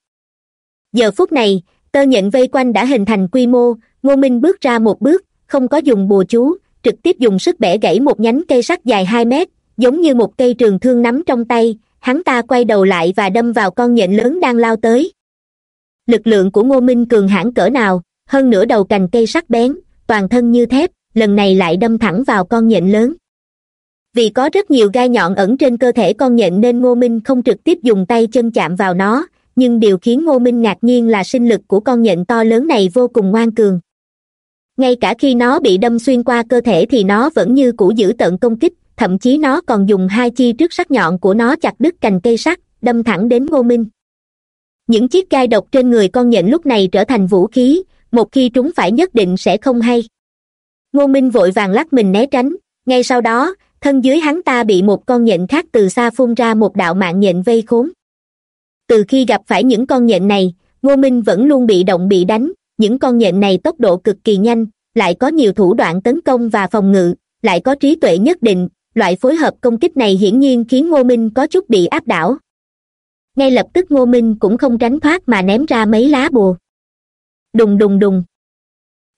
Giờ phút này, tơ nhện vây quanh đã hình thành quy mô, ngô minh bước ra một bước, không có dùng bùa chú, trực tiếp dùng sức bẻ gãy một nhánh cây sắt dài hai mét, giống như một cây trường thương nắm trong tay, hắn ta quay đầu lại và đâm vào con nhện lớn đang lao tới. Lực lượng của ngô minh cường hãn cỡ nào, hơn nửa đầu cành cây sắc bén, toàn thân như thép, lần này lại đâm thẳng vào con nhện lớn vì có rất nhiều gai nhọn ẩn trên cơ thể con nhện nên ngô minh không trực tiếp dùng tay chân chạm vào nó, nhưng điều khiến ngô minh ngạc nhiên là sinh lực của con nhện to lớn này vô cùng ngoan cường. Ngay cả khi nó bị đâm xuyên qua cơ thể thì nó vẫn như cũ giữ tận công kích, thậm chí nó còn dùng hai chi trước sắc nhọn của nó chặt đứt cành cây sắt, đâm thẳng đến ngô minh. Những chiếc gai độc trên người con nhện lúc này trở thành vũ khí, một khi trúng phải nhất định sẽ không hay. Ngô minh vội vàng lắc mình né tránh, ngay sau đó thân dưới hắn ta bị một con nhện khác từ xa phun ra một đạo mạng nhện vây khốn. Từ khi gặp phải những con nhện này, ngô minh vẫn luôn bị động bị đánh, những con nhện này tốc độ cực kỳ nhanh, lại có nhiều thủ đoạn tấn công và phòng ngự, lại có trí tuệ nhất định, loại phối hợp công kích này hiển nhiên khiến ngô minh có chút bị áp đảo. Ngay lập tức ngô minh cũng không tránh thoát mà ném ra mấy lá bùa. Đùng đùng đùng.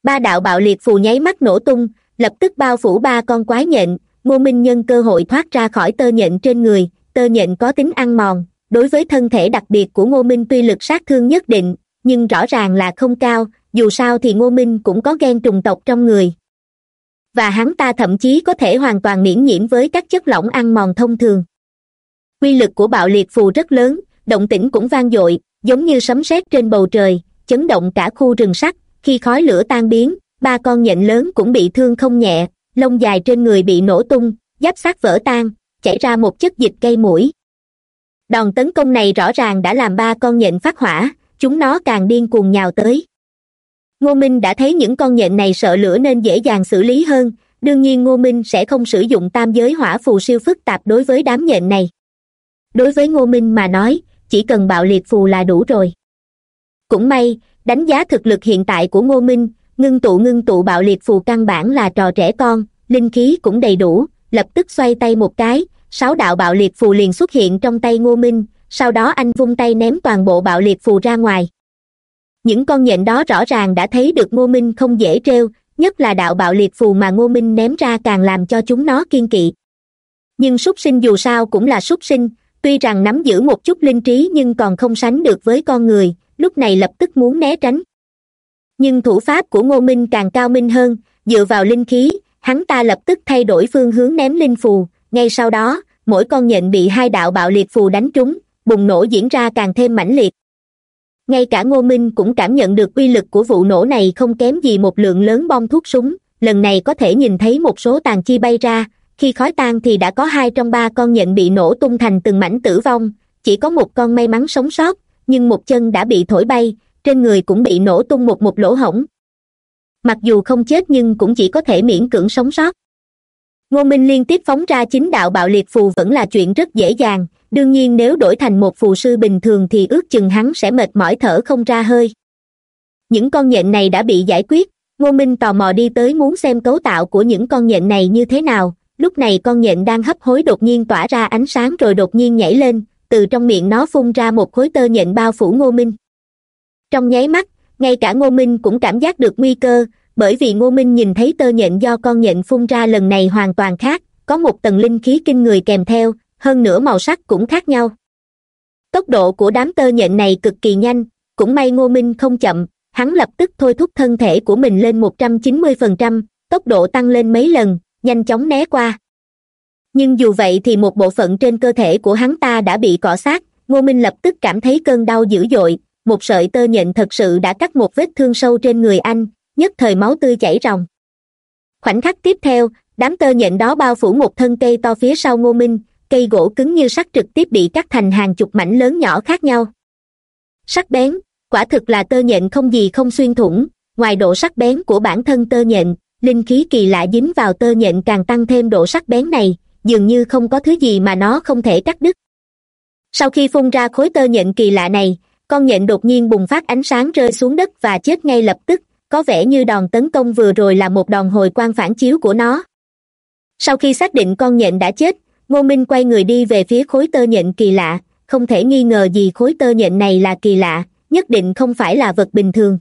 Ba đạo bạo liệt phù nháy mắt nổ tung, lập tức bao phủ ba con quái nhện ngô minh nhân cơ hội thoát ra khỏi tơ nhện trên người, tơ nhện có tính ăn mòn, đối với thân thể đặc biệt của ngô minh tuy lực sát thương nhất định, nhưng rõ ràng là không cao, dù sao thì ngô minh cũng có ghen trùng tộc trong người. Và hắn ta thậm chí có thể hoàn toàn miễn nhiễm với các chất lỏng ăn mòn thông thường. Quy lực của bạo liệt phù rất lớn, động tĩnh cũng vang dội, giống như sấm sét trên bầu trời, chấn động cả khu rừng sắt, khi khói lửa tan biến, ba con nhện lớn cũng bị thương không nhẹ lông dài trên người bị nổ tung, giáp sát vỡ tan, chảy ra một chất dịch gây mũi. Đòn tấn công này rõ ràng đã làm ba con nhện phát hỏa, chúng nó càng điên cuồng nhào tới. Ngô minh đã thấy những con nhện này sợ lửa nên dễ dàng xử lý hơn, đương nhiên ngô minh sẽ không sử dụng tam giới hỏa phù siêu phức tạp đối với đám nhện này. Đối với ngô minh mà nói, chỉ cần bạo liệt phù là đủ rồi. Cũng may, đánh giá thực lực hiện tại của ngô minh ngưng tụ ngưng tụ bạo liệt phù căn bản là trò trẻ con, linh khí cũng đầy đủ, lập tức xoay tay một cái, sáu đạo bạo liệt phù liền xuất hiện trong tay ngô minh, sau đó anh vung tay ném toàn bộ bạo liệt phù ra ngoài. Những con nhện đó rõ ràng đã thấy được ngô minh không dễ trêu, nhất là đạo bạo liệt phù mà ngô minh ném ra càng làm cho chúng nó kiên kỵ. Nhưng súc sinh dù sao cũng là súc sinh, tuy rằng nắm giữ một chút linh trí nhưng còn không sánh được với con người, lúc này lập tức muốn né tránh nhưng thủ pháp của ngô minh càng cao minh hơn, dựa vào linh khí, hắn ta lập tức thay đổi phương hướng ném linh phù. Ngay sau đó, mỗi con nhện bị hai đạo bạo liệt phù đánh trúng, bùng nổ diễn ra càng thêm mãnh liệt. Ngay cả ngô minh cũng cảm nhận được uy lực của vụ nổ này không kém gì một lượng lớn bom thuốc súng. Lần này có thể nhìn thấy một số tàn chi bay ra, khi khói tan thì đã có hai trong ba con nhện bị nổ tung thành từng mảnh tử vong. Chỉ có một con may mắn sống sót, nhưng một chân đã bị thổi bay trên người cũng bị nổ tung một một lỗ hổng. Mặc dù không chết nhưng cũng chỉ có thể miễn cưỡng sống sót. Ngô minh liên tiếp phóng ra chính đạo bạo liệt phù vẫn là chuyện rất dễ dàng, đương nhiên nếu đổi thành một phù sư bình thường thì ước chừng hắn sẽ mệt mỏi thở không ra hơi. Những con nhện này đã bị giải quyết, ngô minh tò mò đi tới muốn xem cấu tạo của những con nhện này như thế nào, lúc này con nhện đang hấp hối đột nhiên tỏa ra ánh sáng rồi đột nhiên nhảy lên, từ trong miệng nó phun ra một khối tơ nhện bao phủ ngô minh trong nháy mắt, ngay cả ngô minh cũng cảm giác được nguy cơ, bởi vì ngô minh nhìn thấy tơ nhện do con nhện phun ra lần này hoàn toàn khác, có một tầng linh khí kinh người kèm theo, hơn nữa màu sắc cũng khác nhau. Tốc độ của đám tơ nhện này cực kỳ nhanh, cũng may ngô minh không chậm, hắn lập tức thôi thúc thân thể của mình lên một trăm chín mươi phần trăm, tốc độ tăng lên mấy lần, nhanh chóng né qua. Nhưng dù vậy thì một bộ phận trên cơ thể của hắn ta đã bị cọ sát, ngô minh lập tức cảm thấy cơn đau dữ dội một sợi tơ nhện thật sự đã cắt một vết thương sâu trên người anh, nhất thời máu tươi chảy ròng. Khoảnh khắc tiếp theo, đám tơ nhện đó bao phủ một thân cây to phía sau ngô minh, cây gỗ cứng như sắt trực tiếp bị cắt thành hàng chục mảnh lớn nhỏ khác nhau. Sắc bén, quả thực là tơ nhện không gì không xuyên thủng, ngoài độ sắc bén của bản thân tơ nhện, linh khí kỳ lạ dính vào tơ nhện càng tăng thêm độ sắc bén này, dường như không có thứ gì mà nó không thể cắt đứt. Sau khi phun ra khối tơ nhện kỳ lạ này con nhện đột nhiên bùng phát ánh sáng rơi xuống đất và chết ngay lập tức, có vẻ như đòn tấn công vừa rồi là một đòn hồi quang phản chiếu của nó. Sau khi xác định con nhện đã chết, ngô minh quay người đi về phía khối tơ nhện kỳ lạ, không thể nghi ngờ gì khối tơ nhện này là kỳ lạ, nhất định không phải là vật bình thường.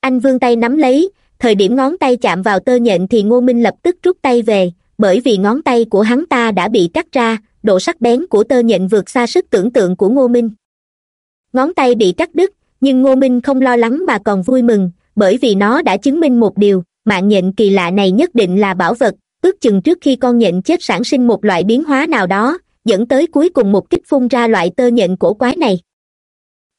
Anh vươn tay nắm lấy, thời điểm ngón tay chạm vào tơ nhện thì ngô minh lập tức rút tay về, bởi vì ngón tay của hắn ta đã bị cắt ra, độ sắc bén của tơ nhện vượt xa sức tưởng tượng của ngô minh ngón tay bị cắt đứt, nhưng ngô minh không lo lắng mà còn vui mừng, bởi vì nó đã chứng minh một điều, mạng nhện kỳ lạ này nhất định là bảo vật, ước chừng trước khi con nhện chết sản sinh một loại biến hóa nào đó, dẫn tới cuối cùng một kích phun ra loại tơ nhện cổ quái này.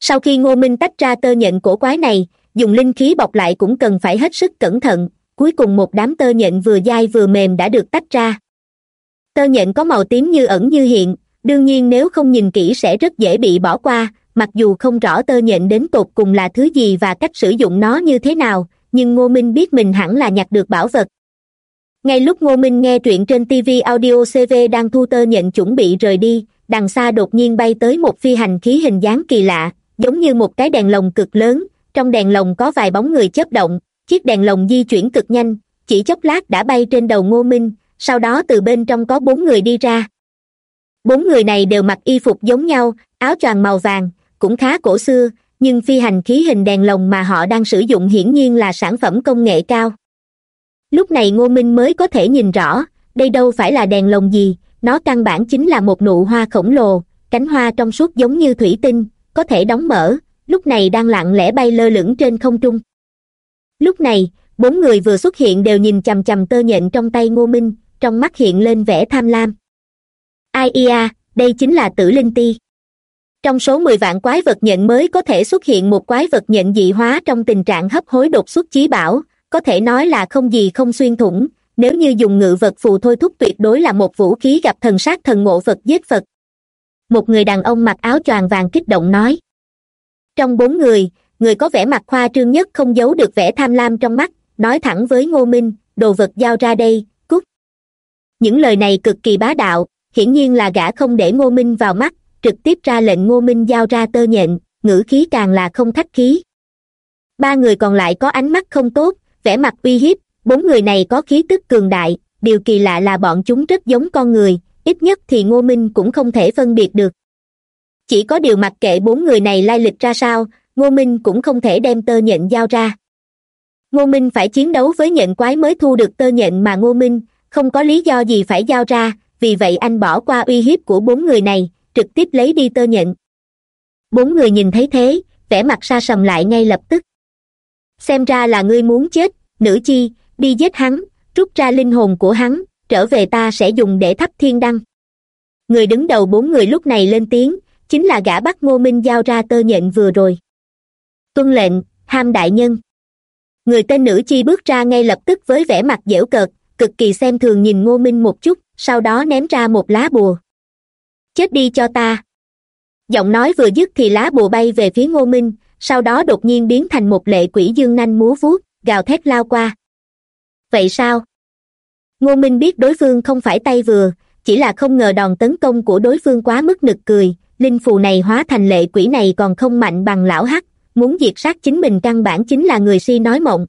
Sau khi ngô minh tách ra tơ nhện cổ quái này, dùng linh khí bọc lại cũng cần phải hết sức cẩn thận, cuối cùng một đám tơ nhện vừa dai vừa mềm đã được tách ra. Tơ nhện có màu tím như ẩn như hiện, đương nhiên nếu không nhìn kỹ sẽ rất dễ bị bỏ qua mặc dù không rõ tơ nhện đến tột cùng là thứ gì và cách sử dụng nó như thế nào, nhưng ngô minh biết mình hẳn là nhặt được bảo vật. Ngay lúc ngô minh nghe truyện trên tv audio cv đang thu tơ nhện chuẩn bị rời đi, đằng xa đột nhiên bay tới một phi hành khí hình dáng kỳ lạ, giống như một cái đèn lồng cực lớn. Trong đèn lồng có vài bóng người chớp động, chiếc đèn lồng di chuyển cực nhanh, chỉ chốc lát đã bay trên đầu ngô minh, sau đó từ bên trong có bốn người đi ra. Bốn người này đều mặc y phục giống nhau, áo choàng màu vàng cũng khá cổ xưa, nhưng phi hành khí hình đèn lồng mà họ đang sử dụng hiển nhiên là sản phẩm công nghệ cao. Lúc này ngô minh mới có thể nhìn rõ, đây đâu phải là đèn lồng gì, nó căn bản chính là một nụ hoa khổng lồ, cánh hoa trong suốt giống như thủy tinh, có thể đóng mở, lúc này đang lặng lẽ bay lơ lửng trên không trung. Lúc này, bốn người vừa xuất hiện đều nhìn chằm chằm tơ nhện trong tay ngô minh, trong mắt hiện lên vẻ tham lam. Ai ia, đây chính là tử linh ti trong số mười vạn quái vật nhện mới có thể xuất hiện một quái vật nhện dị hóa trong tình trạng hấp hối đột xuất chí bảo, có thể nói là không gì không xuyên thủng, nếu như dùng ngự vật phù thôi thúc tuyệt đối là một vũ khí gặp thần sát thần ngộ phật giết phật. Một người đàn ông mặc áo choàng vàng kích động nói. Trong bốn người người có vẻ mặt khoa trương nhất không giấu được vẻ tham lam trong mắt, nói thẳng với ngô minh, đồ vật giao ra đây, cút. Những lời này cực kỳ bá đạo, hiển nhiên là gã không để ngô minh vào mắt trực tiếp ra lệnh ngô minh giao ra tơ nhện, ngữ khí càng là không khách khí. Ba người còn lại có ánh mắt không tốt, vẻ mặt uy hiếp, bốn người này có khí tức cường đại, điều kỳ lạ là bọn chúng rất giống con người, ít nhất thì ngô minh cũng không thể phân biệt được. Chỉ có điều mặc kệ bốn người này lai lịch ra sao, ngô minh cũng không thể đem tơ nhện giao ra. Ngô minh phải chiến đấu với nhện quái mới thu được tơ nhện mà ngô minh không có lý do gì phải giao ra, vì vậy anh bỏ qua uy hiếp của bốn người này trực tiếp lấy đi tơ nhện. Bốn người nhìn thấy thế, vẻ mặt xa sầm lại ngay lập tức. Xem ra là ngươi muốn chết, nữ chi, đi giết hắn, rút ra linh hồn của hắn, trở về ta sẽ dùng để thắp thiên đăng. Người đứng đầu bốn người lúc này lên tiếng, chính là gã bắt ngô minh giao ra tơ nhện vừa rồi. Tuân lệnh, ham đại nhân. Người tên nữ chi bước ra ngay lập tức với vẻ mặt dễu cợt, cực kỳ xem thường nhìn ngô minh một chút, sau đó ném ra một lá bùa chết đi cho ta. Giọng nói vừa dứt thì lá bùa bay về phía ngô minh, sau đó đột nhiên biến thành một lệ quỷ dương nanh múa vuốt, gào thét lao qua. Vậy sao? Ngô minh biết đối phương không phải tay vừa, chỉ là không ngờ đòn tấn công của đối phương quá mức nực cười, linh phù này hóa thành lệ quỷ này còn không mạnh bằng lão hắc, muốn diệt sát chính mình căn bản chính là người si nói mộng.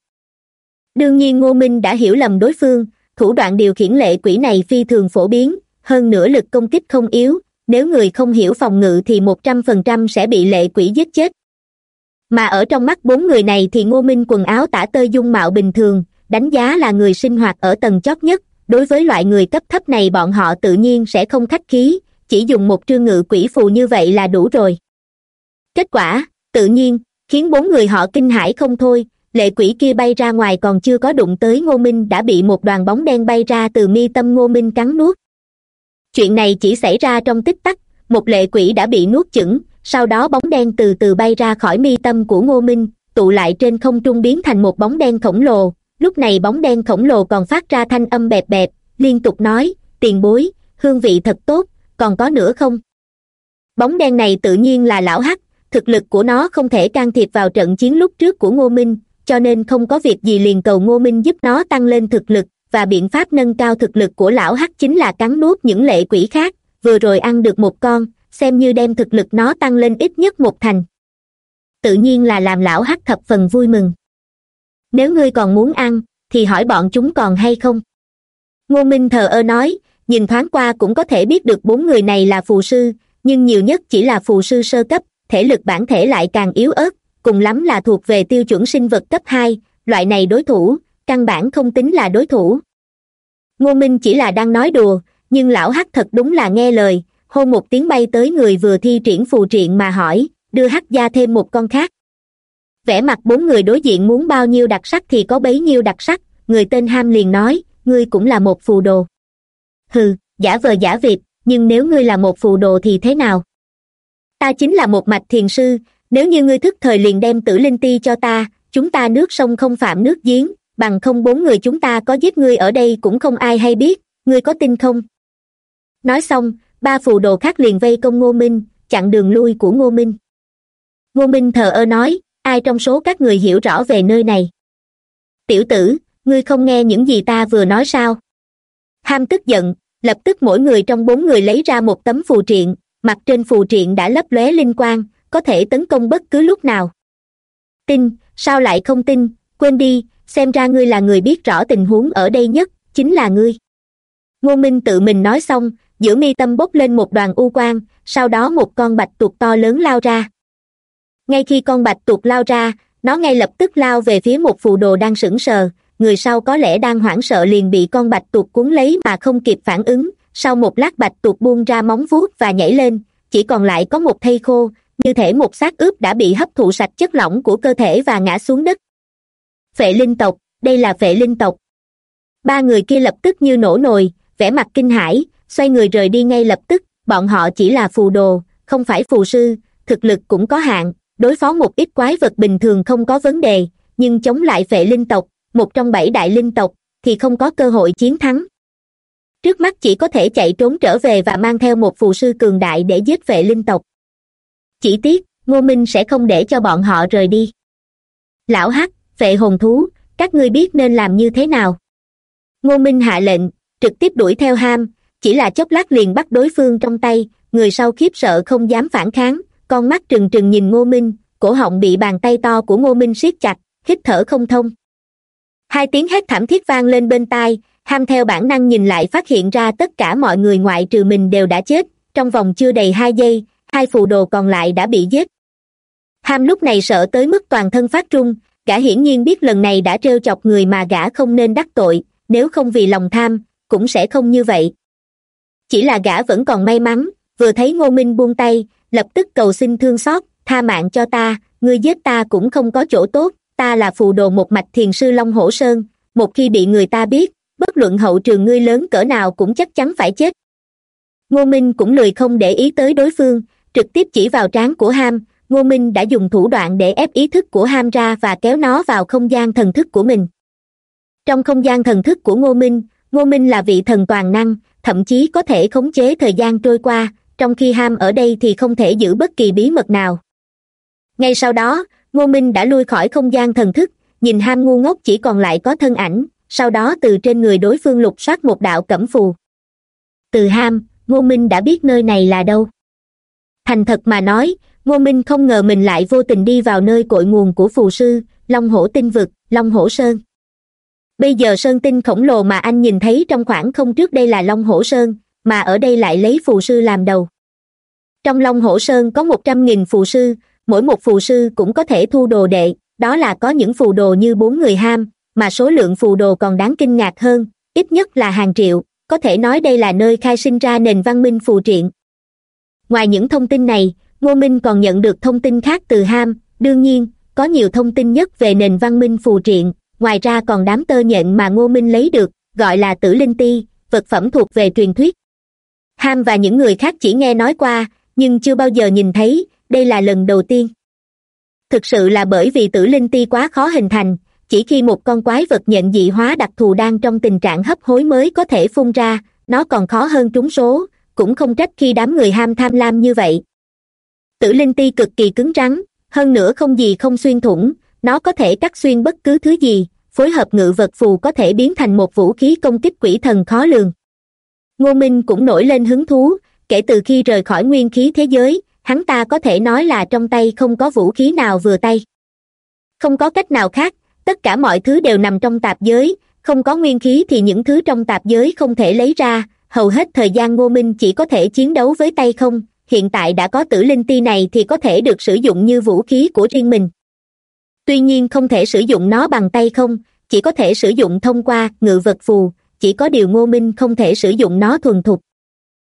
Đương nhiên ngô minh đã hiểu lầm đối phương, thủ đoạn điều khiển lệ quỷ này phi thường phổ biến, hơn nữa lực công kích không yếu nếu người không hiểu phòng ngự thì một trăm phần trăm sẽ bị lệ quỷ giết chết. Mà ở trong mắt bốn người này thì ngô minh quần áo tả tơi dung mạo bình thường, đánh giá là người sinh hoạt ở tầng chót nhất. Đối với loại người cấp thấp này bọn họ tự nhiên sẽ không khách khí, chỉ dùng một trương ngự quỷ phù như vậy là đủ rồi. Kết quả, tự nhiên, khiến bốn người họ kinh hãi không thôi, lệ quỷ kia bay ra ngoài còn chưa có đụng tới ngô minh đã bị một đoàn bóng đen bay ra từ mi tâm ngô minh cắn nuốt chuyện này chỉ xảy ra trong tích tắc, một lệ quỷ đã bị nuốt chửng, sau đó bóng đen từ từ bay ra khỏi mi tâm của ngô minh, tụ lại trên không trung biến thành một bóng đen khổng lồ. Lúc này bóng đen khổng lồ còn phát ra thanh âm bẹp bẹp, liên tục nói, tiền bối, hương vị thật tốt, còn có nữa không? Bóng đen này tự nhiên là lão hắc, thực lực của nó không thể can thiệp vào trận chiến lúc trước của ngô minh, cho nên không có việc gì liền cầu ngô minh giúp nó tăng lên thực lực và biện pháp nâng cao thực lực của lão hắc chính là cắn nuốt những lệ quỷ khác. Vừa rồi ăn được một con, xem như đem thực lực nó tăng lên ít nhất một thành. Tự nhiên là làm lão hắc thập phần vui mừng. Nếu ngươi còn muốn ăn, thì hỏi bọn chúng còn hay không? Ngô minh thờ ơ nói, nhìn thoáng qua cũng có thể biết được bốn người này là phù sư, nhưng nhiều nhất chỉ là phù sư sơ cấp, thể lực bản thể lại càng yếu ớt, cùng lắm là thuộc về tiêu chuẩn sinh vật cấp hai, loại này đối thủ căn bản không tính là đối thủ. Ngô minh chỉ là đang nói đùa, nhưng lão hắc thật đúng là nghe lời, hô một tiếng bay tới người vừa thi triển phù triện mà hỏi, đưa hắc gia thêm một con khác. Vẻ mặt bốn người đối diện muốn bao nhiêu đặc sắc thì có bấy nhiêu đặc sắc, người tên ham liền nói, ngươi cũng là một phù đồ. Hừ, giả vờ giả vịt, nhưng nếu ngươi là một phù đồ thì thế nào? Ta chính là một mạch thiền sư, nếu như ngươi thức thời liền đem tử linh ti cho ta, chúng ta nước sông không phạm nước giếng bằng không bốn người chúng ta có giết ngươi ở đây cũng không ai hay biết, ngươi có tin không? Nói xong, ba phù đồ khác liền vây công ngô minh, chặn đường lui của ngô minh. Ngô minh thờ ơ nói, ai trong số các người hiểu rõ về nơi này? Tiểu tử, ngươi không nghe những gì ta vừa nói sao? Ham tức giận, lập tức mỗi người trong bốn người lấy ra một tấm phù triện, mặt trên phù triện đã lấp lóe linh quang, có thể tấn công bất cứ lúc nào. Tin, sao lại không tin? Quên đi xem ra ngươi là người biết rõ tình huống ở đây nhất, chính là ngươi. Ngô minh tự mình nói xong, giữa mi tâm bốc lên một đoàn u quang, sau đó một con bạch tuộc to lớn lao ra. Ngay khi con bạch tuộc lao ra, nó ngay lập tức lao về phía một phù đồ đang sững sờ, người sau có lẽ đang hoảng sợ liền bị con bạch tuộc cuốn lấy mà không kịp phản ứng. Sau một lát bạch tuộc buông ra móng vuốt và nhảy lên, chỉ còn lại có một thây khô, như thể một xác ướp đã bị hấp thụ sạch chất lỏng của cơ thể và ngã xuống đất phệ linh tộc, đây là phệ linh tộc. Ba người kia lập tức như nổ nồi, vẻ mặt kinh hãi, xoay người rời đi ngay lập tức, bọn họ chỉ là phù đồ, không phải phù sư, thực lực cũng có hạn, đối phó một ít quái vật bình thường không có vấn đề, nhưng chống lại phệ linh tộc, một trong bảy đại linh tộc, thì không có cơ hội chiến thắng. Trước mắt chỉ có thể chạy trốn trở về và mang theo một phù sư cường đại để giết vệ linh tộc. Chỉ tiếc, ngô minh sẽ không để cho bọn họ rời đi. Lão hắc vệ hồn thú, các ngươi biết nên làm như thế nào? Ngô minh hạ lệnh, trực tiếp đuổi theo ham, chỉ là chốc lát liền bắt đối phương trong tay, người sau khiếp sợ không dám phản kháng, con mắt trừng trừng nhìn ngô minh, cổ họng bị bàn tay to của ngô minh siết chặt, hít thở không thông. Hai tiếng hét thảm thiết vang lên bên tai, ham theo bản năng nhìn lại phát hiện ra tất cả mọi người ngoại trừ mình đều đã chết, trong vòng chưa đầy hai giây, hai phù đồ còn lại đã bị giết. Ham lúc này sợ tới mức toàn thân phát trung gã hiển nhiên biết lần này đã trêu chọc người mà gã không nên đắc tội, nếu không vì lòng tham, cũng sẽ không như vậy. Chỉ là gã vẫn còn may mắn, vừa thấy ngô minh buông tay, lập tức cầu xin thương xót, tha mạng cho ta, ngươi giết ta cũng không có chỗ tốt, ta là phù đồ một mạch thiền sư long hổ sơn, một khi bị người ta biết, bất luận hậu trường ngươi lớn cỡ nào cũng chắc chắn phải chết. Ngô minh cũng lười không để ý tới đối phương, trực tiếp chỉ vào trán của ham ngô minh đã dùng thủ đoạn để ép ý thức của ham ra và kéo nó vào không gian thần thức của mình. Trong không gian thần thức của ngô minh ngô minh là vị thần toàn năng, thậm chí có thể khống chế thời gian trôi qua, trong khi ham ở đây thì không thể giữ bất kỳ bí mật nào. Ngay sau đó, ngô minh đã lui khỏi không gian thần thức, nhìn ham ngu ngốc chỉ còn lại có thân ảnh, sau đó từ trên người đối phương lục soát một đạo cẩm phù. Từ ham, ngô minh đã biết nơi này là đâu. Thành thật mà nói ngô minh không ngờ mình lại vô tình đi vào nơi cội nguồn của phù sư, long hổ tinh vực, long hổ sơn. Bây giờ sơn tinh khổng lồ mà anh nhìn thấy trong khoảng không trước đây là long hổ sơn, mà ở đây lại lấy phù sư làm đầu. Trong long hổ sơn có một trăm nghìn phù sư, mỗi một phù sư cũng có thể thu đồ đệ, đó là có những phù đồ như bốn người ham, mà số lượng phù đồ còn đáng kinh ngạc hơn, ít nhất là hàng triệu, có thể nói đây là nơi khai sinh ra nền văn minh phù triện. Ngoài những thông tin này ngô minh còn nhận được thông tin khác từ ham. Đương nhiên, có nhiều thông tin nhất về nền văn minh phù triện. Ngoài ra còn đám tơ nhện mà ngô minh lấy được, gọi là tử linh ti, vật phẩm thuộc về truyền thuyết. Ham và những người khác chỉ nghe nói qua, nhưng chưa bao giờ nhìn thấy, đây là lần đầu tiên. Thực sự là bởi vì tử linh ti quá khó hình thành, chỉ khi một con quái vật nhận dị hóa đặc thù đang trong tình trạng hấp hối mới có thể phun ra, nó còn khó hơn trúng số, cũng không trách khi đám người ham tham lam như vậy tử linh ti cực kỳ cứng rắn, hơn nữa không gì không xuyên thủng, nó có thể cắt xuyên bất cứ thứ gì, phối hợp ngự vật phù có thể biến thành một vũ khí công kích quỷ thần khó lường. Ngô minh cũng nổi lên hứng thú, kể từ khi rời khỏi nguyên khí thế giới, hắn ta có thể nói là trong tay không có vũ khí nào vừa tay. Không có cách nào khác, tất cả mọi thứ đều nằm trong tạp giới, không có nguyên khí thì những thứ trong tạp giới không thể lấy ra, hầu hết thời gian ngô minh chỉ có thể chiến đấu với tay không hiện tại đã có tử linh ti này thì có thể được sử dụng như vũ khí của riêng mình. Tuy nhiên không thể sử dụng nó bằng tay không, chỉ có thể sử dụng thông qua ngự vật phù, chỉ có điều ngô minh không thể sử dụng nó thuần thục.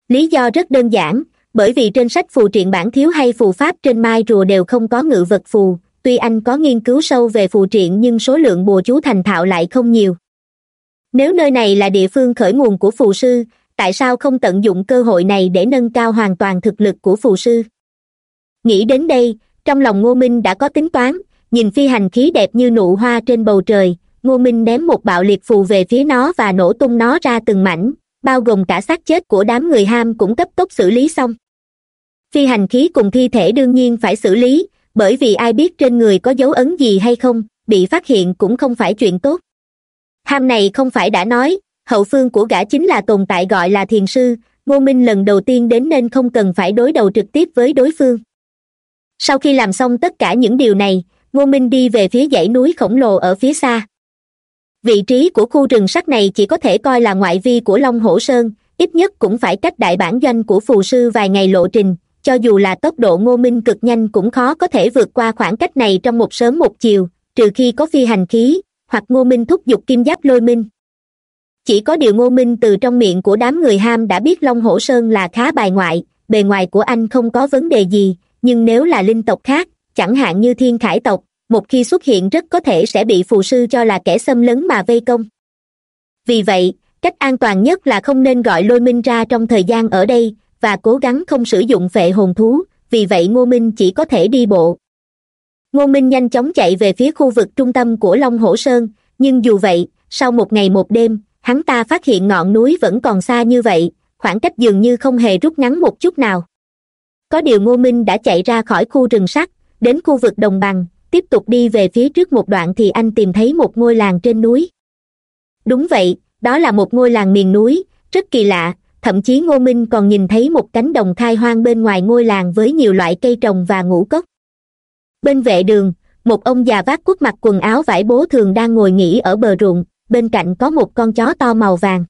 Lý do rất đơn giản, bởi vì trên sách phù triện bản thiếu hay phù pháp trên mai rùa đều không có ngự vật phù, tuy anh có nghiên cứu sâu về phù triện nhưng số lượng bùa chú thành thạo lại không nhiều. Nếu nơi này là địa phương khởi nguồn của phù sư tại sao không tận dụng cơ hội này để nâng cao hoàn toàn thực lực của phù sư? Nghĩ đến đây, trong lòng ngô minh đã có tính toán, nhìn phi hành khí đẹp như nụ hoa trên bầu trời, ngô minh ném một bạo liệt phù về phía nó và nổ tung nó ra từng mảnh, bao gồm cả xác chết của đám người ham cũng cấp tốc xử lý xong. Phi hành khí cùng thi thể đương nhiên phải xử lý, bởi vì ai biết trên người có dấu ấn gì hay không, bị phát hiện cũng không phải chuyện tốt. Ham này không phải đã nói hậu phương của gã chính là tồn tại gọi là thiền sư. Ngô minh lần đầu tiên đến nên không cần phải đối đầu trực tiếp với đối phương. Sau khi làm xong tất cả những điều này, ngô minh đi về phía dãy núi khổng lồ ở phía xa. Vị trí của khu rừng sắt này chỉ có thể coi là ngoại vi của long hổ sơn, ít nhất cũng phải cách đại bản doanh của phù sư vài ngày lộ trình, cho dù là tốc độ ngô minh cực nhanh cũng khó có thể vượt qua khoảng cách này trong một sớm một chiều, trừ khi có phi hành khí, hoặc ngô minh thúc giục kim giáp lôi minh chỉ có điều ngô minh từ trong miệng của đám người ham đã biết long hổ sơn là khá bài ngoại, bề ngoài của anh không có vấn đề gì, nhưng nếu là linh tộc khác, chẳng hạn như thiên khải tộc, một khi xuất hiện rất có thể sẽ bị phù sư cho là kẻ xâm lấn mà vây công. Vì vậy, cách an toàn nhất là không nên gọi lôi minh ra trong thời gian ở đây, và cố gắng không sử dụng vệ hồn thú, vì vậy ngô minh chỉ có thể đi bộ. Ngô minh nhanh chóng chạy về phía khu vực trung tâm của long hổ sơn, nhưng dù vậy, sau một ngày một đêm hắn ta phát hiện ngọn núi vẫn còn xa như vậy, khoảng cách dường như không hề rút ngắn một chút nào. Có điều ngô minh đã chạy ra khỏi khu rừng sắt, đến khu vực đồng bằng, tiếp tục đi về phía trước một đoạn thì anh tìm thấy một ngôi làng trên núi. Đúng vậy, đó là một ngôi làng miền núi, rất kỳ lạ, thậm chí ngô minh còn nhìn thấy một cánh đồng khai hoang bên ngoài ngôi làng với nhiều loại cây trồng và ngũ cốc. Bên vệ đường, một ông già vác quất mặc quần áo vải bố thường đang ngồi nghỉ ở bờ ruộng bên cạnh có một con chó to màu vàng.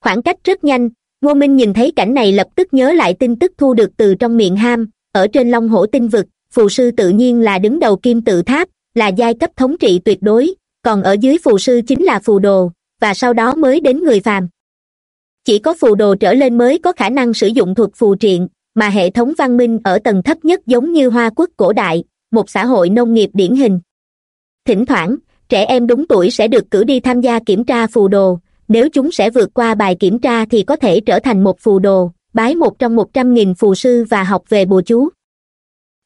Khoảng cách rất nhanh, ngô minh nhìn thấy cảnh này lập tức nhớ lại tin tức thu được từ trong miệng ham, ở trên long hổ tinh vực, phù sư tự nhiên là đứng đầu kim tự tháp, là giai cấp thống trị tuyệt đối, còn ở dưới phù sư chính là phù đồ, và sau đó mới đến người phàm. Chỉ có phù đồ trở lên mới có khả năng sử dụng thuật phù triện, mà hệ thống văn minh ở tầng thấp nhất giống như hoa quốc cổ đại, một xã hội nông nghiệp điển hình. Thỉnh thoảng trẻ em đúng tuổi sẽ được cử đi tham gia kiểm tra phù đồ. Nếu chúng sẽ vượt qua bài kiểm tra thì có thể trở thành một phù đồ, bái một trong một trăm nghìn phù sư và học về bùa chú.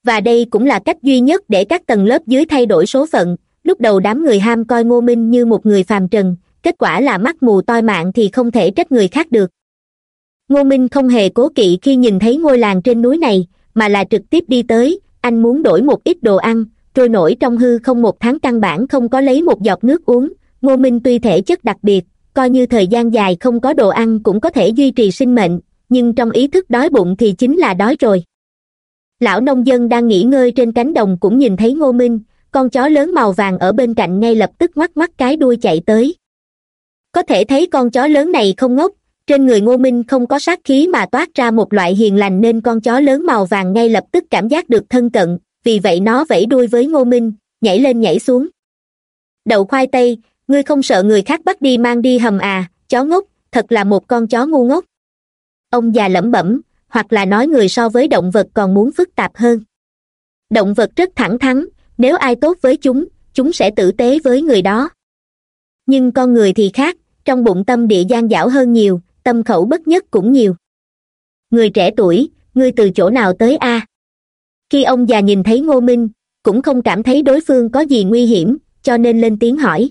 Và đây cũng là cách duy nhất để các tầng lớp dưới thay đổi số phận. Lúc đầu đám người ham coi ngô minh như một người phàm trần, kết quả là mắt mù toi mạng thì không thể trách người khác được. Ngô minh không hề cố kỵ khi nhìn thấy ngôi làng trên núi này, mà là trực tiếp đi tới, anh muốn đổi một ít đồ ăn trôi nổi trong hư không một tháng căn bản không có lấy một giọt nước uống. Ngô minh tuy thể chất đặc biệt, coi như thời gian dài không có đồ ăn cũng có thể duy trì sinh mệnh, nhưng trong ý thức đói bụng thì chính là đói rồi. Lão nông dân đang nghỉ ngơi trên cánh đồng cũng nhìn thấy ngô minh, con chó lớn màu vàng ở bên cạnh ngay lập tức ngoắc ngoắc cái đuôi chạy tới. Có thể thấy con chó lớn này không ngốc, trên người ngô minh không có sát khí mà toát ra một loại hiền lành nên con chó lớn màu vàng ngay lập tức cảm giác được thân cận vì vậy nó vẫy đuôi với ngô minh, nhảy lên nhảy xuống. Đậu khoai tây, ngươi không sợ người khác bắt đi mang đi hầm à chó ngốc, thật là một con chó ngu ngốc. Ông già lẩm bẩm, hoặc là nói người so với động vật còn muốn phức tạp hơn. Động vật rất thẳng thắn, nếu ai tốt với chúng chúng sẽ tử tế với người đó. Nhưng con người thì khác, trong bụng tâm địa gian dảo hơn nhiều, tâm khẩu bất nhất cũng nhiều. Người trẻ tuổi, ngươi từ chỗ nào tới a? Khi ông già nhìn thấy ngô minh, cũng không cảm thấy đối phương có gì nguy hiểm, cho nên lên tiếng hỏi.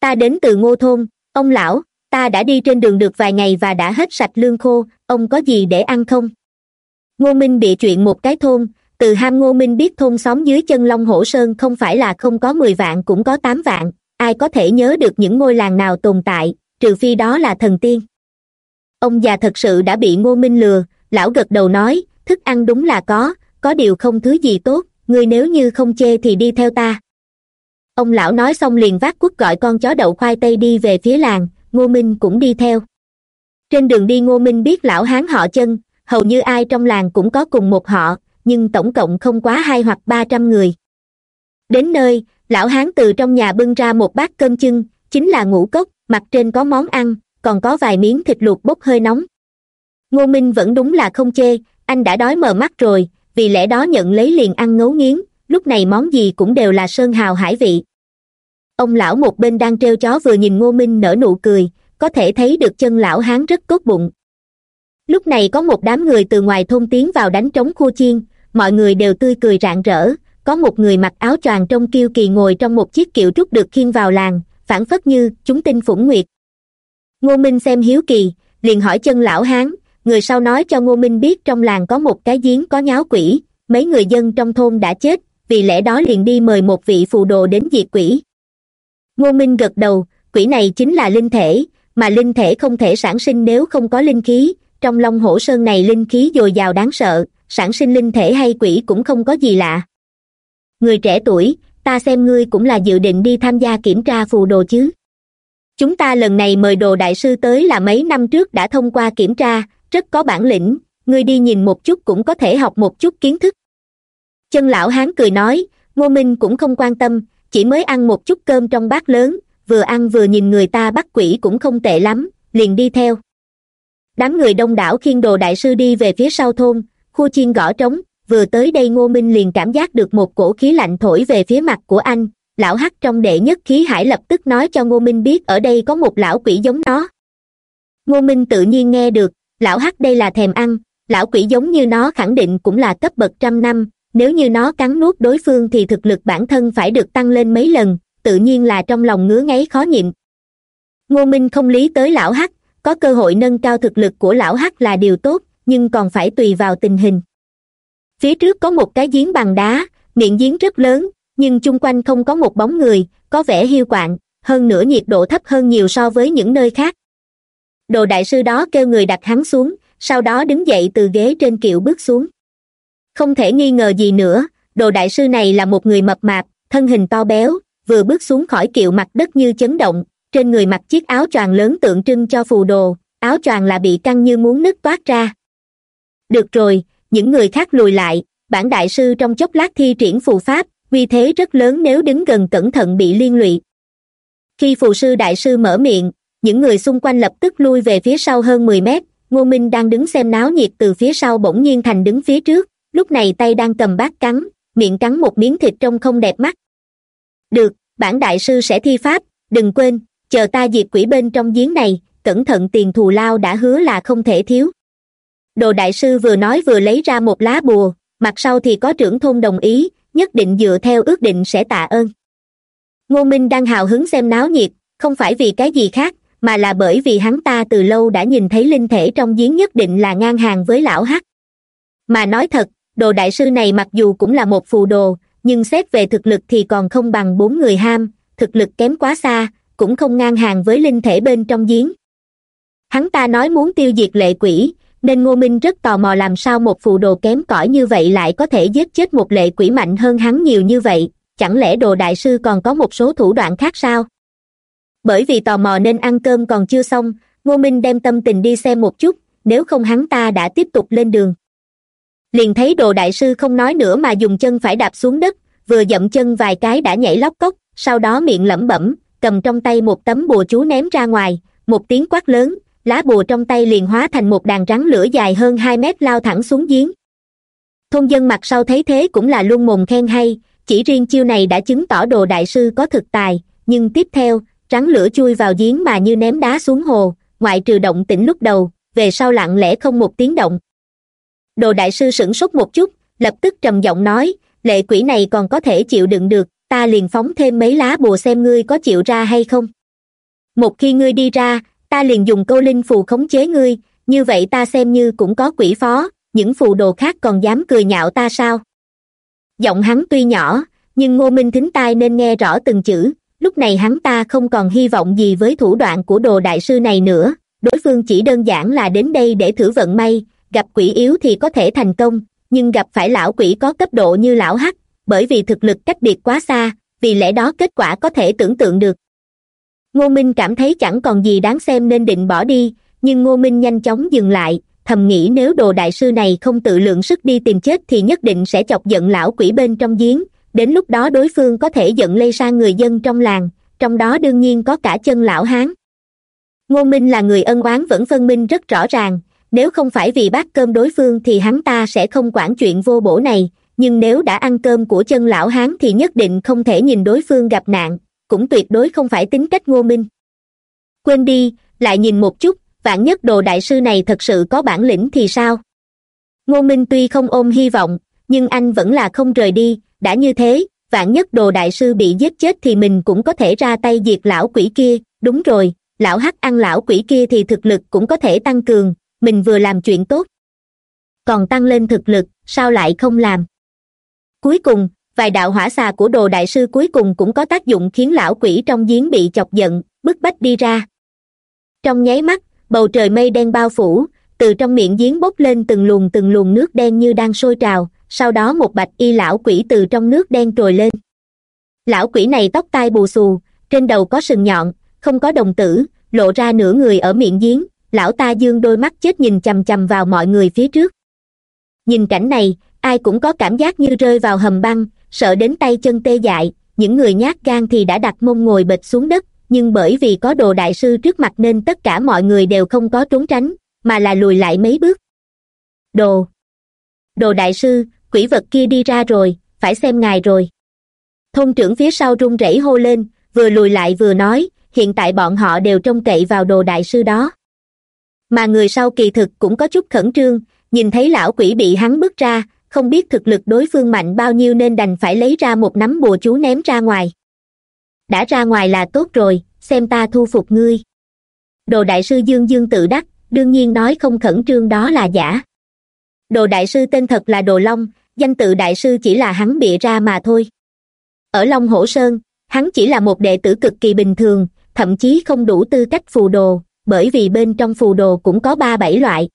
Ta đến từ ngô thôn, ông lão, ta đã đi trên đường được vài ngày và đã hết sạch lương khô, ông có gì để ăn không? Ngô minh bị chuyện một cái thôn, từ ham ngô minh biết thôn xóm dưới chân long hổ sơn không phải là không có mười vạn cũng có tám vạn, ai có thể nhớ được những ngôi làng nào tồn tại, trừ phi đó là thần tiên. Ông già thật sự đã bị ngô minh lừa, lão gật đầu nói, thức ăn đúng là có có điều không thứ gì tốt, ngươi nếu như không chê thì đi theo ta. Ông lão nói xong liền vác quất gọi con chó đậu khoai tây đi về phía làng, ngô minh cũng đi theo. Trên đường đi ngô minh biết lão hán họ chân, hầu như ai trong làng cũng có cùng một họ, nhưng tổng cộng không quá hai hoặc ba trăm người. Đến nơi, lão hán từ trong nhà bưng ra một bát cơm chưng, chính là ngũ cốc, mặt trên có món ăn, còn có vài miếng thịt luộc bốc hơi nóng. Ngô minh vẫn đúng là không chê, anh đã đói mờ mắt rồi vì lẽ đó nhận lấy liền ăn ngấu nghiến, lúc này món gì cũng đều là sơn hào hải vị. Ông lão một bên đang treo chó vừa nhìn ngô minh nở nụ cười, có thể thấy được chân lão hán rất cốt bụng. Lúc này có một đám người từ ngoài thôn tiến vào đánh trống khu chiên, mọi người đều tươi cười rạng rỡ, có một người mặc áo choàng trong kiêu kỳ ngồi trong một chiếc kiệu trúc được khiêng vào làng, phản phất như chúng tinh phủng nguyệt. Ngô minh xem hiếu kỳ, liền hỏi chân lão hán người sau nói cho ngô minh biết trong làng có một cái giếng có nháo quỷ, mấy người dân trong thôn đã chết, vì lẽ đó liền đi mời một vị phù đồ đến diệt quỷ. Ngô minh gật đầu, quỷ này chính là linh thể, mà linh thể không thể sản sinh nếu không có linh khí. Trong long hổ sơn này linh khí dồi dào đáng sợ, sản sinh linh thể hay quỷ cũng không có gì lạ. Người trẻ tuổi, ta xem ngươi cũng là dự định đi tham gia kiểm tra phù đồ chứ. Chúng ta lần này mời đồ đại sư tới là mấy năm trước đã thông qua kiểm tra rất có bản lĩnh ngươi đi nhìn một chút cũng có thể học một chút kiến thức. Chân lão hán cười nói, ngô minh cũng không quan tâm, chỉ mới ăn một chút cơm trong bát lớn, vừa ăn vừa nhìn người ta bắt quỷ cũng không tệ lắm, liền đi theo. Đám người đông đảo khiêng đồ đại sư đi về phía sau thôn, khu chiên gõ trống, vừa tới đây ngô minh liền cảm giác được một cổ khí lạnh thổi về phía mặt của anh, lão hắc trong đệ nhất khí hải lập tức nói cho ngô minh biết ở đây có một lão quỷ giống nó. Ngô minh tự nhiên nghe được lão hắc đây là thèm ăn, lão quỷ giống như nó khẳng định cũng là cấp bậc trăm năm, nếu như nó cắn nuốt đối phương thì thực lực bản thân phải được tăng lên mấy lần, tự nhiên là trong lòng ngứa ngáy khó nhịn. Ngô minh không lý tới lão hắc, có cơ hội nâng cao thực lực của lão hắc là điều tốt, nhưng còn phải tùy vào tình hình. Phía trước có một cái giếng bằng đá, miệng giếng rất lớn, nhưng chung quanh không có một bóng người, có vẻ hiu quạng, hơn nữa nhiệt độ thấp hơn nhiều so với những nơi khác đồ đại sư đó kêu người đặt hắn xuống, sau đó đứng dậy từ ghế trên kiệu bước xuống. Không thể nghi ngờ gì nữa, đồ đại sư này là một người mập mạp, thân hình to béo, vừa bước xuống khỏi kiệu mặt đất như chấn động, trên người mặc chiếc áo choàng lớn tượng trưng cho phù đồ, áo choàng là bị căng như muốn nứt toát ra. Được rồi, những người khác lùi lại, bản đại sư trong chốc lát thi triển phù pháp, uy thế rất lớn nếu đứng gần cẩn thận bị liên lụy. Khi phù sư đại sư mở miệng những người xung quanh lập tức lui về phía sau hơn mười mét. Ngô minh đang đứng xem náo nhiệt từ phía sau bỗng nhiên thành đứng phía trước. Lúc này tay đang cầm bát cắn, miệng cắn một miếng thịt trông không đẹp mắt. Được, bản đại sư sẽ thi pháp, đừng quên, chờ ta diệt quỷ bên trong giếng này, cẩn thận tiền thù lao đã hứa là không thể thiếu. Đồ đại sư vừa nói vừa lấy ra một lá bùa, mặt sau thì có trưởng thôn đồng ý, nhất định dựa theo ước định sẽ tạ ơn. Ngô minh đang hào hứng xem náo nhiệt, không phải vì cái gì khác mà là bởi vì hắn ta từ lâu đã nhìn thấy linh thể trong giếng nhất định là ngang hàng với lão hắc. Mà nói thật, đồ đại sư này mặc dù cũng là một phù đồ, nhưng xét về thực lực thì còn không bằng bốn người ham, thực lực kém quá xa, cũng không ngang hàng với linh thể bên trong giếng. Hắn ta nói muốn tiêu diệt lệ quỷ, nên ngô minh rất tò mò làm sao một phù đồ kém cỏi như vậy lại có thể giết chết một lệ quỷ mạnh hơn hắn nhiều như vậy, chẳng lẽ đồ đại sư còn có một số thủ đoạn khác sao? Bởi vì tò mò nên ăn cơm còn chưa xong, ngô minh đem tâm tình đi xem một chút, nếu không hắn ta đã tiếp tục lên đường. Liền thấy đồ đại sư không nói nữa mà dùng chân phải đạp xuống đất, vừa dậm chân vài cái đã nhảy lóc cốc, sau đó miệng lẩm bẩm, cầm trong tay một tấm bùa chú ném ra ngoài, một tiếng quát lớn, lá bùa trong tay liền hóa thành một đàn rắn lửa dài hơn hai mét lao thẳng xuống giếng. Thôn dân mặt sau thấy thế cũng là luôn mồm khen hay, chỉ riêng chiêu này đã chứng tỏ đồ đại sư có thực tài, nhưng tiếp theo rắn lửa chui vào giếng mà như ném đá xuống hồ, ngoại trừ động tĩnh lúc đầu, về sau lặng lẽ không một tiếng động. Đồ đại sư sửng sốt một chút, lập tức trầm giọng nói, lệ quỷ này còn có thể chịu đựng được, ta liền phóng thêm mấy lá bùa xem ngươi có chịu ra hay không. Một khi ngươi đi ra, ta liền dùng câu linh phù khống chế ngươi, như vậy ta xem như cũng có quỷ phó, những phù đồ khác còn dám cười nhạo ta sao? Giọng hắn tuy nhỏ, nhưng ngô minh thính tai nên nghe rõ từng chữ lúc này hắn ta không còn hy vọng gì với thủ đoạn của đồ đại sư này nữa. Đối phương chỉ đơn giản là đến đây để thử vận may, gặp quỷ yếu thì có thể thành công, nhưng gặp phải lão quỷ có cấp độ như lão hắc, bởi vì thực lực cách biệt quá xa, vì lẽ đó kết quả có thể tưởng tượng được. Ngô minh cảm thấy chẳng còn gì đáng xem nên định bỏ đi, nhưng ngô minh nhanh chóng dừng lại, thầm nghĩ nếu đồ đại sư này không tự lượng sức đi tìm chết thì nhất định sẽ chọc giận lão quỷ bên trong giếng đến lúc đó đối phương có thể dẫn lây sang người dân trong làng, trong đó đương nhiên có cả chân lão hán. Ngô minh là người ân oán vẫn phân minh rất rõ ràng, nếu không phải vì bát cơm đối phương thì hắn ta sẽ không quản chuyện vô bổ này, nhưng nếu đã ăn cơm của chân lão hán thì nhất định không thể nhìn đối phương gặp nạn, cũng tuyệt đối không phải tính cách ngô minh. Quên đi, lại nhìn một chút, vạn nhất đồ đại sư này thật sự có bản lĩnh thì sao? Ngô minh tuy không ôm hy vọng nhưng anh vẫn là không rời đi, đã như thế, vạn nhất đồ đại sư bị giết chết thì mình cũng có thể ra tay diệt lão quỷ kia. Đúng rồi, lão hắc ăn lão quỷ kia thì thực lực cũng có thể tăng cường, mình vừa làm chuyện tốt. Còn tăng lên thực lực, sao lại không làm? Cuối cùng, vài đạo hỏa xà của đồ đại sư cuối cùng cũng có tác dụng khiến lão quỷ trong giếng bị chọc giận, bức bách đi ra. Trong nháy mắt, bầu trời mây đen bao phủ, từ trong miệng giếng bốc lên từng luồng từng luồng nước đen như đang sôi trào sau đó một bạch y lão quỷ từ trong nước đen trồi lên. Lão quỷ này tóc tai bù xù, trên đầu có sừng nhọn, không có đồng tử, lộ ra nửa người ở miệng giếng. Lão ta dương đôi mắt chết nhìn chằm chằm vào mọi người phía trước. Nhìn cảnh này, ai cũng có cảm giác như rơi vào hầm băng, sợ đến tay chân tê dại. Những người nhát gan thì đã đặt mông ngồi bệt xuống đất, nhưng bởi vì có đồ đại sư trước mặt nên tất cả mọi người đều không có trốn tránh, mà là lùi lại mấy bước. Đồ. Đồ đại sư quỷ vật kia đi ra rồi, phải xem ngài rồi. Thôn trưởng phía sau run rẩy hô lên, vừa lùi lại vừa nói, hiện tại bọn họ đều trông cậy vào đồ đại sư đó. Mà người sau kỳ thực cũng có chút khẩn trương, nhìn thấy lão quỷ bị hắn bước ra, không biết thực lực đối phương mạnh bao nhiêu nên đành phải lấy ra một nắm bùa chú ném ra ngoài. Đã ra ngoài là tốt rồi, xem ta thu phục ngươi. Đồ đại sư dương dương tự đắc, đương nhiên nói không khẩn trương đó là giả. Đồ đại sư tên thật là đồ long danh tự đại sư chỉ là hắn bịa ra mà thôi. Ở long hổ sơn, hắn chỉ là một đệ tử cực kỳ bình thường, thậm chí không đủ tư cách phù đồ, bởi vì bên trong phù đồ cũng có ba bảy loại.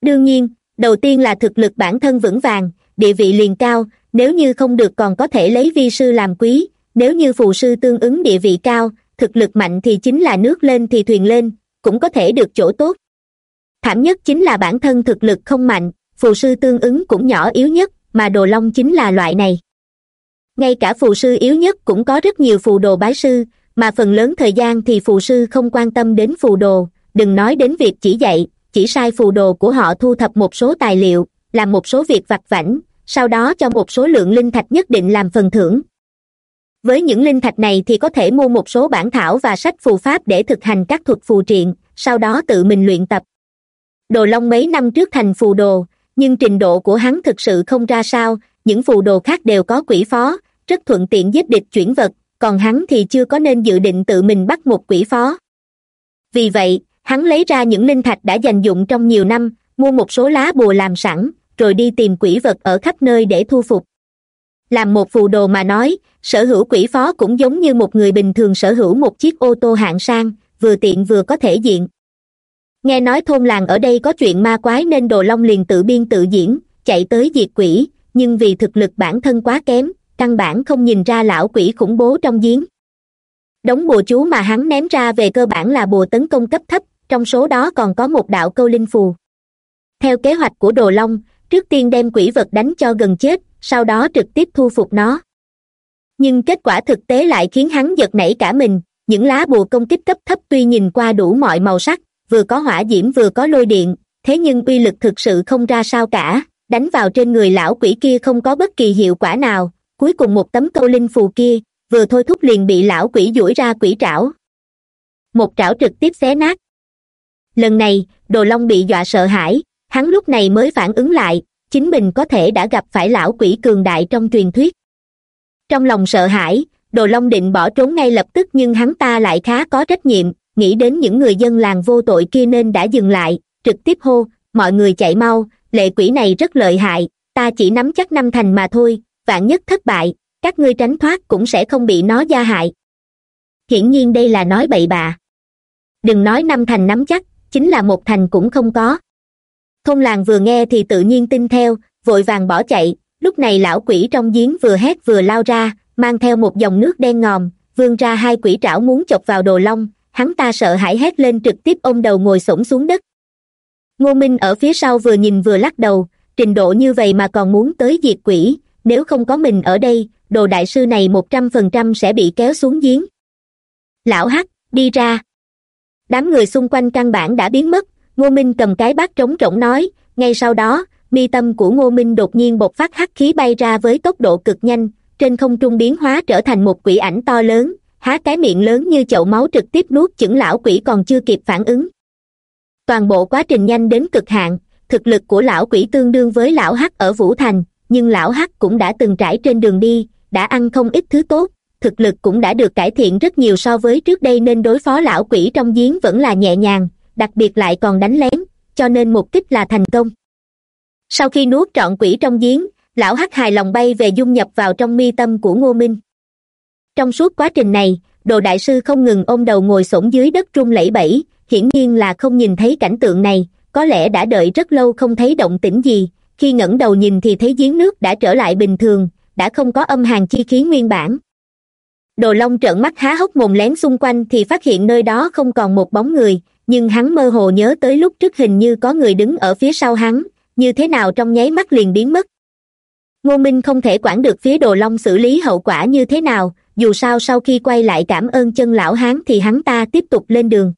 Đương nhiên, đầu tiên là thực lực bản thân vững vàng, địa vị liền cao, nếu như không được còn có thể lấy vi sư làm quý, nếu như phù sư tương ứng địa vị cao, thực lực mạnh thì chính là nước lên thì thuyền lên, cũng có thể được chỗ tốt. Thảm nhất chính là bản thân thực lực không mạnh phù sư tương ứng cũng nhỏ yếu nhất, mà đồ long chính là loại này. Ngay cả phù sư yếu nhất cũng có rất nhiều phù đồ bái sư, mà phần lớn thời gian thì phù sư không quan tâm đến phù đồ. Đừng nói đến việc chỉ dạy, chỉ sai phù đồ của họ thu thập một số tài liệu, làm một số việc vặt vãnh, sau đó cho một số lượng linh thạch nhất định làm phần thưởng. Với những linh thạch này thì có thể mua một số bản thảo và sách phù pháp để thực hành các thuật phù triện, sau đó tự mình luyện tập. Đồ long mấy năm trước thành phù đồ nhưng trình độ của hắn thực sự không ra sao, những phù đồ khác đều có quỷ phó, rất thuận tiện giết địch chuyển vật, còn hắn thì chưa có nên dự định tự mình bắt một quỷ phó. Vì vậy, hắn lấy ra những linh thạch đã dành dụng trong nhiều năm, mua một số lá bùa làm sẵn, rồi đi tìm quỷ vật ở khắp nơi để thu phục. Làm một phù đồ mà nói, sở hữu quỷ phó cũng giống như một người bình thường sở hữu một chiếc ô tô hạng sang, vừa tiện vừa có thể diện nghe nói thôn làng ở đây có chuyện ma quái nên đồ long liền tự biên tự diễn, chạy tới diệt quỷ, nhưng vì thực lực bản thân quá kém, căn bản không nhìn ra lão quỷ khủng bố trong giếng. Đống bùa chú mà hắn ném ra về cơ bản là bùa tấn công cấp thấp, trong số đó còn có một đạo câu linh phù. Theo kế hoạch của đồ long, trước tiên đem quỷ vật đánh cho gần chết, sau đó trực tiếp thu phục nó. Nhưng kết quả thực tế lại khiến hắn giật nảy cả mình, những lá bùa công kích cấp thấp tuy nhìn qua đủ mọi màu sắc vừa có hỏa diễm vừa có lôi điện, thế nhưng uy lực thực sự không ra sao cả, đánh vào trên người lão quỷ kia không có bất kỳ hiệu quả nào, cuối cùng một tấm câu linh phù kia, vừa thôi thúc liền bị lão quỷ duỗi ra quỷ trảo. Một trảo trực tiếp xé nát. Lần này, đồ long bị dọa sợ hãi, hắn lúc này mới phản ứng lại, chính mình có thể đã gặp phải lão quỷ cường đại trong truyền thuyết. Trong lòng sợ hãi, đồ long định bỏ trốn ngay lập tức nhưng hắn ta lại khá có trách nhiệm nghĩ đến những người dân làng vô tội kia nên đã dừng lại, trực tiếp hô, mọi người chạy mau, lệ quỷ này rất lợi hại, ta chỉ nắm chắc năm thành mà thôi, vạn nhất thất bại, các ngươi tránh thoát cũng sẽ không bị nó gia hại. Hiển nhiên đây là nói bậy bạ. Đừng nói năm thành nắm chắc, chính là một thành cũng không có. Thôn làng vừa nghe thì tự nhiên tin theo, vội vàng bỏ chạy, lúc này lão quỷ trong giếng vừa hét vừa lao ra, mang theo một dòng nước đen ngòm, vươn ra hai quỷ trảo muốn chọc vào đồ long hắn ta sợ hãi hét lên trực tiếp ôm đầu ngồi xổm xuống đất. Ngô minh ở phía sau vừa nhìn vừa lắc đầu, trình độ như vậy mà còn muốn tới diệt quỷ, nếu không có mình ở đây, đồ đại sư này một trăm phần trăm sẽ bị kéo xuống giếng. Lão hắc, đi ra. Đám người xung quanh căn bản đã biến mất, ngô minh cầm cái bát trống rỗng nói, ngay sau đó, mi tâm của ngô minh đột nhiên bộc phát hắc khí bay ra với tốc độ cực nhanh, trên không trung biến hóa trở thành một quỷ ảnh to lớn há cái miệng lớn như chậu máu trực tiếp nuốt chửng lão quỷ còn chưa kịp phản ứng. Toàn bộ quá trình nhanh đến cực hạn, thực lực của lão quỷ tương đương với lão hắc ở vũ thành, nhưng lão hắc cũng đã từng trải trên đường đi, đã ăn không ít thứ tốt, thực lực cũng đã được cải thiện rất nhiều so với trước đây nên đối phó lão quỷ trong giếng vẫn là nhẹ nhàng, đặc biệt lại còn đánh lén, cho nên một kích là thành công. Sau khi nuốt trọn quỷ trong giếng, lão hắc hài lòng bay về dung nhập vào trong mi tâm của ngô minh trong suốt quá trình này, đồ đại sư không ngừng ôm đầu ngồi xổm dưới đất trung lẩy bẩy, hiển nhiên là không nhìn thấy cảnh tượng này, có lẽ đã đợi rất lâu không thấy động tĩnh gì, khi ngẩng đầu nhìn thì thấy giếng nước đã trở lại bình thường, đã không có âm hàng chi khí nguyên bản. Đồ long trợn mắt há hốc mồm lén xung quanh thì phát hiện nơi đó không còn một bóng người, nhưng hắn mơ hồ nhớ tới lúc trước hình như có người đứng ở phía sau hắn, như thế nào trong nháy mắt liền biến mất. Ngô minh không thể quản được phía đồ long xử lý hậu quả như thế nào dù sao sau khi quay lại cảm ơn chân lão hán thì hắn ta tiếp tục lên đường.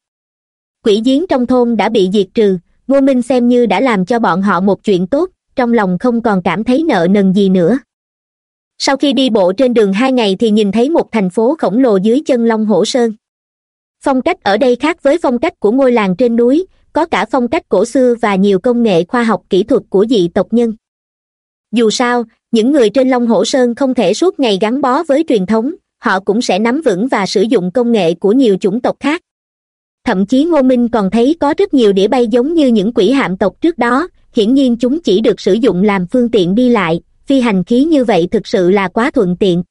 Quỷ giếng trong thôn đã bị diệt trừ, ngô minh xem như đã làm cho bọn họ một chuyện tốt, trong lòng không còn cảm thấy nợ nần gì nữa. Sau khi đi bộ trên đường hai ngày thì nhìn thấy một thành phố khổng lồ dưới chân long hổ sơn. Phong cách ở đây khác với phong cách của ngôi làng trên núi, có cả phong cách cổ xưa và nhiều công nghệ khoa học kỹ thuật của dị tộc nhân. Dù sao, những người trên long hổ sơn không thể suốt ngày gắn bó với truyền thống họ cũng sẽ nắm vững và sử dụng công nghệ của nhiều chủng tộc khác. Thậm chí ngô minh còn thấy có rất nhiều đĩa bay giống như những quỷ hạm tộc trước đó, hiển nhiên chúng chỉ được sử dụng làm phương tiện đi lại, phi hành khí như vậy thực sự là quá thuận tiện.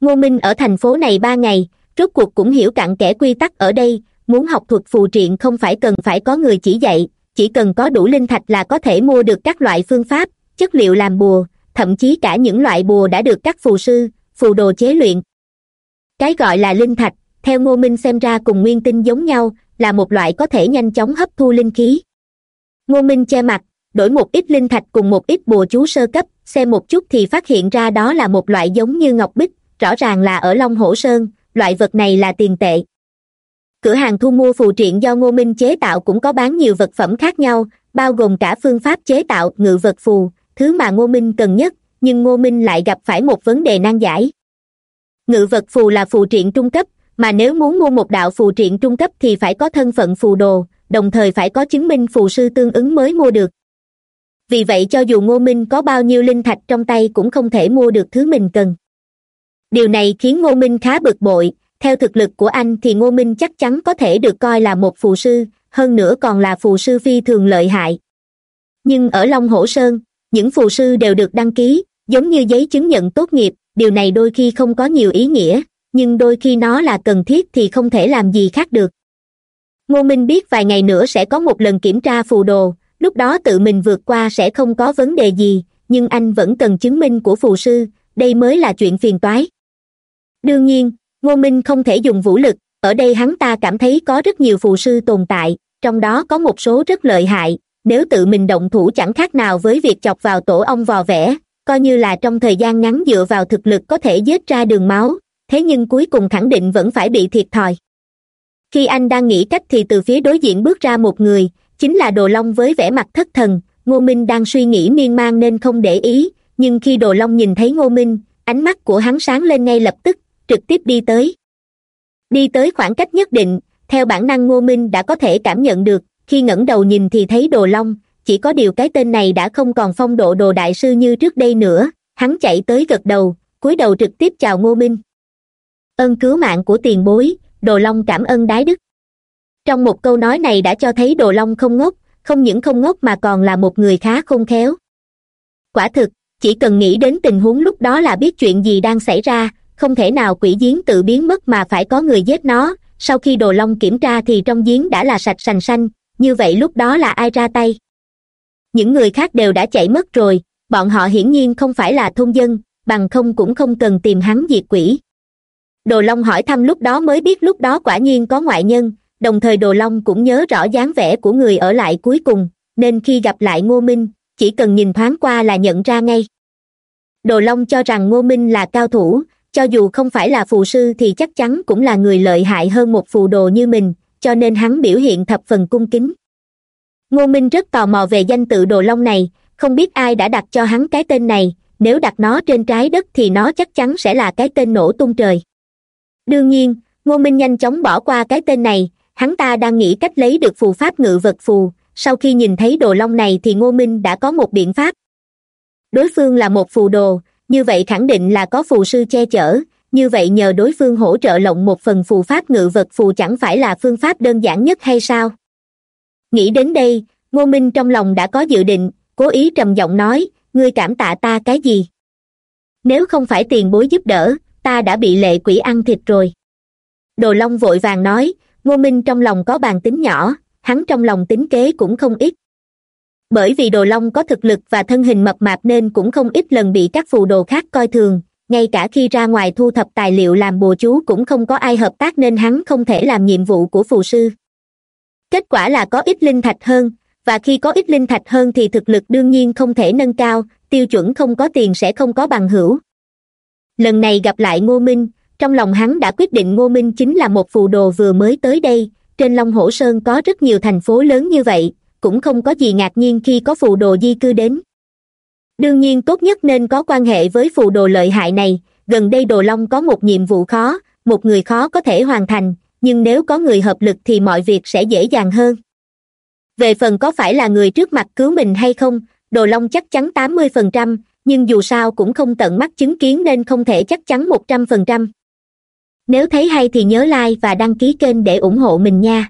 Ngô minh ở thành phố này ba ngày, rốt cuộc cũng hiểu cặn kẽ quy tắc ở đây, muốn học thuật phù triện không phải cần phải có người chỉ dạy, chỉ cần có đủ linh thạch là có thể mua được các loại phương pháp, chất liệu làm bùa, thậm chí cả những loại bùa đã được các phù sư, phù đồ chế luyện cái gọi là linh thạch, theo ngô minh xem ra cùng nguyên tinh giống nhau, là một loại có thể nhanh chóng hấp thu linh khí. Ngô minh che mặt, đổi một ít linh thạch cùng một ít bùa chú sơ cấp, xem một chút thì phát hiện ra đó là một loại giống như ngọc bích, rõ ràng là ở long hổ sơn, loại vật này là tiền tệ. Cửa hàng thu mua phù triện do ngô minh chế tạo cũng có bán nhiều vật phẩm khác nhau, bao gồm cả phương pháp chế tạo, ngự vật phù, thứ mà ngô minh cần nhất, nhưng ngô minh lại gặp phải một vấn đề nan giải ngự vật phù là phù triện trung cấp, mà nếu muốn mua một đạo phù triện trung cấp thì phải có thân phận phù đồ, đồng thời phải có chứng minh phù sư tương ứng mới mua được. Vì vậy cho dù ngô minh có bao nhiêu linh thạch trong tay cũng không thể mua được thứ mình cần. Điều này khiến ngô minh khá bực bội, theo thực lực của anh thì ngô minh chắc chắn có thể được coi là một phù sư, hơn nữa còn là phù sư phi thường lợi hại. Nhưng ở long hổ sơn, những phù sư đều được đăng ký, giống như giấy chứng nhận tốt nghiệp điều này đôi khi không có nhiều ý nghĩa, nhưng đôi khi nó là cần thiết thì không thể làm gì khác được. Ngô minh biết vài ngày nữa sẽ có một lần kiểm tra phù đồ, lúc đó tự mình vượt qua sẽ không có vấn đề gì, nhưng anh vẫn cần chứng minh của phù sư, đây mới là chuyện phiền toái. Đương nhiên, ngô minh không thể dùng vũ lực, ở đây hắn ta cảm thấy có rất nhiều phù sư tồn tại, trong đó có một số rất lợi hại, nếu tự mình động thủ chẳng khác nào với việc chọc vào tổ ong vò vẽ coi như là trong thời gian ngắn dựa vào thực lực có thể giết ra đường máu, thế nhưng cuối cùng khẳng định vẫn phải bị thiệt thòi. Khi anh đang nghĩ cách thì từ phía đối diện bước ra một người, chính là đồ long với vẻ mặt thất thần, ngô minh đang suy nghĩ miên man nên không để ý, nhưng khi đồ long nhìn thấy ngô minh, ánh mắt của hắn sáng lên ngay lập tức, trực tiếp đi tới. Đi tới khoảng cách nhất định, theo bản năng ngô minh đã có thể cảm nhận được, khi ngẩng đầu nhìn thì thấy đồ long chỉ có điều cái tên này đã không còn phong độ đồ đại sư như trước đây nữa, hắn chạy tới gật đầu, cúi đầu trực tiếp chào ngô minh. Ơn cứu mạng của tiền bối, đồ long cảm ơn đái đức. Trong một câu nói này đã cho thấy đồ long không ngốc, không những không ngốc mà còn là một người khá khôn khéo. Quả thực, chỉ cần nghĩ đến tình huống lúc đó là biết chuyện gì đang xảy ra, không thể nào quỷ giếng tự biến mất mà phải có người giết nó, sau khi đồ long kiểm tra thì trong giếng đã là sạch sành xanh, như vậy lúc đó là ai ra tay? Những người khác đều đã chạy mất rồi, bọn họ hiển nhiên không phải là thôn dân, bằng không cũng không cần tìm hắn diệt quỷ. Đồ long hỏi thăm lúc đó mới biết lúc đó quả nhiên có ngoại nhân, đồng thời đồ long cũng nhớ rõ dáng vẻ của người ở lại cuối cùng, nên khi gặp lại ngô minh, chỉ cần nhìn thoáng qua là nhận ra ngay. Đồ long cho rằng ngô minh là cao thủ, cho dù không phải là phù sư thì chắc chắn cũng là người lợi hại hơn một phù đồ như mình, cho nên hắn biểu hiện thập phần cung kính ngô minh rất tò mò về danh tự đồ long này, không biết ai đã đặt cho hắn cái tên này, nếu đặt nó trên trái đất thì nó chắc chắn sẽ là cái tên nổ tung trời. Đương nhiên, ngô minh nhanh chóng bỏ qua cái tên này, hắn ta đang nghĩ cách lấy được phù pháp ngự vật phù, sau khi nhìn thấy đồ long này thì ngô minh đã có một biện pháp. Đối phương là một phù đồ, như vậy khẳng định là có phù sư che chở, như vậy nhờ đối phương hỗ trợ lộng một phần phù pháp ngự vật phù chẳng phải là phương pháp đơn giản nhất hay sao? Nghĩ đến đây, ngô minh trong lòng đã có dự định, cố ý trầm giọng nói, ngươi cảm tạ ta cái gì? Nếu không phải tiền bối giúp đỡ, ta đã bị lệ quỷ ăn thịt rồi. Đồ long vội vàng nói, ngô minh trong lòng có bàn tính nhỏ, hắn trong lòng tính kế cũng không ít. Bởi vì đồ long có thực lực và thân hình mập mạp nên cũng không ít lần bị các phù đồ khác coi thường, ngay cả khi ra ngoài thu thập tài liệu làm bùa chú cũng không có ai hợp tác nên hắn không thể làm nhiệm vụ của phù sư kết quả là có ít linh thạch hơn, và khi có ít linh thạch hơn thì thực lực đương nhiên không thể nâng cao, tiêu chuẩn không có tiền sẽ không có bằng hữu. Lần này gặp lại ngô minh, trong lòng hắn đã quyết định ngô minh chính là một phù đồ vừa mới tới đây, trên long hổ sơn có rất nhiều thành phố lớn như vậy, cũng không có gì ngạc nhiên khi có phù đồ di cư đến. Đương nhiên tốt nhất nên có quan hệ với phù đồ lợi hại này, gần đây đồ long có một nhiệm vụ khó, một người khó có thể hoàn thành nhưng nếu có người hợp lực thì mọi việc sẽ dễ dàng hơn. Về phần có phải là người trước mặt cứu mình hay không, đồ long chắc chắn tám mươi phần trăm, nhưng dù sao cũng không tận mắt chứng kiến nên không thể chắc chắn một trăm phần trăm. Nếu thấy hay thì nhớ like và đăng ký kênh để ủng hộ mình nha.